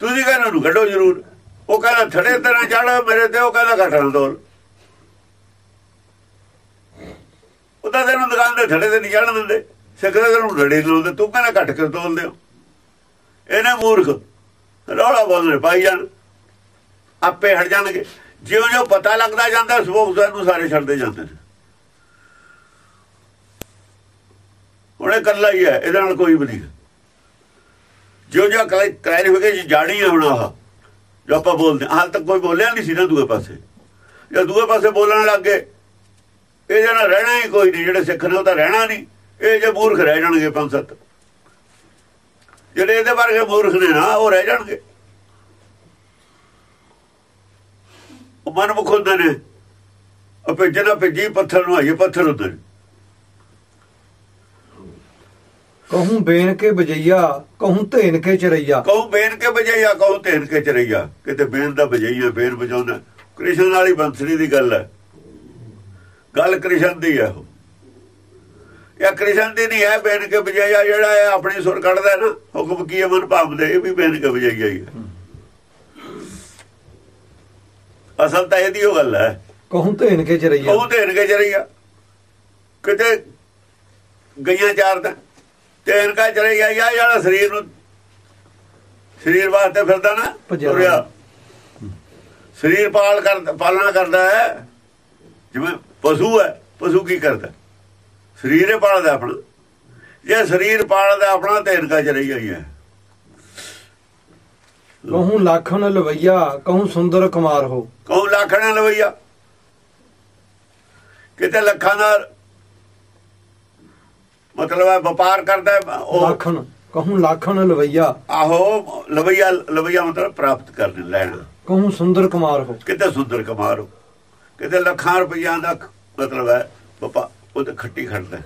ਤੁਸੀਂ ਕਹਿੰਦੇ ਨੂੰ ਕੱਢੋ ਜ਼ਰੂਰ। ਉਹ ਕਹਿੰਦਾ ਥੜੇ ਤੇ ਨਾ ਚੜ, ਮੇਰੇ ਤੇ ਉਹ ਕਹਿੰਦਾ ਘਟਣਾ ਦੋਲ ਤਾਂ ਤੈਨੂੰ ਦੁਕਾਨ ਦੇ ਥੜੇ ਤੇ ਨਹੀਂ ਚੜਨ ਦਿੰਦੇ। ਸਿੱਖ ਦੇ ਤੈਨੂੰ ਰੜੇ ਲਾਉਂਦੇ। ਤੂੰ ਕਹਿੰਦਾ ਘਟ ਕੇ ਤੋਲਦੇ ਹੋ? ਇਹਨੇ ਮੂਰਖ। ਰੌਲਾ ਬੋਲਣੇ ਪਾਈ ਜਾਣ। ਆਪੇ ਹਟ ਜਾਣਗੇ। ਜਿਉਂ ਜਿਉਂ ਪਤਾ ਲੱਗਦਾ ਜਾਂਦਾ ਸਪੋਕਸਮੈਨ ਨੂੰ ਸਾਰੇ ਛੱਡਦੇ ਜਾਂਦੇ ਨੇ। ਉਹਨੇ ਇਕੱਲਾ ਹੀ ਹੈ, ਇਹਦੇ ਨਾਲ ਕੋਈ ਵੀ ਨਹੀਂ। ਜਿਉਂ ਜਿਉਂ ਕਲੈਰੀਫਿਕੇਸ਼ਨ ਜਾਣੀ ਹੈ ਹੁਣ ਆਹ। ਜੋ ਆਪਾਂ ਬੋਲਦੇ ਹਾਲ ਤੱਕ ਕੋਈ ਬੋਲਿਆ ਨਹੀਂ ਸੀ ਨਾ ਦੂਏ ਪਾਸੇ। ਜਾਂ ਦੂਏ ਪਾਸੇ ਬੋਲਣ ਲੱਗ ਗਏ ਇਹਦੇ ਨਾਲ ਰਹਿਣਾ ਹੀ ਕੋਈ ਨਹੀਂ। ਜਿਹੜੇ ਸਿੱਖ ਨੇ ਉਹ ਤਾਂ ਰਹਿਣਾ ਨਹੀਂ। ਇਹ ਜੇ ਮੂਰਖ ਰਹਿ ਜਾਣਗੇ ਪੰਜ ਸੱਤ। ਜਿਹੜੇ ਇਹਦੇ ਵਰਗੇ ਮੂਰਖ ਨੇ ਨਾ, ਉਹ ਰਹਿ ਜਾਣਗੇ। ਉਹ ਮਨਮੁਖ ਹੁੰਦੇ ਨੇ। ਉਹ ਭੇਜਣਾ ਭੇਜੀ ਪੱਥਰ ਨੂੰ ਆਈਏ ਪੱਥਰ ਹੁੰਦੇ ਨੇ ਕਹੂੰ ਬੇਨ ਕੇ ਬਜਈਆ ਕਹੂੰ ਧੇਨ ਕੇ ਚਰਈਆ। ਕਹੂੰ ਬੇਨ ਕੇ ਵਜਈਆ ਕਹੂੰ ਧੇਨ ਕੇ ਚਰਈਆ। ਕਿਤੇ ਬੇਨ ਦਾ ਵਜਈਆ ਬੇਨ ਵਜਾਉਂਦਾ। ਕ੍ਰਿਸ਼ਨ ਵਾਲੀ ਬੰਸਰੀ ਦੀ ਗੱਲ ਹੈ। ਗੱਲ ਕ੍ਰਿਸ਼ਨ ਦੀ ਹੈ ਉਹ। ਇਹ ਕ੍ਰਿਸ਼ਨ ਦੀ ਨਹੀਂ ਹੈ ਬੇਨ ਕੇ ਵਜਈਆ ਜਿਹੜਾ ਹੈ ਆਪਣੀ ਸੁਰ ਕੱਢਦਾ ਨਾ ਹੁਕਮ ਕੀ ਹੈ ਮਨ ਭਾਵਦੇ ਇਹ ਵੀ ਬੇਨ ਕੇ ਵਜਈਆ ਹੀ ਹੈ। ਅਸਲ ਤਾਂ ਇਹਦੀ ਉਹ ਗੱਲ ਹੈ। ਕਹੂੰ ਧੇਨ ਕੇ ਚਰਈਆ ਉਹ ਧੇਨ ਕੇ ਚਰਈਆ ਕਿਤੇ ਗਈਆਂ ਚਾਰ ਦਾ ਧੇਨ ਕਾ ਚਰਈਆ ਯਾ ਜਿਹੜਾ ਸਰੀਰ ਨੂੰ ਸਰੀਰ ਵਾਸਤੇ ਫਿਰਦਾ ਨਾ ਤੁਰਿਆ। ਸਰੀਰ ਪਾਲ ਕਰ ਪਾਲਣਾ ਕਰਦਾ ਹੈ। ਜਿਵੇਂ ਪਸ਼ੂ ਹੈ ਪਸ਼ੂ ਕੀ ਕਰਦਾ? ਸਰੀਰ ਹੀ ਪਾਲਦਾ ਆਪਣਾ। ਜੇ ਸਰੀਰ ਪਾਲਦਾ ਆਪਣਾ ਧੇਨ ਕਾ ਚਰਈਆ ਹੀ ਹੈ ਕਹੂੰ ਲੱਖਣ ਲਵਈਆ ਕਹੂੰ ਸੁੰਦਰ ਕੁਮਾਰ ਹੋ। ਕਹੂੰ ਲੱਖਾਂ ਲਵਈਆ ਕਿਤੇ ਲੱਖਾਂ ਦਾ ਮਤਲਬ ਹੈ ਵਪਾਰ ਕਰਦਾ ਉਹ ਲੱਖਣ ਕਹੂੰ ਲੱਖਣ ਲਵਈਆ ਆਹੋ ਲਵਈਆ ਲਵਈਆ ਮਤਲਬ ਪ੍ਰਾਪਤ ਕਰਨ ਲੈਣਾ। ਕਹੂੰ ਸੁੰਦਰ ਕੁਮਾਰ ਹੋ। ਕਿਤੇ ਸੁੰਦਰ ਕਮਾਰ ਹੋ। ਕਿਤੇ ਲੱਖਾਂ ਰੁਪਈਆਂ ਦਾ ਮਤਲਬ ਹੈ ਵਪਾ ਉਹ ਤੇ ਖੱਟੀ ਖੜਦਾ।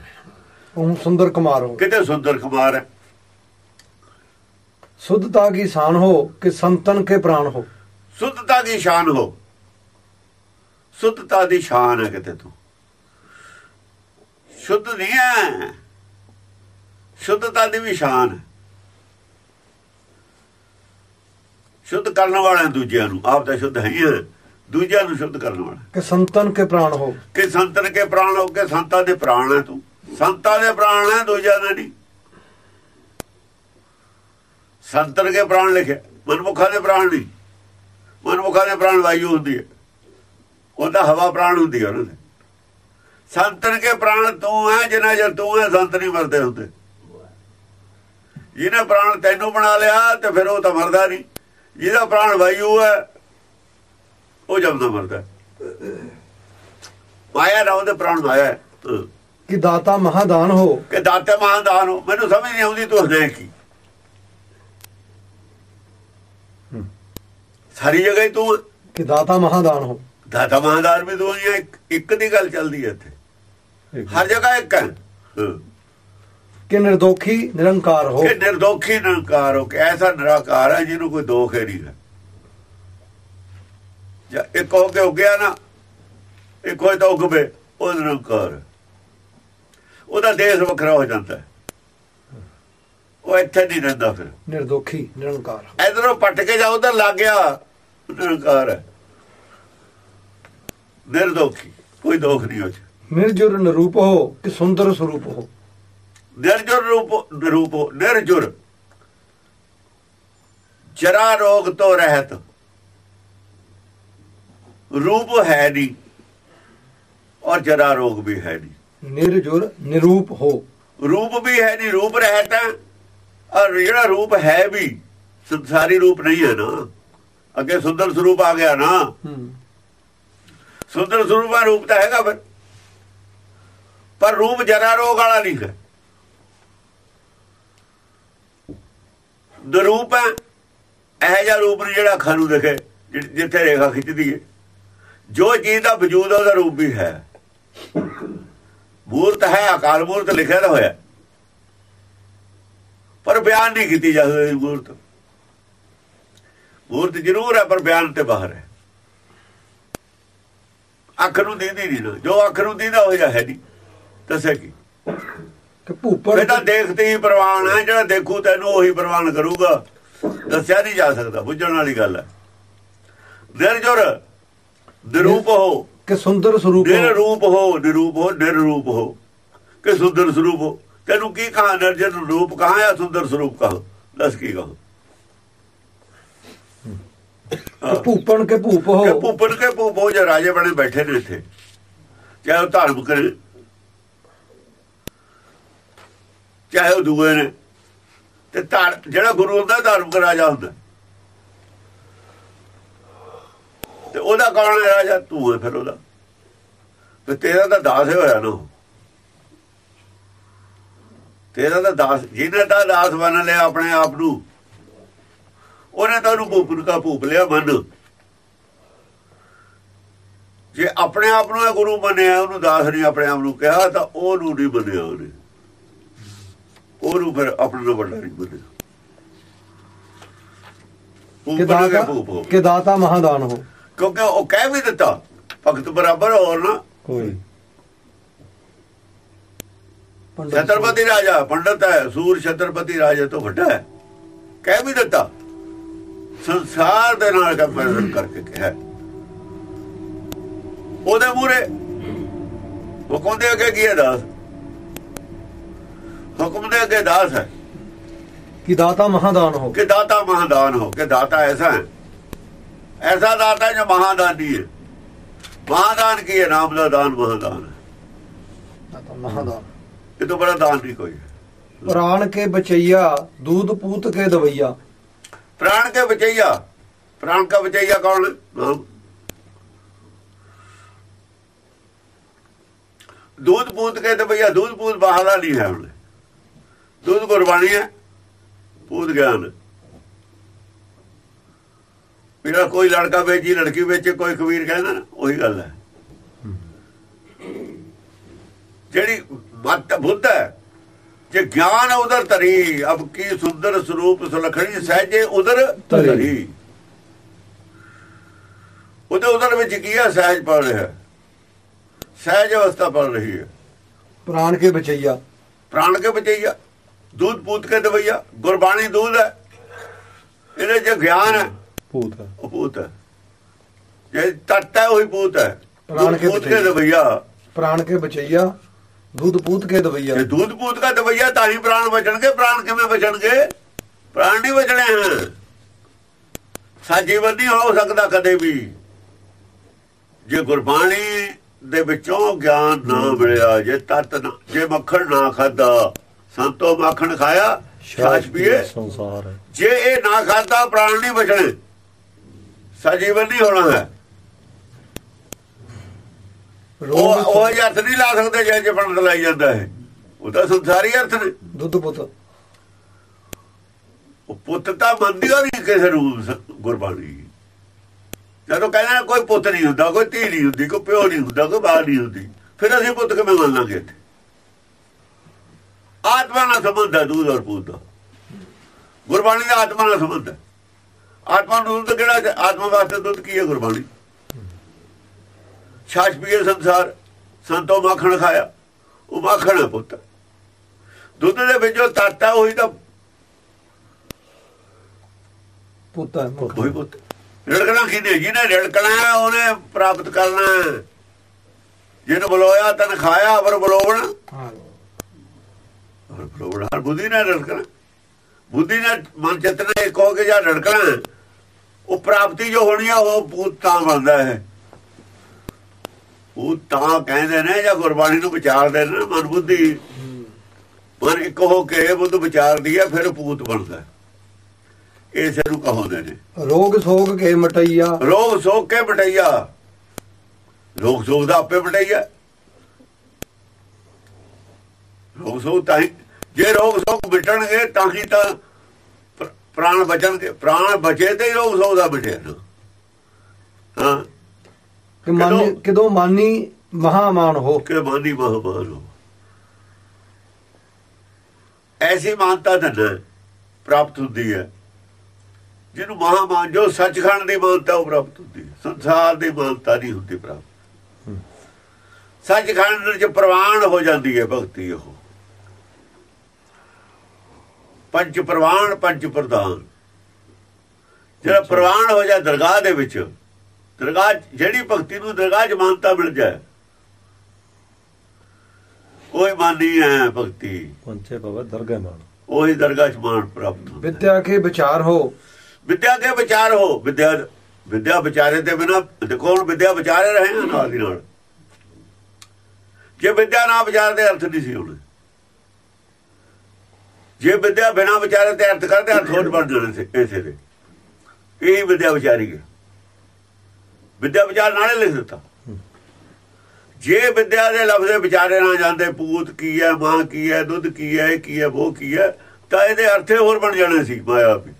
ਕਹੂੰ ਸੁੰਦਰ ਕੁਮਾਰ ਹੋ। ਕਿਤੇ ਸੁੰਦਰ ਕੁਮਾਰ ਹੈ। ਸੁਧਤਾ ਕੀ ਸ਼ਾਨ ਹੋ ਕਿ ਸੰਤਨ ਕੇ ਪ੍ਰਾਣ ਹੋ। ਸੁੱਧਤਾ ਦੀ ਸ਼ਾਨ ਹੋ। ਸੁੱਧਤਾ ਦੀ ਸ਼ਾਨ ਹੈ ਕਿਤੇ ਤੂੰ। ਸ਼ੁੱਧ ਨਹੀਂ ਹੈ। ਸ਼ੁੱਧਤਾ ਦੀ ਵੀ ਸ਼ਾਨ ਹੈ। ਸ਼ੁੱਧ ਕਰਨ ਵਾਲਾ ਦੂਜਿਆਂ ਨੂੰ। ਆਪ ਤਾਂ ਸ਼ੁੱਧ ਹੈ ਦੂਜਿਆਂ ਨੂੰ ਸ਼ੁੱਧ ਕਰਨ ਵਾਲਾ। ਕਿ ਸੰਤਨ ਕੇ ਪ੍ਰਾਣ ਹੋ ਕਿ ਸੰਤਨ ਕੇ ਪ੍ਰਾਣ ਹੋ ਕੇ ਸੰਤਾਂ ਦੇ ਪ੍ਰਾਣ ਹੈ ਤੂੰ। ਸੰਤਾਂ ਦੇ ਪ੍ਰਾਣ ਹੈ ਦੂਜਿਆਂ ਦੇ ਨਹੀਂ। ਸੰਤਨ ਕੇ ਪ੍ਰਾਣ ਲਿਖਿਆ? ਮਨਮੁਖਾਂ ਦੇ ਪ੍ਰਾਣ ਨਹੀਂ। ਮਨਮੁਖਾਂ ਦੇ ਪ੍ਰਾਣ ਵਾਯੂ ਹੁੰਦੀ ਹੈ। ਉਹਦਾ ਹਵਾ ਪ੍ਰਾਣ ਹੁੰਦੀ ਹੈ ਉਹਨਾਂ ਦੇ। ਸੰਤਨ ਕੇ ਪ੍ਰਾਣ ਤੂੰ ਹੈ ਜਿੰਨਾ ਜਰ ਤੂੰ ਹੈ ਸੰਤ ਨਹੀਂ ਮਰਦੇ ਹੁੰਦੇ। ਜਿਹਨੇ ਪ੍ਰਾਣ ਤੈਨੂੰ ਬਣਾ ਲਿਆ ਤੇ ਫਿਰ ਉਹ ਤਾਂ ਮਰਦਾ ਨਹੀਂ। ਜਿਹਦਾ ਪ੍ਰਾਣ ਵਾਯੂ ਹੈ ਉਹ ਜਮਦਾ ਮਰਦਾ। ਮਾਇਆ ਨਾ ਉਹਦੇ ਪ੍ਰਾਣ ਮਾਇਆ। ਕਿ ਦਾਤਾ ਮਹਾਦਾਨ ਹੋ। ਕਿ ਦਾਤੇ ਮਹਾਦਾਨ ਹੋ। ਮੈਨੂੰ ਸਮਝ ਨਹੀਂ ਆਉਂਦੀ ਤੂੰ ਹਨੇ ਕੀ। ਸਾਰੀ ਜਗ੍ਹਾ ਹੀ ਤੂੰ ਕਿ ਦਾਤਾ ਮਹਾਦਾਨ ਹੋ। ਦਾਤਾ ਮਹਾਦਾਨ ਵੀ ਤੂੰ ਹੀ ਹੈ। ਇੱਕ- ਦੀ ਗੱਲ ਚੱਲਦੀ ਹੈ ਇੱਥੇ। ਹਰ ਜਗ੍ਹਾ ਇੱਕ ਹੈ। ਹਾਂ। ਕਿ ਨਿਰਦੋਖੀ ਨਿਰੰਕਾਰ ਹੋ। ਕਿ ਨਿਰਦੋਖੀ ਨਿਰੰਕਾਰ ਹੋ ਕਿ ਐਸਾ ਨਿਰਾਕਾਰ ਹੈ ਜਿਹਨੂੰ ਕੋਈ ਦੋਖ ਹੀ ਨਹੀਂ ਹੈ। ਜਾਂ ਇੱਕ ਹੋ ਕੇ ਉੱਗਿਆ ਨਾ ਇੱਕ ਹੋਏ ਤਾਂ ਉੱਗਵੇ ਉਹ ਨਿਰੰਕਾਰ ਹੈ। ਉਹਦਾ ਦੇਸ਼ ਵੱਖਰਾ ਹੋ ਜਾਂਦਾ ਹੈ। ਉਹ ਇੱਥੇ ਨਹੀਂ ਰਹਿੰਦਾ ਫਿਰ। ਨਿਰਦੋਖੀ ਨਿਰੰਕਾਰ। ਇਧਰੋਂ ਪੱਟ ਕੇ ਜਾ ਉਧਰ ਲੱਗ ਗਿਆ ਨਿਰੰਕਾਰ ਹੈ। ਨਿਰਦੋਖੀ ਕੋਈ ਦੋਖ ਨਹੀਂ 'ਚ। ਨਿਰਜੁਰ ਨਿਰੂਪ ਹੋ ਕਿ ਸੁੰਦਰ ਸਰੂਪ ਹੋ? ਨਿਰਜੁਰ ਰੂਪ ਨਿਰੂਪ ਨਿਰਜੁਰ ਜਰਾ। ਰੋਗ ਤੋਂ ਰਹਿਤ। ਰੂਪ ਹੈ ਨਹੀਂ ਔਰ ਜਰਾ ਰੋਗ ਵੀ ਹੈ ਨਹੀਂ। ਨਿਰਜੁਰ ਨਿਰੂਪ ਹੋ। ਰੂਪ ਵੀ ਹੈ ਨਹੀਂ ਰੂਪ ਰਹਿਤ ਹੈ ਔਰ ਜਿਹੜਾ ਰੂਪ ਹੈ ਵੀ ਸੰਸਾਰੀ ਰੂਪ ਨਹੀਂ ਹੈ ਨਾ। ਅੱਗੇ ਸੁੰਦਰ ਸਰੂਪ ਆ ਗਿਆ ਨਾ। ਹੂੰ। ਸੁੰਦਰ ਸਰੂਪ ਦਾ ਰੂਪ ਤਾਂ ਹੈਗਾ ਫਿਰ। ਪਰ ਰੂਪ ਜਰਾ ਰੋਗ ਵਾਲਾ ਨਹੀਂ ਹੈ ਦਰੂਪ ਹੈ, ਇਹ ਜਿਹਾ ਰੂਪ ਨਹੀਂ ਜਿਹੜਾ ਅੱਖਾਂ ਦਿਖੇ, ਜਿ- ਜਿੱਥੇ ਰੇਖਾ ਖਿੱਚਦੀ ਹੈ ਜੋ ਚੀਜ਼ ਦਾ ਵਜੂਦ ਹੈ ਉਹਦਾ ਰੂਪ ਵੀ ਹੈ। ਮੂਰਤ ਹੈ, ਅਕਾਲ ਮੂਰਤ ਲਿਖਿਆ ਤਾਂ ਹੋਇਆ। ਪਰ ਬਿਆਨ ਨਹੀਂ ਕੀਤੀ ਜਾ ਸਕਦੀ ਮੂਰਤ। ਮੂਰਤ ਜ਼ਰੂਰ ਹੈ, ਪਰ ਬਿਆਨ ਤੇ ਬਾਹਰ ਹੈ। ਅੱਖ ਨੂੰ ਦੀਦੀ ਨਹੀਂ ਨਾ ਜੋ ਅੱਖ ਨੂੰ ਦੀਦਾ ਹੋ ਜਾ ਹੈ ਨਹੀਂ। ਦੱਸਿਆ ਕੀ? ਕਿ ਭੂਪਰ ਇਹ ਤਾਂ ਦੇਖਦੇ ਹੀ ਪ੍ਰਵਾਨ ਹੈ ਜਿਹੜਾ ਦੇਖੂ ਤੈਨੂੰ ਉਹੀ ਪ੍ਰਵਾਨ ਕਰੂਗਾ। ਦੱਸਿਆ ਨਹੀਂ ਜਾ ਸਕਦਾ ਬੁੱਝਣ ਵਾਲੀ ਗੱਲ ਹੈ। ਨਿਰਜੁਰ ਨਿਰੂਪ ਹੋ। ਕਿ ਸੁੰਦਰ ਸਰੂਪ ਹੋ। ਰੂਪ ਹੋ ਨਿਰੂਪ ਹੋ ਨਿਰੂਪ ਹੋ। ਕਿ ਸੁੰਦਰ ਸਰੂਪ ਹੋ। ਤੈਨੂੰ ਕੀ ਕਹਾ ਨਿਰਜਨ ਰੂਪ ਕਹਾ ਜਾਂ ਸੁੰਦਰ ਸਰੂਪ ਕਹਾ? ਦੱਸ ਕੀ ਕਹਾ? ਭੂਪਣ ਕੇ ਭੂਪ ਕਿ ਹੋ ਭੂਪਨ ਕੇ ਭੂਪੋ ਜੇ ਰਾਜੇ ਬਣੇ ਬੈਠੇ ਨੇ ਇੱਥੇ। ਚਾਹੇ ਉਹ ਧਾਰਮਿਕ ਨੇ ਚਾਹੇ ਉਹ ਦੂਏ ਨੇ। ਤੇ ਧਾਰ ਜਿਹੜਾ ਗੁਰੂ ਹੁੰਦਾ ਧਾਰਮਿਕ ਰਾਜਾ ਹੁੰਦਾ। ਤੇ ਉਹਦਾ ਕੌਣ ਹੈ ਰਾਜਾ? ਤੂੰ ਹੈ ਫਿਰ ਉਹਦਾ। ਤੇ ਤੇਰਾ ਤਾਂ ਦਾਸ ਹੀ ਹੋਇਆ ਨਾ। ਤੇਰਾ ਤਾਂ ਦਾਸ ਜਿਹਨੇ ਤਾਂ ਦਾਸ ਬਣ ਲਿਆ ਆਪਣੇ ਆਪ ਨੂੰ ਉਹਨੇ ਤਾਂ ਉਹਨੂੰ ਭੂਪਨ ਕਾ ਭੂਪ ਲਿਆ ਮਨ ਜੇ ਆਪਣੇ ਆਪ ਨੂੰ ਇਹ ਗੁਰੂ ਮੰਨਿਆ ਉਹਨੂੰ ਦਾਸ ਨਹੀਂ ਆਪਣੇ ਆਪ ਨੂੰ ਕਿਹਾ ਤਾਂ ਉਹਨੂੰ ਨਹੀਂ ਮੰਨਿਆ ਉਹਨੇ। ਉਹਨੂੰ ਫਿਰ ਆਪਣੇ ਨਾਲ ਵੱਡਾ ਨਹੀਂ ਮੰਨਿਆ। ਕਿ ਦਾਤਾ ਮਹਾਦਾਨ ਹੋ। ਕਿਉਂਕਿ ਉਹ ਕਹਿ ਵੀ ਦਿੱਤਾ ਭਗਤ ਬਰਾਬਰ ਹੋਰ ਨਾ। ਕੋਈ। ਛਤਰਪਤੀ ਰਾਜਾ ਪੰਡਤ ਹੈ ਸੂਰ ਛਤਰਪਤੀ ਰਾਜਾ ਤੋਂ ਵੱਡਾ ਹੈ। ਕਹਿ ਵੀ ਦਿੱਤਾ। ਸੰਸਾਰ ਦੇ ਨਾਲ ਕੰਪੈਰੀਜ਼ਨ ਕਰਕੇ ਕਿਹਾ। ਉਹਦੇ ਮੂਰੇ ਹੁਕਮ ਦੇ ਅੱਗੇ ਕੀ ਹੈ ਦਾਸ? ਹੁਕਮ ਦੇ ਅੱਗੇ ਦਾਸ ਹੈ। ਕਿ ਦਾਤਾ ਮਹਾਦਾਨ ਹੋ। ਕਿ ਦਾਤਾ ਮਹਾਦਾਨ ਹੋ ਕਿ ਦਾਤਾ ਐਸਾ ਹੈ। ਐਸਾ ਦਾਤਾ ਜੋ ਮਹਾਦਾਨੀ ਹੈ। ਮਹਾਦਾਨ ਕੀ ਹੈ? ਨਾਮ ਦਾ ਦਾਨ ਮਹਾਦਾਨ ਹੈ। ਦਾਤਾ ਮਹਾਦਾਨ। ਇਹ ਤੋਂ ਬੜਾ ਦਾਨ ਨਹੀਂ ਕੋਈ ਪ੍ਰਾਣ ਕੇ ਬਚਈਆ ਦੂਧ ਪੂਤ ਕੇ ਦਵਈਆ। ਪ੍ਰਾਣ ਕੇ ਬਚਈਆ ਪ੍ਰਾਣ ਕਾ ਬਚਈਆ ਕੌਣ ਹੈ? ਨਾਮ दूध पूत के तो भैया दूध पूत बहाना नहीं है उन्हें दूध गुरबाणी है पूत ज्ञान है। मेरा कोई लड़का बेची लड़की बेचे कोई कबीर कहना ना वही गल है ਜਿਹੜੀ ਮਤ ਬੁੱਧ ਹੈ ਜੇ ਗਿਆਨ ਉਧਰ ਤਰੀ ਅਬ ਕੀ ਸੁੰਦਰ ਸਰੂਪ ਸੁਲਖਣੀ ਸਹਜੇ ਉਧਰ ਧਰੀ। ਤਰੀ ਉਹਦੇ ਉਧਰ ਵਿੱਚ ਕੀ ਹੈ ਸਹਿਜ ਪੜ ਰਿਹਾ। ਸਹਿਜ ਅਵਸਥਾ ਪੜ ਰਹੀ ਹੈ। ਪ੍ਰਾਣ ਕੇ ਬਚਈਆ। ਪ੍ਰਾਣ ਕੇ ਬਚਈਆ। ਦੁੱਧ ਪੂਤ ਕੇ ਦਵਈਆ। ਗੁਰਬਾਣੀ ਦੁੱਧ ਹੈ। ਇਹਦੇ ਚ ਗਿਆਨ ਹੈ। ਭੂਤ ਹੈ। ਪੂਤ ਹੈ। ਜੇ ਤੱਤ ਹੈ ਉਹੀ ਪੂਤ ਹੈ। ਪ੍ਰਾਣ ਕੇ ਪੂਤ ਬਚਈਆ। ਦਵਈਆ। ਪ੍ਰਾਣ ਕੇ ਬਚਈਆ। ਦੁੱਧ ਪੂਤ ਕੇ ਦਵਈਆ। ਜੇ ਦੁੱਧ ਪੂਤ ਕਾ ਦਵਈਆ ਤਾਂ ਹੀ ਪ੍ਰਾਣ ਬਚਣਗੇ। ਪ੍ਰਾਣ ਕਿਵੇਂ ਬਚਣਗੇ? ਪ੍ਰਾਣ ਨਹੀਂ ਬਚਣੇ ਹਨ। ਸਾਜੀਵਨ ਨਹੀਂ ਹੋ ਸਕਦਾ ਕਦੇ ਵੀ। ਜੇ ਗੁਰਬਾਣੀ ਦੇ ਵਿੱਚੋਂ ਗਿਆਨ ਨਾ ਮਿਲਿਆ ਜੇ ਤਤ ਨਾ ਜੇ ਮੱਖਣ ਨਾ ਖਾਦਾ ਸੰਤੋ ਮੱਖਣ ਖਾਇਆ ਛਾਛ ਪੀਏ। ਸੰਸਾਰ ਜੇ ਇਹ ਨਾ ਖਾਦਾ ਪ੍ਰਾਣ ਨਹੀਂ ਬਚਣੇ। ਸਾਜੀਵਨ ਨਹੀਂ ਹੋਣਾ ਹੈ। ਉਹ ਉਹ ਅਰਥ ਨਹੀਂ ਲਾ ਸਕਦੇ ਜੇ ਜੇ ਪੰਡਤ ਲਾਈ ਜਾਂਦਾ ਹੈ। ਉਹ ਤਾਂ ਸੰਸਾਰੀ ਅਰਥ ਨੇ। ਦੁੱਧ ਪੁੱਤ। ਉਹ ਪੁੱਤ ਤਾਂ ਮੰਨਦੀ ਨਹੀਂ ਕਿਸੇ ਨੂੰ ਸ- ਗੁਰਬਾਣੀ। ਜਦੋਂ ਕਹਿੰਦਾ ਕੋਈ ਪੁੱਤ ਨਹੀਂ ਹੁੰਦਾ ਕੋਈ ਧੀ ਨਹੀਂ ਹੁੰਦੀ ਕੋਈ ਪਿਓ ਨਹੀਂ ਹੁੰਦਾ ਕੋਈ ਬਾਪ ਨਹੀਂ ਹੁੰਦੀ ਫਿਰ ਅਸੀਂ ਪੁੱਤ ਕਿਵੇਂ ਮੰਨ ਲਾਂਗੇ ਇੱਥੇ? ਆਤਮਾ ਨਾਲ ਸੰਬੰਧ ਹੈ ਦੂਧ ਔਰ ਪੁੱਤ ਦਾ। ਗੁਰਬਾਣੀ ਦਾ ਆਤਮਾ ਨਾਲ ਸੰਬੰਧ ਹੈ। ਆਤਮਾ ਨੂੰ ਦੁੱਧ ਕਿਹੜਾ ਆਤਮਾ ਵਾਸਤੇ ਦੁੱਧ ਕੀ ਹੈ ਗੁਰਬਾਣੀ? ਛਾਛ ਪੀਏ ਸੰਸਾਰ ਸੰਤੋ ਮੱਖਣ ਖਾਇਆ। ਉਹ ਮੱਖਣ ਪੁੱਤ। ਦੁੱਧ ਦੇ ਵਿੱਚੋਂ ਤਾਤਾ ਉਹੀ ਤਾਂ ਪੁੱਤ। ਉਹੀ ਪੁੱਤ। ਰੜਕਣਾ ਕਿਨੇ ਜਿਹਨੇ ਰੜਕਣਾ ਉਹਨੇ ਪ੍ਰਾਪਤ ਕਰਨਾ। ਜਿਹਨੂੰ ਬੁਲਾਇਆ ਤਨ ਖਾਇਆ ਅਵਰ ਬੁਲਾਵਣ ਹਾਂ। ਅਵਰ ਬੁਲਾਵਣ ਹਰ ਬੁੱਧੀ ਨਾਲ ਰੜਕਣਾ। ਬੁੱਧੀ ਨਾਲ ਮਨ ਚਿਤਨਾ ਇੱਕ ਹੋ ਕੇ ਜਾਂ ਰੜਕਣਾ ਉਹ ਪ੍ਰਾਪਤੀ ਜੋ ਹੋਣੀ ਆ ਉਹ ਭੂਤ ਤਾਂ ਬਣਦਾ ਹੈ। ਉਹ ਤਾਂ ਕਹਿੰਦੇ ਨੇ ਜਾਂ ਗੁਰਬਾਣੀ ਨੂੰ ਵਿਚਾਰਦੇ ਨੇ ਮਨ ਬੁੱਧੀ। ਮਨ ਇੱਕ ਹੋ ਕੇ ਬੁੱਧ ਵਿਚਾਰਦੀ ਹੈ ਫਿਰ ਭੂਤ ਬਣਦਾ। ਇਸੇ ਨੂੰ ਕਹੋਂਦੇ ਨੇ। ਰੋਗ ਸੋਗ ਕੇ ਮਟਈਆ। ਰੋਗ ਸੋਗ ਕੇ ਮਟਈਆ। ਰੋਗ ਸੋਗ ਦਾ ਆਪੇ ਮਟਈਆ। ਰੋਗ ਸੋਗ ਤਾਂ ਜੇ ਰੋਗ ਸੋਗ ਮਿਟਣਗੇ ਤਾਂ ਹੀ ਤਾਂ ਪ੍ਰ- ਪ੍ਰਾਣ ਬਚਣਗੇ। ਪ੍ਰਾਣ ਬਚੇ ਤੇ ਰੋਗ ਸੋਗ ਦਾ ਨਾ ਹਾਂ। ਕਿ ਮਾਨੀ ਕਿਦੋਂ- ਮਾਨੀ ਮਹਾਮਾਨ ਹੋ। ਕਿ ਮਾਨੀ ਮਹਾਮਾਨ ਹੋ। ਐਸੀ ਮਾਨਤਾ ਧਨ ਪ੍ਰਾਪਤ ਹੁੰਦੀ ਹੈ। ਜਿਹਨੂੰ ਮਹਾਮਾਨ ਜੋ ਸੱਚਖੰਡ ਦੀ ਮਾਨਤਾ ਉਹ ਪ੍ਰਾਪਤ ਹੁੰਦੀ ਹੈ। ਸੰਸਾਰ ਦੀ ਮਾਨਤਾ ਨਹੀਂ ਹੁੰਦੀ ਪ੍ਰਾਪਤ। ਸੱਚਖੰਡ ਚ ਪ੍ਰਵਾਨ ਹੋ ਜਾਂਦੀ ਹੈ ਭਗਤੀ ਉਹ। ਪੰਜ ਪ੍ਰਵਾਨ ਪੰਜ ਪ੍ਰਧਾਨ। ਜਿਹੜਾ ਪ੍ਰਵਾਨ ਹੋ ਜਾ ਦਰਗਾਹ ਦੇ ਵਿੱਚ ਦਰਗਾਹ ਜਿਹੜੀ ਭਗਤੀ ਨੂੰ ਦਰਗਾਹ 'ਚ ਮਾਨਤਾ ਮਿਲ ਜਾਏ। ਕੋਈ ਮਾਨੀ ਹੈ ਭਗਤੀ। ਪੰਚੇ ਭਗਤ ਦਰਗਹਿ ਮਾਨ। ਉਹੀ ਦਰਗਾਹ 'ਚ ਮਾਨ ਪ੍ਰਾਪਤ ਵਿਦਿਆ ਕੇ ਵਿਚਾਰ ਹੋ। ਵਿਦਿਆ ਕੇ ਵਿਚਾਰ ਹੋ। ਵਿਦਿਆ ਵਿਦਿਆ ਵਿਚਾਰੇ ਤੇ ਬਿਨਾ ਦੇਖੋ ਹੁਣ ਵਿਦਿਆ ਵਿਚਾਰੇ ਰਹੇ ਆ ਨਾਲ ਦੀ ਨਾਲ। ਜੇ ਵਿਦਿਆ ਨਾ ਵਿਚਾਰਦੇ ਅਰਥ ਨਹੀਂ ਸੀ ਹੋਣੇ। ਜੇ ਵਿਦਿਆ ਬਿਨਾ ਵਿਚਾਰੇ ਤੇ ਅਰਥ ਕਰਦੇ ਅਰਥ ਹੋਰ ਬਣ ਜਾਣੇ ਸੀ ਇਸੇ ਦੇ ਇਹ ਵਿਦਿਆ ਵਿਚਾਰੀ ਹੈ। ਵਿਦਿਆ ਵਿਚਾਰ ਨਾਲੇ ਲਿਖ ਦਿੱਤਾ। ਜੇ ਵਿਦਿਆ ਦੇ ਲਫ਼ਜ਼ੇ ਵਿਚਾਰੇ ਨਾ ਜਾਂਦੇ ਪੂਤ ਕੀ ਹੈ ਮਾਂ ਕੀ ਹੈ ਦੁੱਧ ਕੀ ਹੈ ਕੀ ਹੈ ਉਹ ਕੀ ਹੈ ਤਾਂ ਇਹਦੇ ਅਰਥੇ ਹੋਰ ਬਣ ਜਾਣੇ ਸੀ ਮਾਇਆ ਵੀ।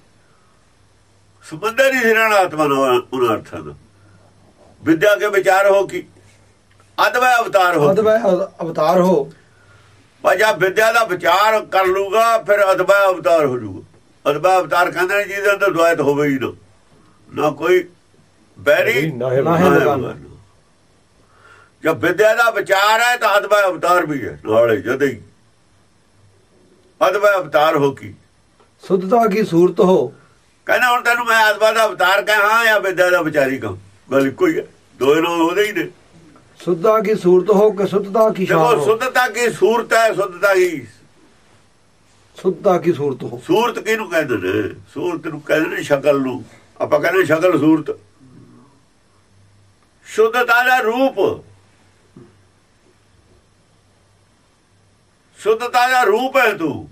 ਸੰਬੰਧ ਨਹੀਂ ਸੀ ਰਹਿਣਾ ਆਤਮਾ ਨਾਲ ਉਹਨਾਂ ਅਰਥਾਂ ਦਾ। ਵਿਦਿਆ ਕੇ ਵਿਚਾਰ ਹੋ ਕੀ? ਅਦਵੈ ਅਵਤਾਰ ਹੋ ਅਦਵੈ ਅਵਤਾਰ ਹੋ। ਭਾਜਾ ਵਿਦਿਆ ਦਾ ਵਿਚਾਰ ਕਰ ਲੂਗਾ ਫਿਰ ਅਦਵੈ ਅਵਤਾਰ ਹੋ ਜੂਗਾ। ਅਦਵੈ ਅਵਤਾਰ ਕਹਿੰਦੇ ਨੇ ਜਿਹਦੇ ਅੰਦਰ ਦੁਆਇਤ ਹੋਵੇ ਹੀ ਨਾ। ਨਾ ਕੋਈ ਬੈਰੀ ਨਾ ਹੈ ਨਾ ਹੈ ਬਗਾਨਾ। ਜਦ ਵਿਦਿਆ ਦਾ ਵਿਚਾਰ ਹੈ ਤਾਂ ਅਦਵੈ ਅਵਤਾਰ ਵੀ ਹੈ ਨਾਲੇ ਜਦ ਹੀ। ਅਦਵੈ ਅਵਤਾਰ ਹੋ ਕੀ? ਸੁੱਧਤਾ ਕੀ ਸੂਰਤ ਹੋ? ਕਹਿੰਦਾ ਹੁਣ ਤੈਨੂੰ ਮੈਂ ਅਦਵੈ ਦਾ ਅਵਤਾਰ ਕਹਾਂ ਜਾਂ ਵਿਦਿਆ ਦਾ ਵਿਚਾਰੀ ਕਹਾਂ? ਹੀ ਹੈ ਦੋਏ ਨਾਲ ਉਹਦੇ ਹੀ ਨੇ। ਸੁੱਧਤਾ ਕੀ ਸੂਰਤ ਹੋ ਕਿ ਸੁੱਧਤਾ ਕੀ ਸ਼ਾਨ ਹੋ? ਸੁੱਧਤਾ ਕੀ ਸੂਰਤ ਹੈ ਸੁੱਧਤਾ ਕੀ ਸੁੱਧਤਾ ਕੀ ਸੂਰਤ ਹੋ? ਸੂਰਤ ਕਿਹਨੂੰ ਕਹਿੰਦੇ ਨੇ? ਸੂਰਤ ਨੂੰ ਕਹਿੰਦੇ ਨੇ ਸ਼ਕਲ ਨੂੰ। ਆਪਾਂ ਕਹਿੰਦੇ ਸ਼ਕਲ ਸੂਰਤ। ਸ਼ੁੱਧਤਾ ਦਾ ਰੂਪ ਸ਼ੁੱਧਤਾ ਦਾ ਰੂਪ ਹੈ ਤੂੰ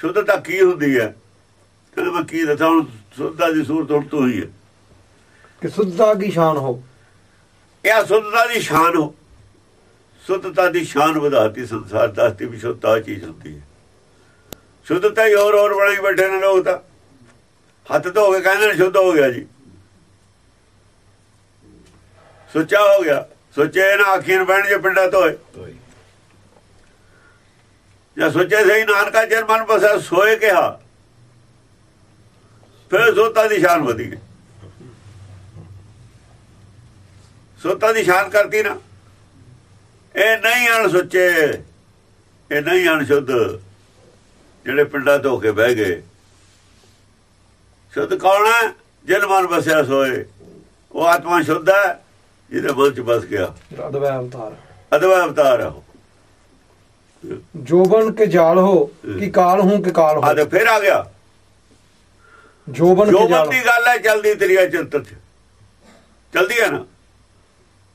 ਸ਼ੁੱਧਤਾ ਕੀ ਹੁੰਦੀ ਹੈ ਕਹਿੰਦੇ ਮੈਂ ਕੀ ਦੱਸਾਂ ਹੁਣ ਸ਼ੁੱਧਤਾ ਦੀ ਸੂਰਤ ਹੁਣ ਤੂੰ ਹੀ ਹੈ ਕਿ ਸੁੱਧਤਾ ਕੀ ਸ਼ਾਨ ਹੋ ਇਹ ਸ਼ੁੱਧਤਾ ਦੀ ਸ਼ਾਨ ਹੋ ਸ਼ੁੱਧਤਾ ਦੀ ਸ਼ਾਨ ਵਧਾਤੀ ਸੰਸਾਰ ਦੱਸਤੀ ਵੀ ਸ਼ੁੱਧਤਾ ਚੀਜ਼ ਹੁੰਦੀ ਹੈ ਸ਼ੁੱਧਤਾ ਹੀ ਹੋਰ ਹੋਰ ਬਣਾਈ ਬੈਠੇ ਨੇ ਲੋਕ ਤਾਂ ਹੱਥ ਧੋ ਕੇ ਕਹਿੰਦੇ ਨੇ ਸ਼ੁੱਧ ਹੋ ਗਿਆ ਜੀ ਸੁੱਚਾ ਹੋ ਗਿਆ। ਸੁੱਚੇ ਨਾ ਆਖੀਆਂ ਨੂੰ ਬਹਿਣ ਜੇ ਪਿੰਡਾ ਧੋਏ ਜਾਂ ਸੋਚੇ ਸਹੀ ਨਾਨਕਾ ਜਨ ਮਨ ਬਸਾ ਸੋਏ ਕਿਹਾ। ਫਿਰ ਸੋਤਾ ਦੀ ਸ਼ਾਨ ਵਧੀ ਗਈ। ਸੋਤਾ ਦੀ ਸ਼ਾਨ ਕਰਤੀ ਨਾ। ਇਹ ਨਹੀਂ ਅਣ ਸੁੱਚੇ ਇਹ ਨਹੀਂ ਅਣ ਸ਼ੁੱਧ। ਜਿਹੜੇ ਪਿੰਡਾਂ ਧੋ ਕੇ ਬਹਿ ਗਏ। ਸ਼ੁੱਧ ਕੌਣ ਹੈ? ਜਿਨ ਮਨ ਬਸਿਆ ਸੋਏ। ਉਹ ਆਤਮਾ ਸ਼ੁੱਧ ਹੈ। ਜਿਹਦੇ ਮਨ ਚ ਬਸ ਗਿਆ। ਅਦਵੈ ਅਵਤਾਰ ਅਦਵਾ ਅਵਤਾਰ ਹੈ ਉਹ। ਜੋਬਨ ਕੇ ਜਾਲ ਹੋ ਕਿ ਕਾਲ ਹੂੰ ਕਿ ਕਾਲ ਆ ਹੋ ਤੇ ਫਿਰ ਆ ਗਿਆ। ਜੋਬਨ ਕੇ ਜਾਲ ਬੰਦੀ ਗੱਲ ਹੈ ਜਲਦੀ ਤੇਰੀਆ ਚਿੰਤਨ ਚ। ਜਲਦੀ ਹੈ ਨਾ।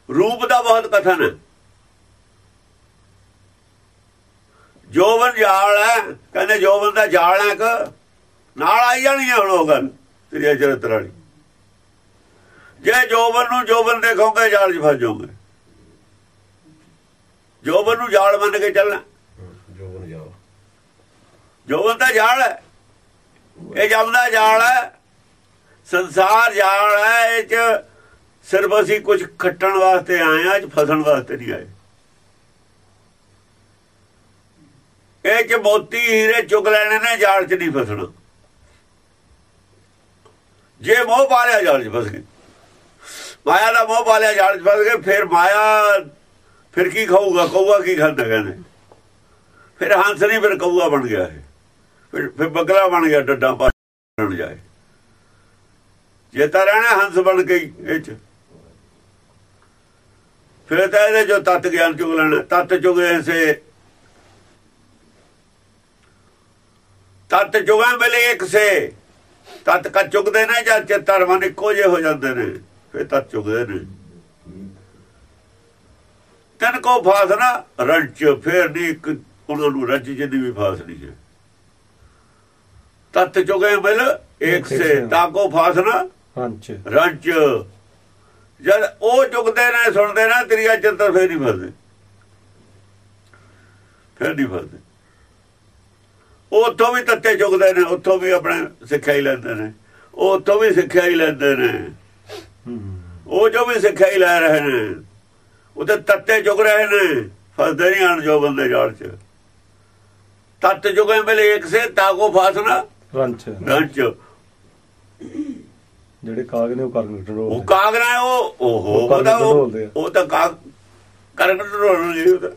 ਰੂਪ ਦਾ ਬਹੁਤ ਕਥਨ ਹੈ। ਜੋਬਨ ਜਾਲ ਹੈ ਕਹਿੰਦੇ ਜੋਬਨ ਦਾ ਜਾਲ ਹੈ ਕਿ ਨਾਲ ਆਈ ਜਾਣੀ ਹੈ ਹੁਣ ਉਹ ਗੱਲ ਤੇਰੀਆ ਚਰਿੱਤਰ ਵਾਲੀ। ਜੇ ਜੋਬਨ ਨੂੰ ਜੋਬਨ ਦੇਖੋਗੇ ਜਾਲ 'ਚ ਫਸ ਜਾਓਗੇ? ਜੋਬਨ ਨੂੰ ਜਾਲ ਮੰਨ ਕੇ ਚੱਲਣਾ। ਜੋਬਨ ਜਾਓ ਜੋਬਨ ਦਾ ਜਾਲ ਹੈ। ਇਹ ਜਮ ਦਾ ਜਾਲ ਹੈ। ਸੰਸਾਰ ਜਾਲ ਹੈ। ਇਹ ਚ ਸਿਰਫ ਅਸੀਂ ਕੁਝ ਖੱਟਣ ਵਾਸਤੇ ਆਏ ਆ ਚ ਫਸਣ ਵਾਸਤੇ ਨਹੀਂ ਆਏ। ਇਹ ਚ ਮੋਤੀ ਹੀਰੇ ਚੁਗ ਲੈਣੇ ਨੇ ਜਾਲ ਚ ਨਹੀਂ ਫਸਣਾ। ਜੇ ਮੋਹ ਪਾਲਿਆ ਜਾਲ ਚ ਫਸ ਗਏ। ਮਾਇਆ ਦਾ ਮੋਹ ਪਾ ਲਿਆ ਜਾਲ ਚ ਫਸ ਕੇ ਫਿਰ ਮਾਇਆ ਫਿਰ ਕੀ ਖਾਊਗਾ? ਕਊਗਾ ਕੀ ਖਾਂਦਾ ਕਹਿੰਦੇ। ਫਿਰ ਹੰਸ ਨਹੀਂ, ਫਿਰ ਕਊਆ ਬਣ ਗਿਆ ਇਹ। ਫਿਰ ਫਿਰ ਬਗਲਾ ਬਣ ਗਿਆ, ਡੱਡਾ ਪਾਣ ਜਾਏ। ਜੇ ਤਾਂ ਰਹਿਣਾ ਹੰਸ ਬਣ ਕੇ ਇਹ ਚ। ਫਿਰ ਤਾਂ ਇਹਦੇ ਜੋ ਤਤ ਗਿਆਨ ਚੁਗ ਲੈਣਾ। ਤਤ ਚੁਗੇ ਸੇ। ਤਤ ਚੁਗਾ ਮਿਲੇ ਇੱਕ ਸੇ। ਤਤ ਕਾ ਚੁਗਦੇ ਨੇ ਜਾਂ ਚਿੱਤਰ ਮਨ ਇੱਕੋ ਜਿਹੇ ਹੋ ਜਾਂਦੇ ਨੇ। ਫਿਰ ਤਤ ਚੁਗਦੇ ਨੇ। ਤਨ ਕੋ ਫਾਸਨਾ ਰੰਚ ਫੇਰ ਨਹੀਂ ਇੱਕ ਉਹਨਾਂ ਨੂੰ ਰੰਚ ਜਿੰਨੀ ਵੀ ਫਾਸ ਨਹੀਂ ਹੈ। ਤਤ ਚੁਗੇ ਮਿਲ ਇੱਕ ਸੇ ਤਾਕੋ ਫਾਸਨਾ ਹੰਚ ਰੰਚ ਜਦ ਉਹ ਚੁਗਦੇ ਨੇ ਸੁਣਦੇ ਨੇ ਤੇਰੀਆ ਚਿੰਤਰ ਫੇਰ ਨਹੀਂ ਫਸਦੇ ਫੇਰ ਨਹੀਂ ਫਸਦੇ ਉਹ ਉੱਥੋਂ ਵੀ ਤੱਤੇ ਚੁਗਦੇ ਨੇ ਉੱਥੋਂ ਵੀ ਆਪਣੇ ਸਿੱਖਿਆ ਹੀ ਲੈਂਦੇ ਨੇ। ਉਹ ਉੱਥੋਂ ਵੀ ਸਿੱਖਿਆ ਹੀ ਲੈਂਦੇ ਨੇ। ਉਹ ਜੋ ਵੀ ਸਿੱਖਿਆ ਹੀ ਲੈ ਰਹੇ ਨੇ ਉਹਦੇ ਤੱਤੇ ਚੁਗ ਰਹੇ ਨੇ ਫਸਦੇ ਨਹੀਂ ਆਣ ਜੋ ਬੰਦੇ ਜਾਲ ਚ। ਤੱਤ ਚੁਗੇ ਮਿਲੇ ਇੱਕ ਸੇ ਤਾਕੋ ਫਾਸਨਾ ਰੰਚ। ਰੰਚ। ਜਿਹੜੇ ਕਾਗ ਨੇ ਉਹ ਕਰਨ ਕੰਟਰੋਲ ਉਹ ਕਾਗਰਾ ਹੈ ਉਹ ਓਹੋ ਉਹ ਉਹ ਤਾਂ ਕਾਗ ਢੋਲਣਗੇ ਉਹ ਤਾਂ।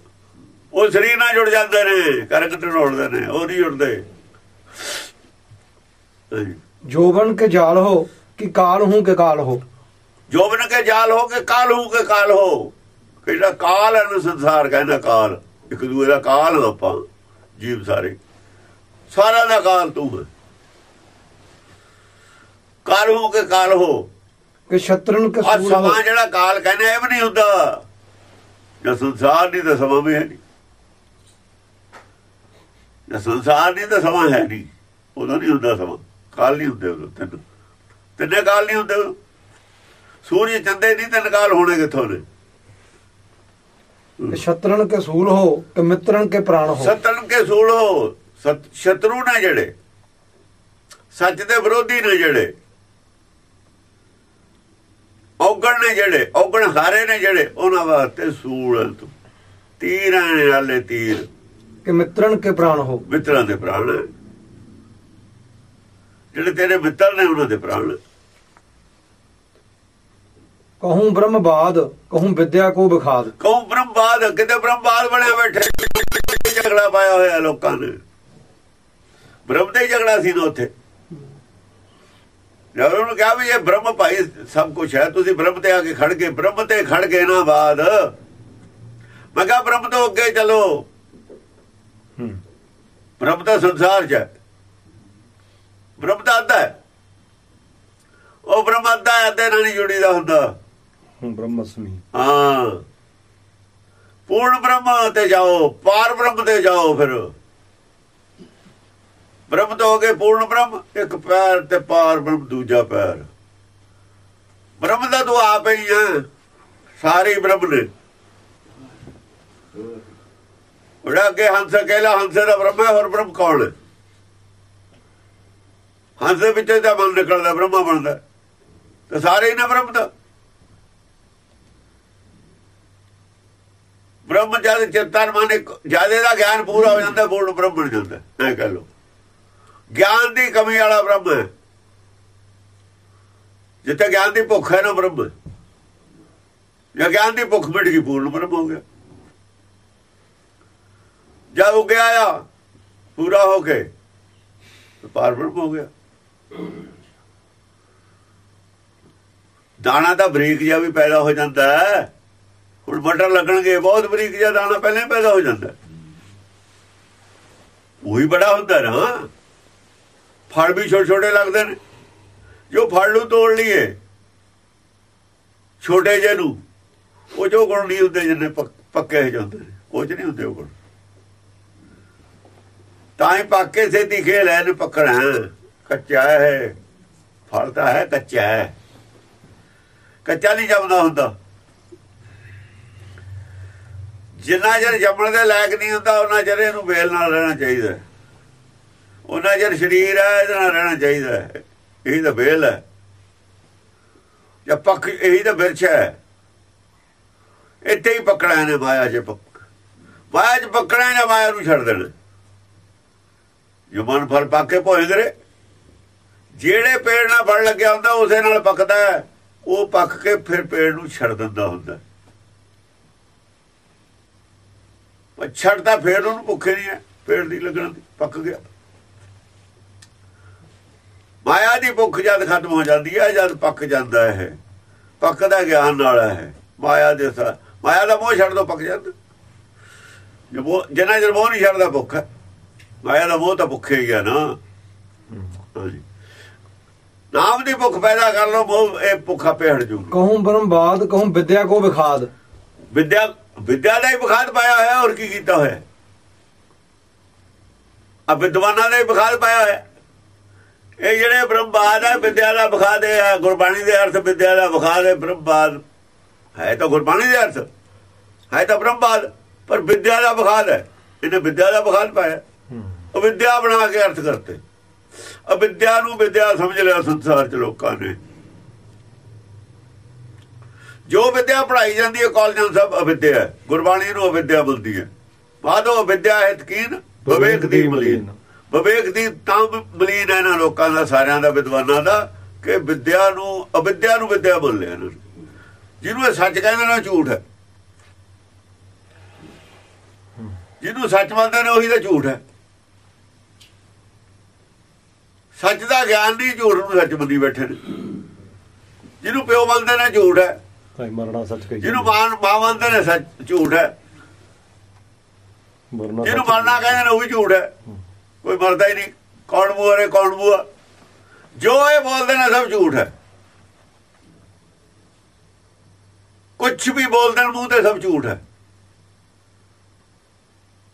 ਉਹ ਸਰੀਰ ਨਾਲ ਜੁੜ ਜਾਂਦੇ ਨੇ ਕਰਕਟ ਢੋਲਦੇ ਨੇ ਉਹ ਨਹੀਂ ਜੁੜਦੇ। ਜੋਬਨ ਕੇ ਜਾਲ ਹੋ ਕਿ ਕਾਲ ਹੂੰ ਕਿ ਕਾਲ ਹੋ। ਜੋਬਨ ਕੇ ਜਾਲ ਹੋ ਕੇ ਕਾਲ ਹੋ ਕੇ ਕਾਲ ਹੋ। ਕਿਹੜਾ ਕਾਲ ਹੈ ਨੂੰ ਸੰਸਾਰ ਕਹਿੰਦਾ ਕਾਲ। ਇੱਕ ਦੂਏ ਦਾ ਕਾਲ ਆਪਾਂ ਜੀਵ ਸਾਰੇ। ਸਾਰਾ ਦਾ ਕਾਲ ਤੂੰ ਹੈ। ਕਾਲ ਹੋ ਕੇ ਕਾਲ ਹੋ। ਕਿ ਛਤਰਨ ਆ ਕਸੂਲ ਸਮਾਂ ਜਿਹੜਾ ਕਾਲ ਕਹਿੰਦੇ ਇਹ ਵੀ ਨਹੀਂ ਹੁੰਦਾ। ਜੇ ਸੰਸਾਰ ਨਹੀਂ ਤਾਂ ਸਮਾਂ ਵੀ ਹੈ ਨਹੀਂ। ਜੇ ਸੰਸਾਰ ਨਹੀਂ ਤਾਂ ਸਮਾਂ ਹੈ ਨਹੀਂ। ਉਦੋਂ ਨਹੀਂ ਹੁੰਦਾ ਸਮਾਂ। ਕਾਲ ਨਹੀਂ ਹੁੰਦੇ ਉਦੋਂ ਤਿੰਨ ਤਿੰਨੇ ਕਾਲ ਨਹੀਂ ਹੁੰਦੇ। ਸੂਰਜ ਚੰਦੇ ਨਹੀਂ ਤਿੰਨ ਕਾਲ ਹੋਣੇ ਕਿੱਥੋਂ ਨੇ? ਕਿ ਛਤਰਨ ਕਸੂਲ ਹੋ ਕਿ ਮਿੱਤਰਨ ਕੇ ਪ੍ਰਾਣ ਹੋ। ਸਤਨ ਕੇ ਸੂਲੋ ਸਤ ਸ਼ਤਰੂ ਨੇ ਜਿਹੜੇ। ਸੱਚ ਦੇ ਵਿਰੋਧੀ ਨੇ ਜਿਹੜੇ। ਔਗਣ ਨੇ ਜਿਹੜੇ ਔਗਣ ਹਾਰੇ ਨੇ ਜਿਹੜੇ ਉਹਨਾਂ ਵਾਸਤੇ ਸੂਲ ਹੈ ਤੂੰ। ਤੀਰਾਂ ਵਾਲੇ ਤੀਰ। ਕਿ ਮਿੱਤਰਨ ਕੇ ਪ੍ਰਾਣ ਹੋ। ਮਿੱਤਰਾਂ ਦੇ ਪ੍ਰਾਣ। ਹੈ। ਜਿਹੜੇ ਤੇਰੇ ਮਿੱਤਰ ਨੇ ਉਹਨਾਂ ਦੇ ਪ੍ਰਾਣ। ਕਹੂੰ ਬ੍ਰਹਮਵਾਦ ਕਹੂੰ ਵਿਦਿਆ ਕੋ ਵਿਖਾਦ। ਕਹੂੰ ਬ੍ਰਹਮਵਾਦ ਕਿਤੇ ਬ੍ਰਹਮਵਾਦ ਬਣਿਆ ਬੈਠੇ ਝਗੜਾ ਪਾਇਆ ਹੋਇਆ ਲੋਕਾਂ ਨੇ। ਬ੍ਰਹਮ ਹੀ ਝਗੜਾ ਸੀ ਨਾ ਉੱਥੇ। ਜਦ ਉਹਨੂੰ ਕਿਹਾ ਵੀ ਇਹ ਬ੍ਰਹਮ ਭਾਈ ਸਭ ਕੁਝ ਹੈ ਤੁਸੀਂ ਬ੍ਰਹਮ ਤੇ ਆ ਕੇ ਖੜ ਗਏ ਬ੍ਰਹਮ ਤੇ ਖੜ ਗਏ ਨਾ ਬਾਦ। ਮੈਂ ਕਿਹਾ ਬ੍ਰਹਮ ਤੋਂ ਅੱਗੇ ਚਲੋ। ਬ੍ਰਹਮ ਤਾਂ ਸੰਸਾਰ 'ਚ ਹੈ। ਬ੍ਰਹਮ ਤਾਂ ਅੱਧਾ ਉਹ ਬ੍ਰਹਮ ਅੱਧਾ ਅੱਧੇ ਨਾਲ ਨਹੀਂ ਜੁੜੀਦਾ ਹੁੰਦਾ। ਬ੍ਰਹਮਸਮੀ ਹਾਂ। ਪੂਰਨ ਬ੍ਰਹਮ ਤੇ ਜਾਓ, ਪਾਰ ਬ੍ਰਹਮ ਤੇ ਜਾਓ ਫਿਰ। ਬ੍ਰਹਮ ਤੋਂ ਹੋ ਗਏ ਪੂਰਨ ਬ੍ਰਹਮ, ਇੱਕ ਪੈਰ ਤੇ ਪਾਰ ਬ੍ਰਹਮ, ਦੂਜਾ ਪੈਰ। ਬ੍ਰਹਮ ਦਾ ਤੂੰ ਆਪ ਹੀ ਹੈ ਸਾਰੇ ਬ੍ਰਹਮ ਨੇ। ਉਹਦਾ ਅੱਗੇ ਹੰਸ, ਅਕੇਲਾ ਹੰਸੇ ਦਾ ਬ੍ਰਹਮ ਹੈ, ਹੋਰ ਬ੍ਰਹਮ ਕੌਣ ਹੈ? ਹੰਸ ਦੇ ਵਿੱਚੋਂ ਤਾਂ ਮਨ ਨਿਕਲਦਾ, ਬ੍ਰਹਮਾ ਬਣਦਾ। ਤੇ ਸਾਰੇ ਹੀ ਨੇ ਬ੍ਰਹਮ ਦਾ ਬ੍ਰਹਮ ਜਦ ਚਿੰਤਨ ਮਨ ਜਿਆਦੇ ਦਾ ਗਿਆਨ ਪੂਰਾ ਹੋ ਜਾਂਦਾ ਪੂਰਨ ਬ੍ਰਹਮ ਬਣ ਜਾਂਦਾ। ਐ ਕਹ ਲੋ ਗਿਆਨ ਦੀ ਕਮੀ ਵਾਲਾ ਬ੍ਰਹਮ ਹੈ। ਜਿੱਥੇ ਗਿਆਨ ਦੀ ਭੁੱਖ ਹੈ ਨਾ ਬ੍ਰਹਮ। ਹੈ। ਜੇ ਗਿਆਨ ਦੀ ਭੁੱਖ ਮਿਟ ਗਈ, ਪੂਰਨ ਬ੍ਰਹਮ ਹੋ ਗਿਆ। ਜਦ ਉਹ ਗਿਆ ਆ, ਪੂਰਾ ਹੋ ਕੇ ਪਾਰ ਬ੍ਰਹਮ ਹੋ ਗਿਆ। ਦਾਣਾ ਤਾਂ ਬਰੀਕ ਜਿਹਾ ਵੀ ਪੈਦਾ ਹੋ ਜਾਂਦਾ ਹੈ। ਹੁਣ ਮਟਰ ਲੱਗਣਗੇ, ਬਹੁਤ ਬਰੀਕ ਜਿਹਾ ਦਾਣਾ ਪਹਿਲਾਂ ਪੈਦਾ ਹੋ ਜਾਂਦਾ ਉਹੀ ਬੜਾ ਹੁੰਦਾ ਨਾ। ਫਲ ਵੀ ਛੋਟੇ ਛੋਟੇ ਲੱਗਦੇ ਨੇ। ਜੋ ਫਲ ਨੂੰ ਤੋੜ ਲਈਏ, ਛੋਟੇ ਜਿਹੇ ਨੂੰ, ਉਹ ਜੋ ਗੁਣ ਨਹੀਂ ਹੁੰਦੇ ਜਿੰਨੇ ਪੱਕੇ ਹੋ ਜਾਂਦੇ ਨੇ। ਉਹ ਚ ਨਹੀਂ ਹੁੰਦੇ ਉਹ ਗੁਣ। ਤਾਂ ਹੀ ਪੱਕੇ ਸੇ ਦਿਖੇ ਲੈ ਨੇ ਪਕੜਾ ਕੱਚਾ ਹੈ, ਫਲ ਤਾਂ ਹੈ ਕੱਚਾ ਹੈ। ਕੱਚਾ ਨਹੀਂ ਜਮਦਾ ਹੁੰਦਾ। ਜਿੰਨਾ ਚਿਰ ਜੰਮਣ ਦੇ ਲਾਇਕ ਨਹੀਂ ਹੁੰਦਾ, ਉਹਨਾਂ ਚਿਰ ਇਹਨੂੰ ਵੇਲ ਨਾਲ ਰਹਿਣਾ ਚਾਹੀਦਾ ਉਹਨਾਂ ਚਿਰ ਸਰੀਰ ਹੈ, ਇਹਦੇ ਨਾਲ ਰਹਿਣਾ ਚਾਹੀਦਾ ਹੈ। ਇਹੀ ਤਾਂ ਵੇਲ ਹੈ। ਜਾਂ ਪੱਕ ਇਹੀ ਤਾਂ ਬਿਰਛ ਹੈ। ਇੱਥੇ ਹੀ ਪਕੜਾ ਨੇ ਮਾਇਆ 'ਚ ਪੱਕ। ਮਾਇਆ 'ਚ ਪਕੜਾ ਨੇ ਮਾਇਆ ਨੂੰ ਛੱਡ ਦੇਣਾ। ਜੋ ਮਨ ਫਲ ਪੱਕ ਕੇ ਭੋਏ ਜਿਹੜੇ ਪੇੜ ਨਾਲ ਫਲ ਲੱਗਿਆ ਹੁੰਦਾ, ਉਸੇ ਨਾਲ ਪੱਕਦਾ ਉਹ ਪੱਕ ਕੇ ਫਿਰ ਪੇੜ ਨੂੰ ਛੱਡ ਦਿੰਦਾ ਹੁੰਦਾ। ਪਰ ਛੱਡਦਾ ਫਿਰ ਉਹਨੂੰ ਭੁੱਖੇ ਨਹੀਂ ਹੈ ਪੇੜ ਦੀ ਲੱਗਣ ਦੀ ਪੱਕ ਗਿਆ। ਮਾਇਆ ਦੀ ਭੁੱਖ ਜਦ ਖਤਮ ਹੋ ਜਾਂਦੀ ਹੈ ਜਦ ਪੱਕ ਜਾਂਦਾ ਹੈ ਪੱਕਦਾ ਗਿਆਨ ਨਾਲ ਹੈ। ਮਾਇਆ ਦੇ ਸਾ ਮਾਇਆ ਦਾ ਮੋਹ ਛੱਡ ਦੋ ਪੱਕ ਜਾਂਦਾ। ਜੇ ਜਿੰਨਾ ਚਿਰ ਮੋਹ ਨਹੀਂ ਛੱਡਦਾ ਭੁੱਖ ਮਾਇਆ ਦਾ ਮੋਹ ਤਾਂ ਭੁੱਖੇ ਹੀ ਆ ਨਾ। ਨਾਮ ਦੀ ਭੁੱਖ ਪੈਦਾ ਕਰ ਲੋ ਮੋਹ ਇਹ ਭੁੱਖਾ ਪੇੜ ਜੂ। ਕਹੂੰ ਬ੍ਰਹਮਵਾਦ ਕਹੂੰ ਵਿਦਿਆ ਕੋ ਵਿਖਾਦ। ਵਿਦਿਆ ਵਿਦਿਆ ਦਾ ਹੀ ਬਖਾਦ ਪਾਇਆ ਹੋਇਆ ਹੋਰ ਕੀ ਕੀਤਾ ਹੋਇਆ? ਆ ਵਿਦਵਾਨਾਂ ਦਾ ਹੀ ਬਖਾਦ ਪਾਇਆ ਹੋਇਆ। ਇਹ ਜਿਹੜੇ ਬ੍ਰਹਮਵਾਦ ਹੈ ਵਿਦਿਆ ਦਾ ਬਖਾਦ ਹੈ ਗੁਰਬਾਣੀ ਦੇ ਅਰਥ ਵਿਦਿਆ ਦਾ ਬਖਾਦ ਹੈ ਬ੍ਰਹਮਵਾਦ ਹੈ ਤਾਂ ਗੁਰਬਾਣੀ ਦੇ ਅਰਥ ਹੈ ਤਾਂ ਬ੍ਰਹਮਵਾਦ ਪਰ ਵਿਦਿਆ ਦਾ ਬਖਾਦ ਹੈ। ਇਹਨੇ ਵਿਦਿਆ ਦਾ ਬਖਾਦ ਪਾਇਆ। ਉਹ ਵਿਦਿਆ ਬਣਾ ਕੇ ਅਰਥ ਕਰਤੇ। ਅਵਿਦਿਆ ਨੂੰ ਵਿਦਿਆ ਸਮਝ ਲਿਆ ਸੰਸਾਰ ਚ ਲੋਕਾਂ ਨੇ। ਜੋ ਵਿਦਿਆ ਪੜਾਈ ਜਾਂਦੀ ਹੈ ਕਾਲਜਾਂ ਸਭ ਅਵਿਦਿਆ ਹੈ। ਗੁਰਬਾਣੀ ਨੂੰ ਅਵਿਦਿਆ ਬੋਲਦੀ ਹੈ। ਬਾਦੋ ਵਿਦਿਆ ਹੈ ਤਕੀਨ ਵਿਵੇਕ ਦੀ ਮਲੀਨ। ਵਿਵੇਕ ਦੀ ਤਾਂ ਮਲੀਨ ਹੈ ਇਹਨਾਂ ਲੋਕਾਂ ਦਾ ਸਾਰਿਆਂ ਦਾ ਵਿਦਵਾਨਾਂ ਦਾ ਕਿ ਵਿਦਿਆ ਨੂੰ ਅਵਿਦਿਆ ਨੂੰ ਵਿਦਿਆ ਬੋਲਿਆ ਇਹਨਾਂ ਨੇ। ਜਿਹਨੂੰ ਇਹ ਸੱਚ ਕਹਿੰਦੇ ਨੇ ਝੂਠ ਹੈ। ਜਿਹਨੂੰ ਸੱਚ ਮੰਨਦੇ ਨੇ ਉਹੀ ਤਾਂ ਝੂਠ ਹੈ। ਸੱਚ ਦਾ ਗਿਆਨ ਨਹੀਂ ਝੂਠ ਨੂੰ ਸੱਚ ਮੰਨੀ ਬੈਠੇ ਨੇ। ਜਿਹਨੂੰ ਪਿਓ ਮੰਨਦੇ ਨੇ ਝੂਠ ਹੈ। ਤਾਂ ਹੀ ਮਰਨਾ ਸੱਚ ਕਹੀ ਜਿਹਨੂੰ ਮਾਂ ਮੰਨਦੇ ਨੇ ਸੱਚ ਝੂਠ ਹੈ। ਮਰਨਾ ਜਿਹਨੂੰ ਮਰਨਾ ਕਹਿੰਦੇ ਨੇ ਉਹ ਵੀ ਝੂਠ ਹੈ। ਕੋਈ ਮਰਦਾ ਹੀ ਨਹੀਂ। ਕੌਣ ਬੂਆ ਰੇ ਕੌਣ ਬੂਆ ਜੋ ਇਹ ਬੋਲਦੇ ਨੇ ਸਭ ਝੂਠ ਹੈ। ਕੁਝ ਵੀ ਬੋਲਦੇ ਨੇ ਮੂੰਹ ਤੇ ਸਭ ਝੂਠ ਹੈ।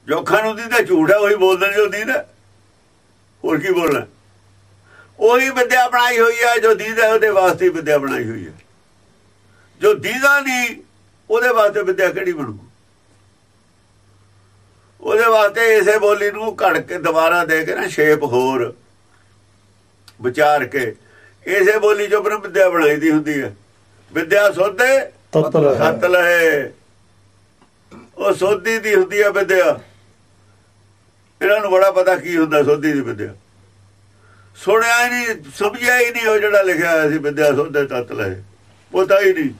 ਜੋ ਅੱਖਾਂ ਨੂੰ ਦੀਦਾ ਝੂਠ ਹੈ। ਉਹੀ ਬੋਲਦੇ ਨੇ ਜੋ ਦੀਦਾ। ਹੋਰ ਕੀ ਬੋਲਣਾ? ਉਹੀ ਵਿਦਿਆ ਬਣਾਈ ਹੋਈ ਹੈ ਜੋ ਦੀਦਾ ਉਹਦੇ ਵਾਸਤੇ ਹੀ ਵਿਦਿਆ ਬਣਾਈ ਹੋਈ ਹੈ। ਜੋ ਦੀਦਾ ਨਹੀਂ ਉਹਦੇ ਵਾਸਤੇ ਵਿਦਿਆ ਕਿਹੜੀ ਬਣੂ? ਉਹਦੇ ਵਾਸਤੇ ਇਸੇ ਬੋਲੀ ਨੂੰ ਘੜ ਕੇ ਦੁਬਾਰਾ ਦੇ ਕੇ ਨਾ ਸ਼ੇਪ ਹੋਰ ਵਿਚਾਰ ਕੇ ਇਸੇ ਬੋਲੀ ਚੋਂ ਬ੍ਰਹਮ ਵਿਦਿਆ ਬਣਾਈ ਦੀ ਹੁੰਦੀ ਹੈ। ਵਿਦਿਆ ਸੋਧੇ ਤਤ ਲਹਿ ਸੱਤ ਲਏ। ਉਹ ਸੋਧੀ ਦੀ ਹੁੰਦੀ ਹੈ ਵਿਦਿਆ। ਇਹਨਾਂ ਨੂੰ ਬੜਾ ਪਤਾ ਕੀ ਹੁੰਦਾ ਸੋਧੀ ਦੀ ਵਿਦਿਆ। ਸੁਣਿਆ ਹੀ ਨਹੀਂ ਸਮਝਿਆ ਹੀ ਨਹੀਂ ਉਹ ਜਿਹੜਾ ਲਿਖਿਆ ਹੋਇਆ ਸੀ ਵਿਦਿਆ ਸੋਧੇ ਤਤ ਲਏ। ਪਤਾ ਹੀ ਨਹੀਂ।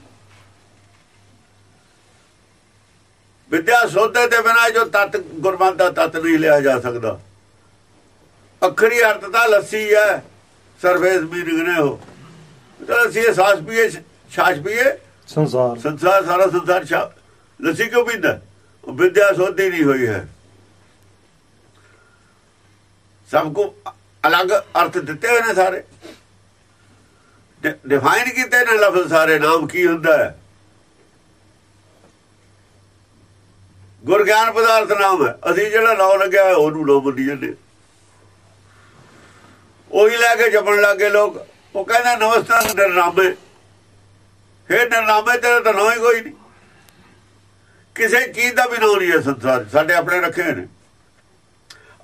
ਵਿਦਿਆ ਸੋਧੇ ਦੇ ਬਿਨਾ ਜੋ ਤਤ ਗੁਰਮਤਿ ਦਾ ਤਤ ਨਹੀਂ ਲਿਆ ਜਾ ਸਕਦਾ। ਅਖਰੀ ਅਰਥ ਤਾਂ ਲੱਸੀ ਹੈ ਸਰਵੇਸ ਮੀਨਿੰਗ ਨੇ ਉਹ ਤਾਂ ਅਸੀਂ ਸਾਸ ਪੀਏ ਛਾਛ ਪੀਏ। ਸੰਸਾਰ। ਸੰਸਾਰ ਸਾਰਾ ਸੰਸਾਰ ਲੱਸੀ ਕਿਉਂ ਪੀਂਦਾ? ਉਹ ਵਿਦਿਆ ਸੋਧੀ ਨਹੀਂ ਹੋਈ ਹੈ। ਸਭ ਕੋ ਅਲੱਗ ਅਰਥ ਦਿੱਤੇ ਹੋਏ ਨੇ ਸਾਰੇ। ਡਿਫਾਈਨ ਕੀਤੇ ਨੇ ਲਫ਼ਜ਼ ਸਾਰੇ ਨਾਮ ਕੀ ਹੁੰਦਾ ਹੈ? ਗੁਰ ਗਿਆਨ ਪਦਾਰਥ ਨਾਮ ਹੈ। ਅਸੀਂ ਜਿਹੜਾ ਨਾਮ ਲੱਗਿਆ ਹੋਇਆ, ਉਹਨੂੰ ਨਾਮ ਮੰਨੀ ਜਾਂਦੇ ਉਹੀ ਲੈ ਕੇ ਜਪਣ ਲੱਗੇ ਲੋਕ। ਉਹ ਕਹਿੰਦਾ, ਨਮਸਕਾਰ ਨਿਰਨਾਮੇ ਫੇਰ ਨਿਰਨਾਮੇ ਤੇਰਾ ਤਾਂ ਨਾਂ ਹੀ ਕੋਈ ਨਹੀਂ। ਕਿਸੇ ਚੀਜ਼ ਦਾ ਵੀ ਨਾਂ ਨਹੀਂ ਹੈ ਸੰਸਾਰ ਸਾਡੇ ਆਪਣੇ ਰੱਖੇ ਹੋਏ ਨੇ।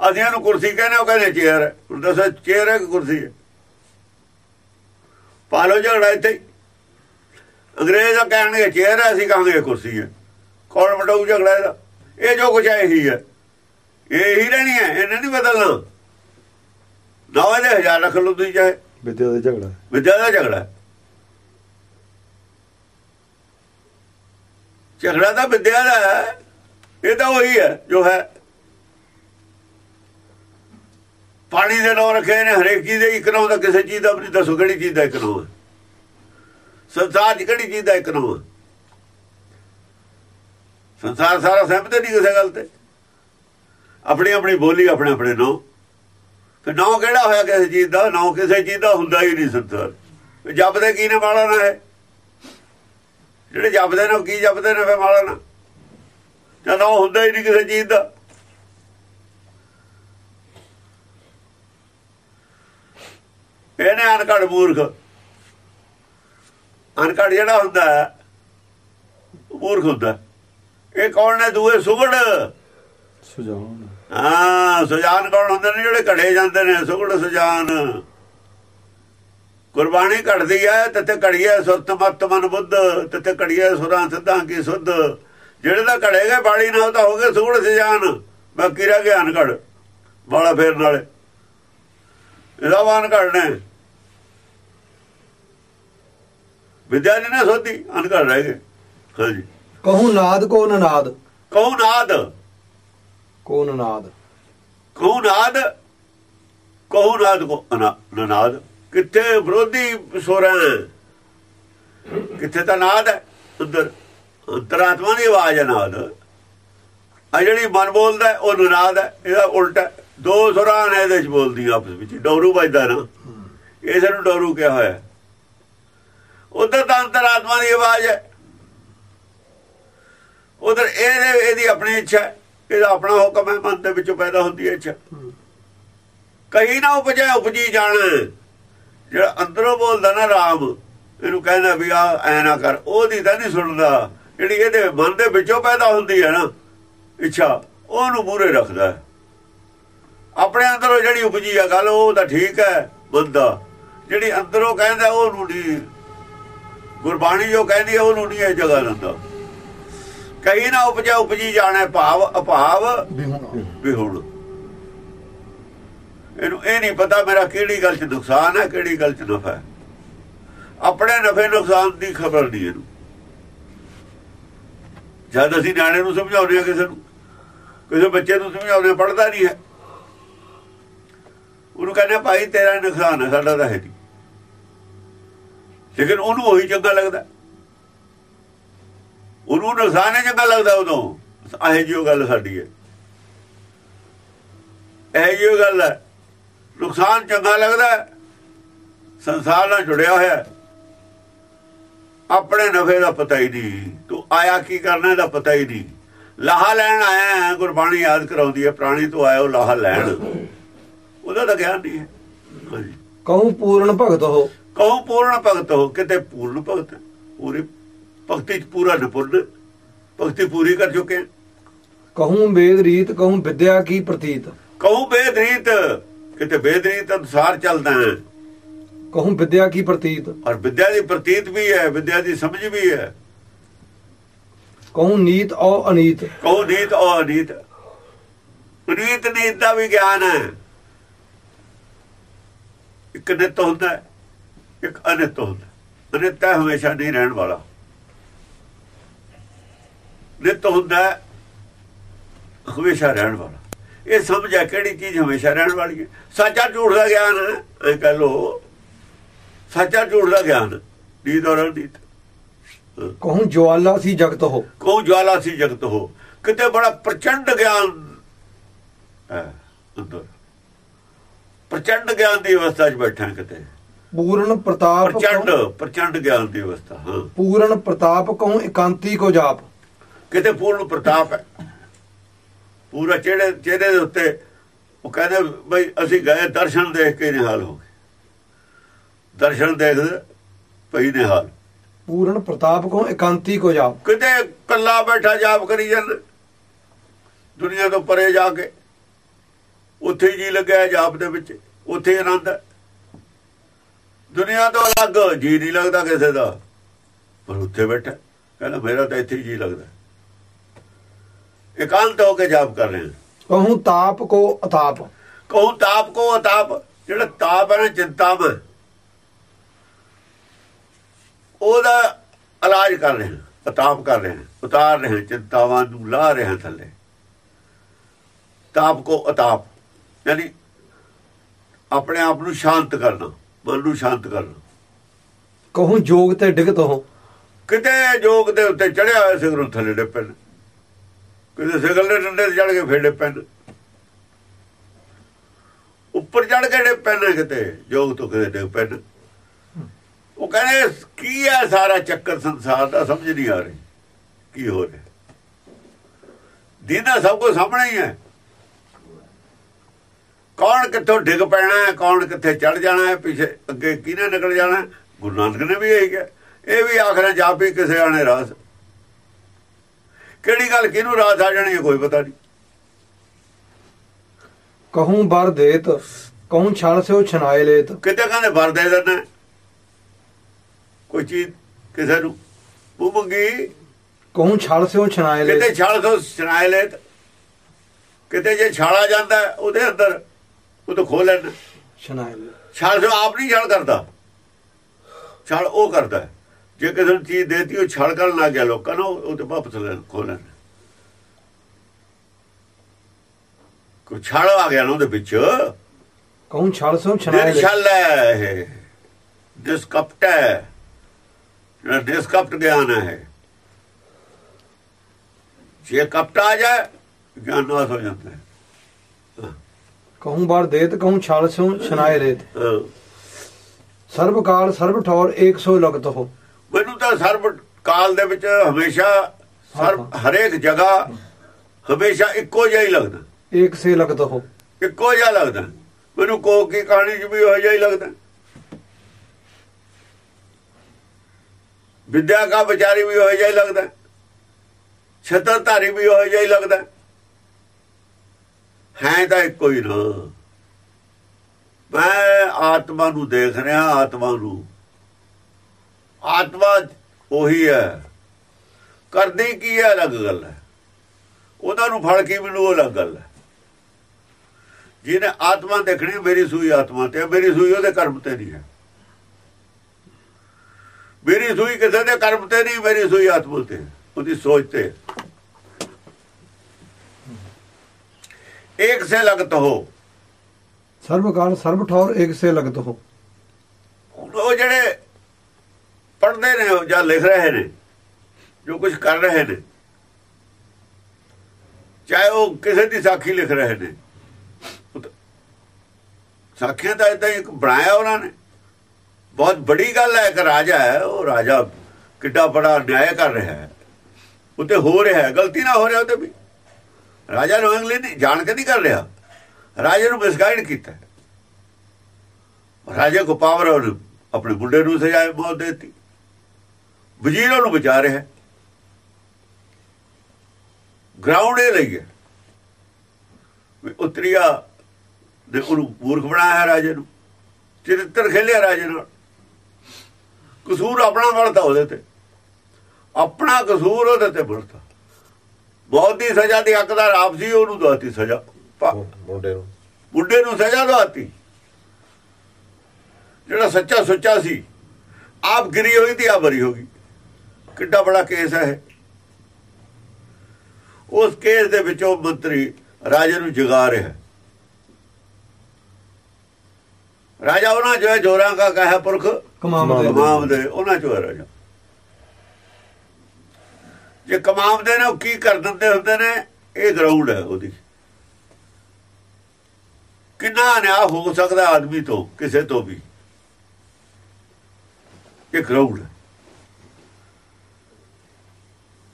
ਅਸੀਂ ਇਹਨੂੰ ਕੁਰਸੀ ਕਹਿੰਦੇ, ਉਹ ਕਹਿੰਦੇ, ਚੇਅਰ ਹੈ। ਹੁਣ ਦੱਸੋ, ਚੇਅਰ ਹੈ ਕਿ ਕੁਰਸੀ ਹੈ? ਪਾਲੋ ਝਗੜਾ ਇੱਥੇ ਹੀ। ਅੰਗਰੇਜ਼ ਆ ਕਹਿਣਗੇ, ਚੇਅਰ ਹੈ, ਅਸੀਂ ਕਹਾਂਗੇ ਕੁਰਸੀ ਹੈ। ਕੌਣ ਮਟਾਊ ਝਗੜਾ ਇਹਦਾ? ਇਹ ਜੋ ਕੁਝ ਹੈ ਇਹੀ ਹੈ। ਇਹ ਹੀ ਰਹਿਣੀ ਹੈ ਇਹਨੇ ਨਹੀਂ ਬਦਲਣਾ। ਨਾ ਇਹਦੇ ਹਜ਼ਾਰ ਰੱਖ ਲਓ ਤੁਸੀਂ ਚਾਹੇ। ਵਿਦਿਆ ਦਾ ਝਗੜਾ। ਵਿਦਿਆ ਦਾ ਝਗੜਾ। ਝਗੜਾ ਤਾਂ ਵਿਦਿਆ ਦਾ ਹੈ। ਇਹ ਤਾਂ ਉਹੀ ਹੈ ਜੋ ਹੈ। ਪਾਣੀ ਦੇ ਨਾਮ ਰੱਖੇ ਨੇ ਹਰੇਕ ਚੀਜ਼ ਦੇ ਇੱਕ ਨਾਮ ਦਾ ਕਿਸੇ ਚੀਜ਼ ਦਾ ਵੀ ਨਹੀਂ ਦੱਸੋ ਕਿਹੜੀ ਚੀਜ਼ ਦਾ ਇੱਕ ਨਾਮ ਸੰਸਾਰ 'ਚ ਕਿਹੜੀ ਚੀਜ਼ ਦਾ ਇੱਕ ਨਾਮ ਹੈ। ਸੰਸਾਰ ਸਾਰਾ ਸਹਿਮਤ ਨਹੀਂ ਕਿਸੇ ਗੱਲ ਤੇ। ਆਪਣੀ ਆਪਣੀ ਬੋਲੀ, ਆਪਣੇ ਆਪਣੇ ਨਾਮ ਫਿਰ ਨਾਮ ਕਿਹੜਾ ਹੋਇਆ ਕਿਸੇ ਚੀਜ਼ ਦਾ? ਨਾਮ ਕਿਸੇ ਚੀਜ਼ ਦਾ ਹੁੰਦਾ ਹੀ ਨਹੀਂ ਸੰਸਾਰ। ਜਪਦੇ ਕੀ ਨੇ ਮਾਲਾ ਨਾ ਹੈ ਜਿਹੜੇ ਜਪਦੇ ਨੇ ਉਹ ਕੀ ਜਪਦੇ ਨੇ ਫੇ ਮਾਲਾ ਨਾ ਜਦ ਉਹ ਹੁੰਦਾ ਹੀ ਨਹੀਂ ਕਿਸੇ ਚੀਜ਼ ਦਾ? ਇਹਨੇ ਅਨਕੜ ਮੂਰਖ। ਅਨਕੜ ਜਿਹੜਾ ਹੁੰਦਾ ਮੂਰਖ ਹੁੰਦਾ ਇਹ ਕੌਣ ਨੇ ਦੂਏ ਸੁਗੜ? ਸੁਝਾਉਣ ਹਾਂ ਸੁਜਾਨ ਕੌਣ ਹੁੰਦੇ ਨੇ ਜਿਹੜੇ ਘੜੇ ਜਾਂਦੇ ਨੇ? ਸੁਗੜ ਸੁਜਾਨ। ਗੁਰਬਾਣੀ ਘੜਦੀ ਹੈ ਤਤੇ ਘੜੀਏ ਸੁਰਤ ਮਤ ਮਨ ਬੁੱਧ ਤਤੇ ਘੜੀਏ ਸੁਰਾਂ ਸਿੱਧਾਂ ਕੀ ਸੁਧ। ਜਿਹੜੇ ਦਾ ਘੜੇਗੇ ਬਾਣੀ ਨਾਲ ਤਾਂ ਹੋ ਗਏ ਸੁਗੜ ਸੁਜਾਨ। ਬਾਕੀ ਰਹਿ ਗਿਆ ਅਨਕੜ ਵਾਲਾ ਫੇਰ ਨਾਲੇ। ਇਹਦਾ ਵਾਨ ਘੜਨੇ ਵਿਦਿਆ ਨੇ ਨਾ ਸੋਧੀ ਅਨਕੜ ਰਹਿ ਗਏ। ਹਾਂਜੀ। ਕਹੂੰ ਨਾਦ ਕੋ ਨਨਾਦ। ਕਹੂ ਨਾਦ। ਕੋ ਨਨਾਦ। ਕਹੂ ਨਾਦ ਕਹੂ ਨਾਦ ਕੋ ਨਨਾਦ। ਕਿੱਥੇ ਵਿਰੋਧੀ ਸੁਰਾਂ ਕਿੱਥੇ ਤਾਂ ਨਾਦ ਹੈ? ਅੰਦਰ ਅੰਤਰਾਤਮਾ ਦੀ ਆਵਾਜ਼ ਹੈ ਨਾਦ। ਆ ਜਿਹੜੀ ਮਨ ਬੋਲਦਾ ਉਹ ਨਨਾਦ ਹੈ ਇਹਦਾ ਉਲਟਾ ਹੈ। ਦੋ ਸੁਰਾਂ ਨੇ ਇਹਦੇ ਚ ਬੋਲਦੀਆਂ ਆਪਸ ਵਿੱਚ ਡੋਰੂ ਵੱਜਦਾ ਨਾ। ਇਸ ਨੂੰ ਡੋਰੂ ਕਿਹਾ ਹੋਇਆ ਉਧਰ ਤਾਂ ਅੰਤਰਾਤਮਾ ਦੀ ਆਵਾਜ਼ ਹੈ। ਉਧਰ ਇਹਦੇ ਇਹਦੀ ਆਪਣੀ ਇੱਛਾ ਇਹਦਾ ਆਪਣਾ ਹੁਕਮ ਹੈ, ਮਨ ਦੇ ਵਿੱਚੋਂ ਪੈਦਾ ਹੁੰਦੀ ਹੈ ਇੱਛਾ। ਕਹੀ ਨਾ ਉਪਜੇ, ਉਪਜੀ ਜਾਣ। ਜਿਹੜਾ ਅੰਦਰੋਂ ਬੋਲਦਾ ਨਾ ਰਾਮ, ਇਹਨੂੰ ਕਹਿੰਦਾ ਵੀ ਆ ਐ ਨਾ ਕਰ, ਉਹਦੀ ਤਾਂ ਨਹੀਂ ਸੁਣਦਾ। ਜਿਹੜੀ ਇਹਦੇ ਮਨ ਦੇ ਵਿੱਚੋਂ ਪੈਦਾ ਹੁੰਦੀ ਹੈ ਨਾ, ਇੱਛਾ, ਉਹਨੂੰ ਮੂਰੇ ਰੱਖਦਾ ਹੈ। ਆਪਣੇ ਅੰਦਰੋਂ ਜਿਹੜੀ ਉਪਜੀ ਆ ਗੱਲ, ਉਹ ਤਾਂ ਠੀਕ ਹੈ, ਬੰਦਾ। ਜਿਹੜੀ ਅੰਦਰੋਂ ਕਹਿੰਦਾ, ਉਹਨੂੰ ਨਹੀਂ, ਗੁਰਬਾਣੀ ਜੋ ਕਹਿੰਦੀ ਹੈ, ਉਹਨੂੰ ਨਹੀਂ ਇਹ ਜਗ੍ਹਾ ਦਿੰਦਾ। ਕਹੀ ਨਾ ਉਪਜਾ ਉਪਜੀ ਜਾਣਾ ਭਾਵ ਅਭਾਵ ਵੀ ਹੁਣ ਵੀ ਹੁਣ ਇਹਨੂੰ ਇਹ ਨਹੀਂ ਪਤਾ ਮੇਰਾ ਕਿਹੜੀ ਗੱਲ 'ਚ ਨੁਕਸਾਨ ਹੈ ਕਿਹੜੀ ਗੱਲ 'ਚ ਨਫਾ ਹੈ। ਆਪਣੇ ਨਫੇ ਨੁਕਸਾਨ ਦੀ ਖਬਰ ਨਹੀਂ ਇਹਨੂੰ। ਜਦ ਅਸੀਂ ਨਿਆਣੇ ਨੂੰ ਸਮਝਾਉਂਦੇ ਆ ਕਿਸੇ ਨੂੰ ਕਿਸੇ ਬੱਚੇ ਨੂੰ ਸਮਝਾਉਂਦੇ ਪੜਦਾ ਨਹੀਂ ਹੈ। ਉਹਨੂੰ ਕਹਿੰਦੇ ਭਾਈ ਤੇਰਾ ਨੁਕਸਾਨ ਹੈ ਸਾਡਾ ਤਾਂ ਹੈ ਨਹੀਂ। ਲੇਕਿਨ ਉਹਨੂੰ ਉਹੀ ਚੰਗਾ ਲੱਗਦਾ। ਉਹਨੂੰ ਨੁਕਸਾਨ ਹੈ ਚੰਗਾ ਲੱਗਦਾ ਉਦੋਂ। ਇਹ ਜਿਹੀ ਗੱਲ ਸਾਡੀ ਹੈ। ਇਹ ਜਿਹੀ ਗੱਲ ਹੈ। ਨੁਕਸਾਨ ਚੰਗਾ ਲੱਗਦਾ। ਸੰਸਾਰ ਨਾਲ ਜੁੜਿਆ ਹੋਇਆ। ਆਪਣੇ ਨਫੇ ਦਾ ਪਤਾ ਹੀ ਨਹੀਂ। ਤੂੰ ਆਇਆ ਕੀ ਕਰਨਾ ਇਹਦਾ ਪਤਾ ਹੀ ਨਹੀਂ। ਲਾਹਾ ਲੈਣ ਆਇਆ ਹੈ, ਗੁਰਬਾਣੀ ਯਾਦ ਕਰਾਉਂਦੀ ਹੈ ਪ੍ਰਾਣੀ ਤੋਂ ਆਇਆ ਉਹ ਲਾਹਾ ਲੈਣ। ਉਹਦਾ ਤਾਂ ਗਿਆਨ ਨਹੀਂ ਹੈ। ਕਹੂੰ ਪੂਰਨ ਭਗਤ ਹੋ। ਕਹੋ ਪੂਰਨ ਭਗਤ ਹੋ। ਕਿਤੇ ਪੂਰਨ ਭਗਤ ਪੂਰੀ ਭਗਤੀ ਚ ਪੂਰਾ ਨਿਪੁੰਨ ਭਗਤੀ ਪੂਰੀ ਕਰ ਚੁੱਕੇ। ਕਹੂੰ ਵੇਦ ਰੀਤ ਕਹੂੰ ਵਿਦਿਆ ਕੀ ਪ੍ਰਤੀਤ। ਕਹੋ ਬੇਦਰੀਤ ਕਿਤੇ ਬੇਦਰੀਤ ਅਨੁਸਾਰ ਚੱਲਦਾ ਹੈ। ਕਹੂੰ ਵਿਦਿਆ ਕੀ ਪ੍ਰਤੀਤ। ਔਰ ਵਿਦਿਆ ਦੀ ਪ੍ਰਤੀਤ ਵੀ ਹੈ ਵਿਦਿਆ ਦੀ ਸਮਝ ਵੀ ਹੈ। ਕਹੂੰ ਨੀਤ ਔ ਅਨੀਤ। ਕਹੋ ਨੀਤ ਔਰ ਅਨੀਤ। ਨੀਤ ਨੀਤ ਦਾ ਵੀ ਗਿਆਨ ਹੈ। ਇੱਕ ਨਿਤ ਹੁੰਦਾ ਇੱਕ ਅਨਿਤ ਹੁੰਦਾ। ਅਨਿਤ ਹਮੇਸ਼ਾ ਨਹੀਂ ਰਹਿਣ ਵਾਲਾ। ਨਿਤ ਹੁੰਦਾ ਹਮੇਸ਼ਾ ਰਹਿਣ ਵਾਲਾ। ਇਹ ਸਮਝ ਹੈ ਕਿਹੜੀ ਚੀਜ਼ ਹਮੇਸ਼ਾ ਰਹਿਣ ਵਾਲੀ ਹੈ? ਸੱਚਾ ਝੂਠ ਦਾ ਗਿਆਨ ਇਹ ਕਹ ਲੋ ਸੱਚਾ ਝੂਠ ਦਾ ਗਿਆਨ ਨੀਤ ਔਰ ਅਨੀਤ ਕਹੂੰ ਜਵਾਲਾ ਸੀ ਜਗਤ ਹੋ ਕੋ ਜਵਾਲਾ ਸੀ ਜਗਤ ਹੋ ਕਿਤੇ ਬੜਾ ਪ੍ਰਚੰਡ ਗਿਆਨ ਪ੍ਰਚੰਡ ਗਿਆਨ ਦੀ ਅਵਸਥਾ 'ਚ ਬੈਠਾ ਕਿਤੇ। ਪੂਰਨ ਪ੍ਰਤਾਪ ਪ੍ਰਚੰਡ ਪ੍ਰਚੰਡ ਗਿਆਨ ਦੀ ਅਵਸਥਾ ਹਾਂ। ਪੂਰਨ ਪ੍ਰਤਾਪ ਕਹੂੰ ਇਕਾਂਤੀ ਕੋ ਜਾਪ। ਕਿਤੇ ਪੂਰਨ ਪ੍ਰਤਾਪ ਹੈ। ਪੂਰਾ ਚਿਹਰੇ ਚਿਹਰੇ ਦੇ ਉੱਤੇ ਉਹ ਕਹਿੰਦੇ ਬਈ ਅਸੀਂ ਗਏ ਦਰਸ਼ਨ ਦੇਖ ਕੇ ਨਿਹਾਲ ਹੋ ਗਏ। ਦਰਸ਼ਨ ਦੇਖ ਪਈ ਨਿਹਾਲ। ਪੂਰਨ ਪ੍ਰਤਾਪ ਕਹੂੰ ਇਕਾਂਤੀ ਕੋ ਜਾਪ ਕਿਤੇ ਕੱਲਾ ਬੈਠਾ ਜਾਪ ਕਰੀ ਜਾਂਦਾ। ਦੁਨੀਆ ਤੋਂ ਪਰੇ ਜਾ ਕੇ। ਉੱਥੇ ਜੀ ਲੱਗਿਆ ਜਾਪ ਦੇ ਵਿੱਚ। ਉੱਥੇ ਆਨੰਦ ਦੁਨੀਆ ਤੋਂ ਅਲੱਗ ਜੀ ਨਹੀਂ ਲੱਗਦਾ ਕਿਸੇ ਦਾ। ਪਰ ਉੱਥੇ ਬੈਠਾ। ਕਹਿੰਦਾ ਮੇਰਾ ਤਾਂ ਇੱਥੇ ਜੀ ਲੱਗਦਾ। ਇਕਾਂਤ ਹੋ ਕੇ ਜਾਪ ਕਰ ਰਹੇ ਕਹੂੰ ਤਾਪ ਕੋ ਅਤਾਪ। ਕਹੂੰ ਤਾਪ ਕੋ ਅਤਾਪ ਜਿਹੜਾ ਤਾਪ ਹੈ ਨਾ ਚਿੰਤਾ ਮੈਂ ਉਹਦਾ ਇਲਾਜ ਕਰ ਰਹੇ ਅਤਾਪ ਕਰ ਰਹੇ ਉਤਾਰ ਰਹੇ ਚਿੰਤਾਵਾਂ ਨੂੰ ਲਾ ਰਹੇ ਥੱਲੇ। ਤਾਪ ਕੋ ਅਤਾਪ ਯਾਨੀ ਆਪਣੇ ਆਪ ਨੂੰ ਸ਼ਾਂਤ ਕਰਨਾ ਮਨ ਨੂੰ ਸ਼ਾਂਤ ਕਰਨਾ। ਕਹੂੰ ਜੋਗ ਤੇ ਡਿਗਤ ਹੋ ਕਿਤੇ ਜੋਗ ਦੇ ਉੱਤੇ ਚੜਿਆ ਹੋਇਆ ਸਿਗਰ ਥੱਲੇ ਡਿੱਪੇ ਨੇ ਕਿਤੇ ਸਿਗਰ ਦੇ ਡੰਡੇ ਤੇ ਚੜ ਕੇ ਫੇੜੇ ਪੈਣ ਉੱਪਰ ਚੜ ਕੇ ਡਿੱਪੇ ਨੇ ਕਿਤੇ, ਜੋਗ ਤੋਂ ਕਿਤੇ ਡਿੱਗ ਪੈਣ ਉਹ ਕਹਿੰਦੇ, ਕੀ ਹੈ ਸਾਰਾ ਚੱਕਰ ਸੰਸਾਰ ਦਾ, ਸਮਝ ਨਹੀਂ ਆ ਰਹੀ। ਕੀ ਹੋ ਰਿਹਾ? ਦੀਨਾ ਸਭ ਕੁਝ ਸਾਹਮਣੇ ਹੀ ਹੈ। ਕੌਣ ਕਿੱਥੋਂ ਡਿੱਗ ਪੈਣਾ ਹੈ, ਕੌਣ ਕਿੱਥੇ ਚੜ ਜਾਣਾ ਹੈ, ਪਿੱਛੇ ਅੱਗੇ ਕਿਹਨੇ ਨਿਕਲ ਜਾਣਾ ਗੁਰੂ ਨਾਨਕ ਨੇ ਵੀ ਇਹੀ ਕਿਹਾ। ਇਹ ਵੀ ਆਖਰਾਂ ਜਾ ਵੀ ਕਿਸੇ ਆਣੇ ਰਾਸ ਕਿਹੜੀ ਗੱਲ ਕਿਹਨੂੰ ਰਾਸ ਆ ਜਾਣੀ ਕੋਈ ਪਤਾ ਨਹੀਂ। ਕਹੂੰ ਬਰ ਦੇਤ ਕਹੂੰ ਛਲ ਸਿਓ ਛਨਾਏ ਲੇਤ। ਕਿਤੇ ਕਹਿੰਦੇ ਵਰ ਦੇ ਹੈ। ਕੋਈ ਚੀਜ਼ ਕਿਸੇ ਨੂੰ? ਉਹ ਮੰਗੀ ਕਹੂੰ ਛਲ ਸਿਓ ਛਨਾਏ ਕਿਤੇ ਲੇਤ ਛਾਲ ਤੋਂ ਸੁਣਾਏ ਲੈ ਤੇ ਕਿਤੇ ਜੇ ਛਾਲਾ ਜਾਂਦਾ ਉਹਦੇ ਅੰਦਰ ਉਹ ਤਾਂ ਖੋਲ ਲੈਣ ਛਨਾਏ ਲੇਤ। ਛਾਲ ਤੋਂ ਆਪ ਨਹੀਂ ਛਾਲ ਕਰਦਾ। ਛਾਲ ਉਹ ਕਰਦਾ। ਜੇ ਕਿਸੇ ਨੂੰ ਚੀਜ਼ ਦੇਤੀ ਉਹ ਛਾਲ ਕਰਨ ਲੱਗ ਗਿਆ ਲੋਕਾਂ ਨੂੰ ਉਹ ਤੇ ਵਾਪਸ ਲੈਣ ਖੋਲਣ ਕੋਈ ਛਾਲ ਆ ਗਿਆ ਨਾ ਉਹਦੇ ਵਿੱਚ? ਕਹੂੰ ਛਲ ਛਨਾਏ ਲੇਤ ਨਿਰਛਲ ਹੈ ਇਹ। ਡਿਸਕਪਟ ਹੈ। ਜਿਹੜਾ ਡਿਸਕਪਟ ਗਿਆਨ ਹੈ ਜੇ ਕਪਟ ਆ ਜਾਏ ਗਿਆਨ ਨਾਸ ਹੋ ਜਾਂਦਾ ਹੈ। ਕਹੂੰ ਬਰ ਦੇਤ ਕਹੂੰ ਛਲ ਸਿਓ ਛਨਾਏ ਹਾਂ। ਸਰਬ ਕਾਲ ਸਰਬ ਠੌਰ 100 ਲਗਤ ਹੋ। ਮੈਨੂੰ ਤਾਂ ਸਰਬ ਕਾਲ ਦੇ ਵਿੱਚ ਹਮੇਸ਼ਾ ਸਰਬ ਹਰੇਕ ਜਗ੍ਹਾ ਹਮੇਸ਼ਾ ਇੱਕੋ ਜਿਹਾ ਹੀ ਲੱਗਦਾ। ਏਕ ਸੇ ਲਗਤ ਹੋ। ਇੱਕੋ ਜਿਹਾ ਲੱਗਦਾ। ਮੈਨੂੰ ਕੋਕ ਦੀ ਕਹਾਣੀ 'ਚ ਵੀ ਉਹ ਜਿਹਾ ਹੀ ਲੱਗਦਾ। ਵਿਦਿਆ ਕਾ ਵਿਚਾਰੀ ਵੀ ਉਹ ਜਿਹਾ ਹੀ ਲੱਗਦਾ। ਛਤਰਧਾਰੀ ਵੀ ਉਹ ਜਿਹਾ ਹੀ ਲੱਗਦਾ। ਹੈ ਤਾਂ ਇੱਕੋ ਹੀ ਨਾ। ਮੈਂ ਆਤਮਾ ਨੂੰ ਦੇਖ ਰਿਹਾ ਆਤਮਾ ਨੂੰ ਆਤਮਾ ਉਹੀ ਹੈ। ਕਰਦੀ ਕੀ ਹੈ ਅਲੱਗ ਗੱਲ ਹੈ। ਉਹਨਾਂ ਨੂੰ ਫੜ ਕੇ ਮੈਨੂੰ ਉਹ ਅਲੱਗ ਗੱਲ ਹੈ। ਜਿਹਨੇ ਆਤਮਾ ਦੇਖਣੀ ਮੇਰੀ ਸੂਈ ਆਤਮਾ ਤੇ ਮੇਰੀ ਸੂਈ ਉਹਦੇ ਕਰਮ ਤੇ ਨਹੀਂ ਹੈ। ਮੇਰੀ ਸੂਈ ਕਿਸੇ ਦੇ ਕਰਮ ਤੇ ਨਹੀਂ ਮੇਰੀ ਸੂਈ ਆਤਮਾ ਤੇ ਉਹਦੀ ਸੋਚ ਤੇ। ਇੱਕ ਸੇ ਲਗਤ ਹੋ। ਸਰਬ ਕਾਲ ਸਰਬ ਠੌਰ ਏਕ ਸੇ ਲਗਤ ਹੋ। ਉਹ ਜਿਹੜੇ ਪੜ੍ਹਦੇ ਨੇ ਉਹ ਜਾਂ ਲਿਖ ਰਹੇ ਨੇ, ਜੋ ਕੁਝ ਕਰ ਰਹੇ ਨੇ। ਚਾਹੇ ਉਹ ਕਿਸੇ ਦੀ ਸਾਖੀ ਲਿਖ ਰਹੇ ਨੇ। ਸਾਖੀਆਂ ਤਾਂ ਇਦਾਂ ਇੱਕ ਬਣਾਇਆ ਉਹਨਾਂ ਨੇ। ਬਹੁਤ ਬੜੀ ਗੱਲ ਹੈ, ਇੱਕ ਰਾਜਾ ਹੈ, ਉਹ ਰਾਜਾ ਕਿੱਡਾ ਬੜਾ ਨਿਆਂ ਕਰ ਰਿਹਾ ਹੈ। ਉੱਤੇ ਹੋ ਰਿਹਾ ਹੈ, ਗਲਤੀ ਨਾ ਹੋ ਰਿਹਾ ਉੱਤੇ ਵੀ। ਰਾਜਾ ਨੋਇੰਗਲੀ ਨਹੀਂ ਜਾਣ ਕੇ ਨਹੀਂ ਕਰ ਰਿਹਾ। ਰਾਜੇ ਨੂੰ ਮਿਸਗਾਈਡ ਕੀਤਾ ਰਾਜੇ ਕੋ ਪਾਵਰ ਆਪਣੇ ਬੁੱਢੇ ਨੂੰ ਸਜ਼ਾਏ ਮੌਤ ਦੇ ਦਿੱਤੀ। ਵਜ਼ੀਰ ਉਹਨੂੰ ਬਚਾ ਰਿਹਾ ਹੈ। ਗਰਾਊਂਡ ਇਹ ਲਈ ਹੈ ਵੀ ਉਤਰੀਆ ਨੇ ਉਹਨੂੰ ਮੂਰਖ ਬਣਾਇਆ ਹੈ ਰਾਜੇ ਨੂੰ ਚਰਿੱਤਰ ਖੇਲਿਆ ਰਾਜੇ ਨਾਲ। ਕਸੂਰ ਆਪਣਾ ਵਰਤਾ ਉਹਦੇ ਤੇ। ਆਪਣਾ ਕਸੂਰ ਉਹਦੇ ਤੇ ਵਰਤਾ ਬਹੁਤ ਦੀ ਸਜ਼ਾ ਦੀ ਹੱਕਦਾਰ ਆਪ ਸੀ ਉਹਨੂੰ ਦਵਾਤੀ ਸਜ਼ਾ। ਮੁੰਡੇ ਨੂੰ। ਬੁੱਢੇ ਨੂੰ ਸਜ਼ਾ ਦਵਾਤੀ। ਜਿਹੜਾ ਸੱਚਾ ਸੁੱਚਾ ਸੀ ਆਪ ਗਿਰੀ ਹੋਈ ਤੇ ਆ ਬਰੀ ਹੋ ਗਈ। ਕਿੱਡਾ ਬੜਾ ਕੇਸ ਹੈ। ਉਸ ਕੇਸ ਦੇ ਵਿੱਚੋਂ ਮੰਤਰੀ ਰਾਜੇ ਨੂੰ ਜਗਾ ਰਿਹਾ ਹੈ। ਰਾਜਾ ਉਹਨਾਂ ਜੋ ਜੋਰਾਂ ਦਾ ਕਹਾ ਪੁਰਖ। ਕਮਾਮ ਦੇ। ਉਹਨਾਂ ਚੋਂ ਰਾਜਾ। ਜੇ ਕਮਾਮ ਦੇ ਨੇ ਉਹ ਕੀ ਕਰ ਦਿੰਦੇ ਹੁੰਦੇ ਨੇ? ਇਹ ਗਰਾਊਂਡ ਹੈ ਉਹਦੀ। ਕਿੰਨਾ ਨਿਆਂ ਹੋ ਸਕਦਾ ਆਦਮੀ ਤੋਂ ਕਿਸੇ ਤੋਂ ਵੀ? ਇਹ ਗਰਾਊਂਡ ਹੈ।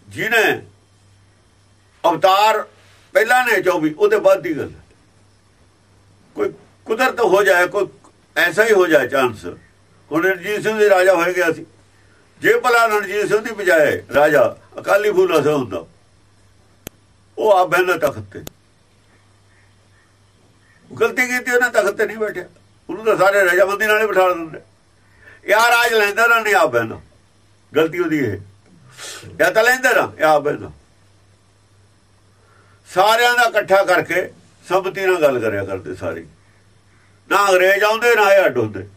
ਜਿਹਨੇ ਅਵਤਾਰ ਪਹਿਲਾਂ ਨੇ 24 ਉਹਦੇ ਬਾਅਦ ਦੀ ਗੱਲ ਕੋਈ ਕੁਦਰਤ ਹੋ ਜਾਏ, ਕੋਈ ਐਸਾ ਹੀ ਹੋ ਜਾਏ ਚਾਂਸ ਹੁਣ ਰਣਜੀਤ ਸਿੰਘ ਦੇ ਰਾਜਾ ਹੋਏ ਗਿਆ ਸੀ। ਜੇ ਭਲਾ ਰਣਜੀਤ ਸਿੰਘ ਦੀ ਬਜਾਏ ਰਾਜਾ ਅਕਾਲੀ ਫੂਲਾ ਸਾ ਹੁੰਦਾ, ਉਹ ਆ ਬਹਿੰਦਾ ਤਖਤ ਤੇ। ਗਲਤੀ ਕੀਤੀ, ਉਹਨੇ ਤਖਤ ਤੇ ਨਹੀਂ ਬੈਠਿਆ। ਉਹਨੂੰ ਤਾਂ ਸਾਰੇ ਰਜਾਮੰਦੀ ਨਾਲੇ ਬਿਠਾ ਦਿੰਦੇ। ਯਾਰ ਰਾਜ ਲੈਂਦਾ ਨਾ ਨਹੀਂ ਆ ਬਹਿੰਦਾ। ਗਲਤੀ ਉਹਦੀ ਇਹ। ਜਾਂ ਤਾਂ ਲੈਂਦੇ ਨਾ ਇਹ ਆ ਬਹਿੰਦਾ ਸਾਰਿਆਂ ਦਾ ਇਕੱਠਾ ਕਰਕੇ ਸੰਪਤੀ ਨਾਲ ਗੱਲ ਕਰਿਆ ਕਰਦੇ ਸਾਰੇ। ਨਾ ਅੰਗਰੇਜ਼ ਆਉਂਦੇ, ਨਾ ਇਹ ਅੱਡ ਹੁੰਦੇ।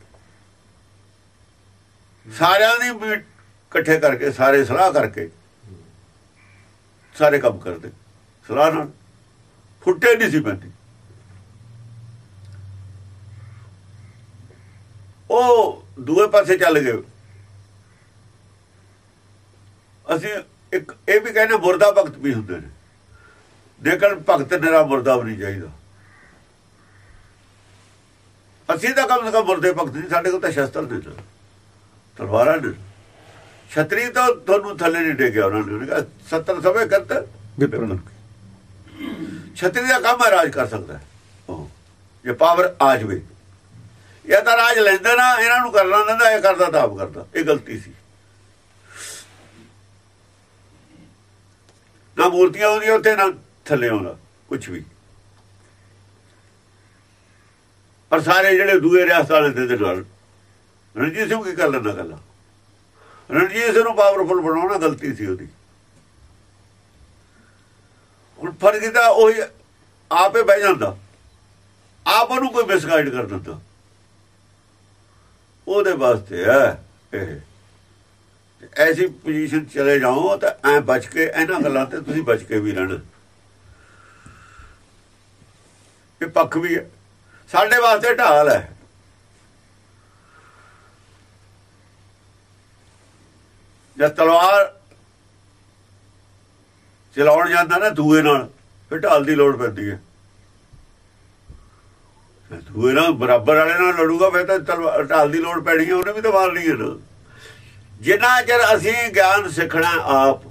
ਸਾਰਿਆਂ ਦੀ ਮੀਟ ਇਕੱਠੇ ਕਰਕੇ, ਸਾਰੇ ਸਲਾਹ ਕਰਕੇ, ਸਾਰੇ ਕੰਮ ਕਰਦੇ। ਸਲਾਹ ਨਾਲ। ਫੁੱਟੇ ਨਹੀਂ ਸੀ ਪੈਂਦੀ। ਉਹ ਦੂਏ ਪਾਸੇ ਚੱਲ ਗਏ। ਅਸੀਂ ਇੱਕ ਇਹ ਵੀ ਕਹਿੰਦੇ ਮੁਰਦਾ ਭਗਤ ਵੀ ਹੁੰਦੇ ਨੇ। ਲੇਕਿਨ ਭਗਤ ਨਿਰਾ ਮੁਰਦਾ ਵੀ ਨਹੀਂ ਚਾਹੀਦਾ। ਅਸੀਂ ਤਾਂ ਕਮ ਕਮ ਮੁਰਦੇ ਭਗਤ ਨਹੀਂ ਸਾਡੇ ਕੋਲ ਤਾਂ ਸ਼ਸਤਰ ਨੇ ਨਾ, ਤਲਵਾਰਾਂ ਨੇ। ਛਤਰੀ ਤਾਂ ਤੁਹਾਨੂੰ ਥੱਲੇ ਨਹੀਂ ਡੇਗਿਆ ਉਹਨਾਂ ਨੇ। ਉਹਨੇ ਕਿਹਾ 70 ਸਵੇ ਕਰਤ। ਵਿਪਰਨ ਛਤਰੀ ਦਾ ਕੰਮ ਰਾਜ ਕਰ ਸਕਦਾ ਹੈ। ਉਹ ਜੇ ਪਾਵਰ ਆ ਜਵੇ। ਇਹ ਤਾਂ ਰਾਜ ਲੈਂਦਾ ਨਾ ਇਹਨਾਂ ਨੂੰ ਕਰਨਾ ਦਿੰਦਾ ਇਹ ਕਰਦਾ ਤਾਂ ਆਪ ਕਰਦਾ। ਇਹ ਗਲਤੀ ਸੀ। ਨਾ ਮੂਰਤੀਆਂ ਆਉਂਦੀਆਂ ਉੱਥੇ, ਨਾ ਥੱਲੇ ਆਉਂਦਾ ਕੁਝ ਵੀ। ਪਰ ਸਾਰੇ ਜਿਹੜੇ ਦੂਏ ਰਿਆਸਤ ਵਾਲੇ ਦੇ ਨਾਲ, ਰਣਜੀਤ ਸਿੰਘ ਕੀ ਕਰ ਲੈਂਦਾ ਗੱਲਾਂ? ਰਣਜੀਤ ਸਿੰਘ ਨੂੰ ਪਾਵਰਫੁਲ ਬਣਾਉਣਾ ਗਲਤੀ ਸੀ ਉਹਦੀ। ਹੁਣ ਫ਼ਰਕ ਇਹਦਾ ਉਹ ਆਪੇ ਬਹਿ ਜਾਂਦਾ। ਆਪ ਉਹਨੂੰ ਕੋਈ ਮਿਸਗਾਈਡ ਕਰ ਦਿੰਦਾ। ਉਹਦੇ ਵਾਸਤੇ ਹੈ ਇਹ। ਐਸੀ ਪੋਜੀਸ਼ਨ ਚਲੇ ਜਾਓ ਤਾਂ ਐ ਬਚ ਕੇ, ਇਹਨਾਂ ਗੱਲਾਂ ਤੇ ਤੁਸੀਂ ਬਚ ਕੇ ਵੀ ਰਹਿਣਾ। ਇਹ ਪੱਖ ਵੀ ਹੈ। ਸਾਡੇ ਵਾਸਤੇ ਢਾਲ ਹੈ। ਜਦ ਤਲਵਾਰ ਚਲਾਉਣ ਜਾਂਦਾ ਨਾ ਦੂਏ ਨਾਲ, ਫਿਰ ਢਾਲ ਦੀ ਲੋੜ ਪੈਂਦੀ ਹੈ। ਜੇ ਦੂਏ ਨਾਲ ਬਰਾਬਰ ਵਾਲੇ ਨਾਲ ਲੜੂਗਾ, ਫਿਰ ਤਾਂ ਤਲਵਾਰ ਢਾਲ ਦੀ ਲੋੜ ਪੈਣੀ ਹੈ, ਉਹਨੇ ਵੀ ਤਾਂ ਮਾਰਨੀ ਹੈ ਨਾ। ਜਿੰਨਾ ਚਿਰ ਅਸੀਂ ਗਿਆਨ ਸਿੱਖਣਾ ਆਪ,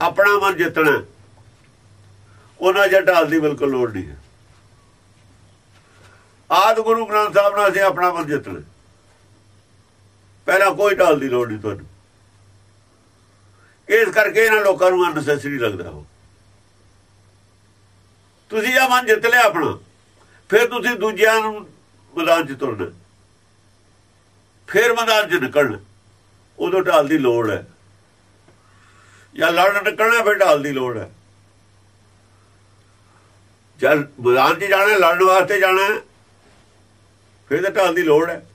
ਆਪਣਾ ਮਨ ਜਿੱਤਣਾ ਉਹਨਾਂ ਜੇ ਢਾਲ ਦੀ ਬਿਲਕੁਲ ਲੋੜ ਨਹੀਂ ਹੈ। ਆਦ ਗੁਰੂ ਗ੍ਰੰਥ ਸਾਹਿਬ ਨਾਲ ਅਸੀਂ ਆਪਣਾ ਮਨ ਜਿੱਤਣਾ ਪਹਿਲਾਂ ਕੋਈ ਢਾਲ ਦੀ ਲੋੜ ਨਹੀਂ ਤੁਹਾਨੂੰ। ਇਸ ਕਰਕੇ ਇਹਨਾਂ ਲੋਕਾਂ ਨੂੰ ਅਨਸੈਸਰੀ ਲੱਗਦਾ ਉਹ ਤੁਸੀਂ ਆ ਮਨ ਜਿੱਤ ਲਿਆ ਆਪਣਾ, ਫਿਰ ਤੁਸੀਂ ਦੂਜਿਆਂ ਨੂੰ ਮੈਦਾਨ 'ਚ ਤੁਰਨਾ ਫਿਰ ਮੈਦਾਨ 'ਚ ਨਿਕਲਣਾ ਉਦੋਂ ਢਾਲ ਦੀ ਲੋੜ ਹੈ। ਜਾਂ ਲੜਨ ਨਿਕਲਣਾ ਫਿਰ ਢਾਲ ਦੀ ਲੋੜ ਹੈ। ਜਦ ਮੈਦਾਨ 'ਚ ਜਾਣਾ, ਲੜਨ ਵਾਸਤੇ ਜਾਣਾ, ਫਿਰ ਤਾਂ ਢਾਲ ਦੀ ਲੋੜ ਹੈ।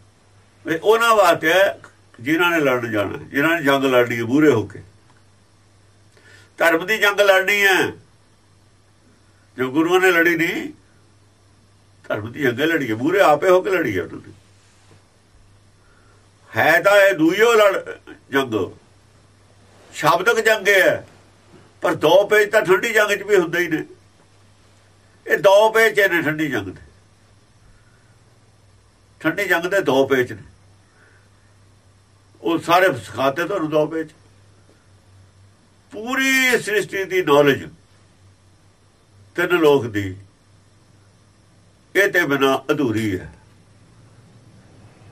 ਵੀ ਉਹਨਾਂ ਵਾਸਤੇ ਹੈ ਜਿਨ੍ਹਾਂ ਨੇ ਲੜਨ ਜਾਣਾ, ਜਿਨ੍ਹਾਂ ਨੇ ਜੰਗ ਲੜਨੀ ਹੈ ਬੂਰੇ ਹੋ ਕੇ। ਧਰਮ ਦੀ ਜੰਗ ਲੜਨੀ ਹੈ। ਜੋ ਗੁਰੂਆਂ ਨੇ ਲੜੀ ਨਹੀਂ, ਧਰਮ ਦੀ ਜੰਗ ਲੜੀ ਹੈ ਬੂਰੇ ਆਪੇ ਹੋ ਕੇ ਲੜੀ ਹੈ ਉਹਨਾਂ ਨੇ ਹੈ ਤਾਂ ਇਹ ਦੂਈਓ ਲੜ ਜੰਗ। ਸ਼ਬਦਕ ਜੰਗ ਹੈ। ਪਰ ਦੋ ਪੇਜ ਤਾਂ ਠੰਡੀ ਜੰਗ 'ਚ ਵੀ ਹੁੰਦੇ ਹੀ ਨੇ। ਇਹ ਦੋ ਪੇਜ ਨੇ ਠੰਡੀ ਜੰਗ ਦੇ ਠੰਡੀ ਜੰਗ ਦੇ ਦੋ ਪੇਜ ਨੇ। ਉਹ ਸਾਰੇ ਸਿਖਾਤੇ ਤੁਹਾਨੂੰ ਦੋ ਪੇਜ। ਪੂਰੀ ਸ੍ਰਿਸ਼ਟੀ ਦੀ ਨੌਲੇਜ ਤਿੰਨ ਲੋਕ ਦੀ। ਇਹ ਤੇ ਬਿਨਾ ਅਧੂਰੀ ਹੈ।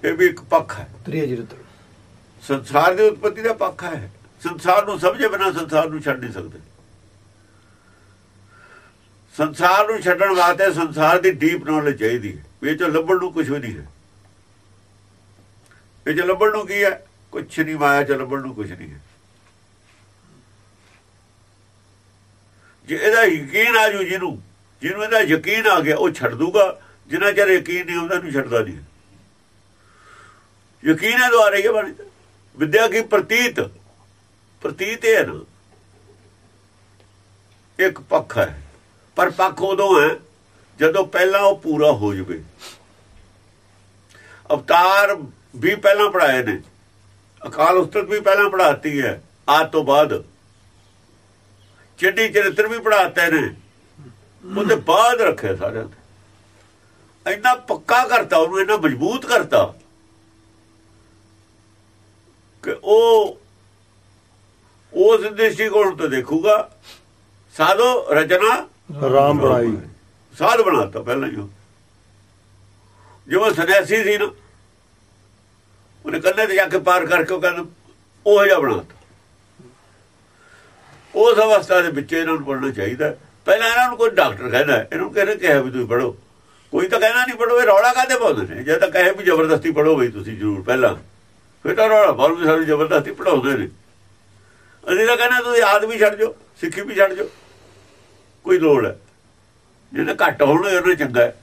ਇਹ ਵੀ ਇੱਕ ਪੱਖ ਹੈ। ਤ੍ਰਿਆ ਜੀਰਤ ਸੰਸਾਰ ਦੀ ਉਤਪਤੀ ਦਾ ਪੱਖ ਹੈ। ਸੰਸਾਰ ਨੂੰ ਸਮਝੇ ਬਿਨਾ ਸੰਸਾਰ ਨੂੰ ਛੱਡ ਨਹੀਂ ਸਕਦੇ। ਸੰਸਾਰ ਨੂੰ ਛੱਡਣ ਵਾਸਤੇ ਸੰਸਾਰ ਦੀ ਡੀਪ ਨੌਲੇਜ ਚਾਹੀਦੀ ਹੈ। ਵੀ ਇਹ ਚੋਂ ਲੱਭਣ ਨੂੰ ਕੁਝ ਵੀ ਨਹੀਂ ਹੈ। ਇਹ ਚ ਲੱਭਣ ਨੂੰ ਕੀ ਹੈ? ਕੁਝ ਨਹੀਂ ਮਾਇਆ ਚ ਲੱਭਣ ਨੂੰ ਕੁਝ ਨਹੀਂ ਹੈ। ਜੇ ਇਹਦਾ ਯਕੀਨ ਆ ਜੂ ਜਿਹਨੂੰ ਜਿਹਨੂੰ ਇਹਦਾ ਯਕੀਨ ਆ ਗਿਆ ਉਹ ਛੱਡ ਦੂਗਾ। ਜਿੰਨਾ ਚਿਰ ਯਕੀਨ ਨਹੀਂ ਹੁੰਦਾ ਨੂੰ ਛੱਡਦਾ ਨਹੀਂ। ਯਕੀਨ ਹੈ ਦੁਆਰੇ ਇਹ ਬਣੀ ਵਿਦਿਆ ਕੀ ਪ੍ਰਤੀਤ? ਪ੍ਰਤੀਤ ਇਹ ਹੈ ਨਾ। ਇੱਕ ਪੱਖ ਹੈ। ਪਰ ਪੱਖ ਉਦੋਂ ਹੈ ਜਦੋਂ ਪਹਿਲਾਂ ਉਹ ਪੂਰਾ ਹੋ ਜਵੇ। ਅਵਤਾਰ ਵੀ ਪਹਿਲਾਂ ਪੜਾਏ ਨੇ। ਅਕਾਲ ਉਸਤਤ ਵੀ ਪਹਿਲਾਂ ਪੜਾਤੀ ਹੈ। ਆਦ ਤੋਂ ਬਾਅਦ। ਚਿੱਡੀ ਚਰਿੱਤਰ ਵੀ ਪੜਾਤੇ ਨੇ। ਉਹਦੇ ਬਾਅਦ ਰੱਖਿਆ ਸਾਰਿਆਂ ਤੇ। ਇੰਨਾ ਪੱਕਾ ਕਰਤਾ, ਉਹਨੂੰ ਇੰਨਾ ਮਜ਼ਬੂਤ ਕਰਤਾ। ਕਿ ਉਹ ਉਸ ਦ੍ਰਿਸ਼ਟੀਕੋਣ ਤੋਂ ਦੇਖੂਗਾ। ਸਾਧੋ ਰਚਨਾ। ਰਾਮ ਬਣਾਈ। ਸਾਧ ਬਣਾਤਾ ਪਹਿਲਾਂ ਹੀ ਉਹ। ਜਿਵੇਂ ਸੰਨਿਆਸੀ ਸੀ ਨਾ ਉਹਨੇ ਕੰਨੇ ਤੇ ਜਾ ਕੇ ਪਾਰ ਕਰਕੇ ਉਹ ਕਹਿੰਦਾ ਉਹ ਜਿਹਾ ਬਣਾਤਾ। ਉਸ ਅਵਸਥਾ ਦੇ ਵਿੱਚ ਇਹਨਾਂ ਨੂੰ ਪੜਨਾ ਚਾਹੀਦਾ। ਪਹਿਲਾਂ ਇਹਨਾਂ ਨੂੰ ਕੋਈ ਡਾਕਟਰ ਕਹਿੰਦਾ ਇਹਨਾਂ ਕਹਿੰਦੇ ਕਿਹਾ ਵੀ ਤੁਸੀਂ ਪੜੋ ਕੋਈ ਤਾਂ ਕਹਿੰਦਾ ਨਹੀਂ ਪੜੋ ਇਹ ਰੌਲਾ ਕਾਦੇ ਪਾਉਂਦੇ ਨੇ? ਜੇ ਤਾਂ ਕਹੇ ਵੀ ਜ਼ਬਰਦਸਤੀ ਪੜੋ ਬਈ ਤੁਸੀਂ ਜ਼ਰੂਰ ਪਹਿਲਾਂ। ਫਿਰ ਤਾਂ ਰੌਲਾ ਬਾਲ ਵੀ ਸਾਨੂੰ ਜ਼ਬਰਦਸਤੀ ਪੜਾਉਂਦੇ ਨੇ। ਅਸੀਂ ਤਾਂ ਕਹਿੰਦਾ ਤੁਸੀਂ ਆਦ ਵੀ ਛੱਡ ਜਾਓ, ਸਿੱਖੀ ਵੀ ਛੱਡ ਜਾਓ। ਕੋਈ ਲੋੜ ਹੈ। ਜਿਹਨੇ ਘੱਟ ਹੋਣ, ਉਹਨੇ ਚੰਗਾ ਹੈ।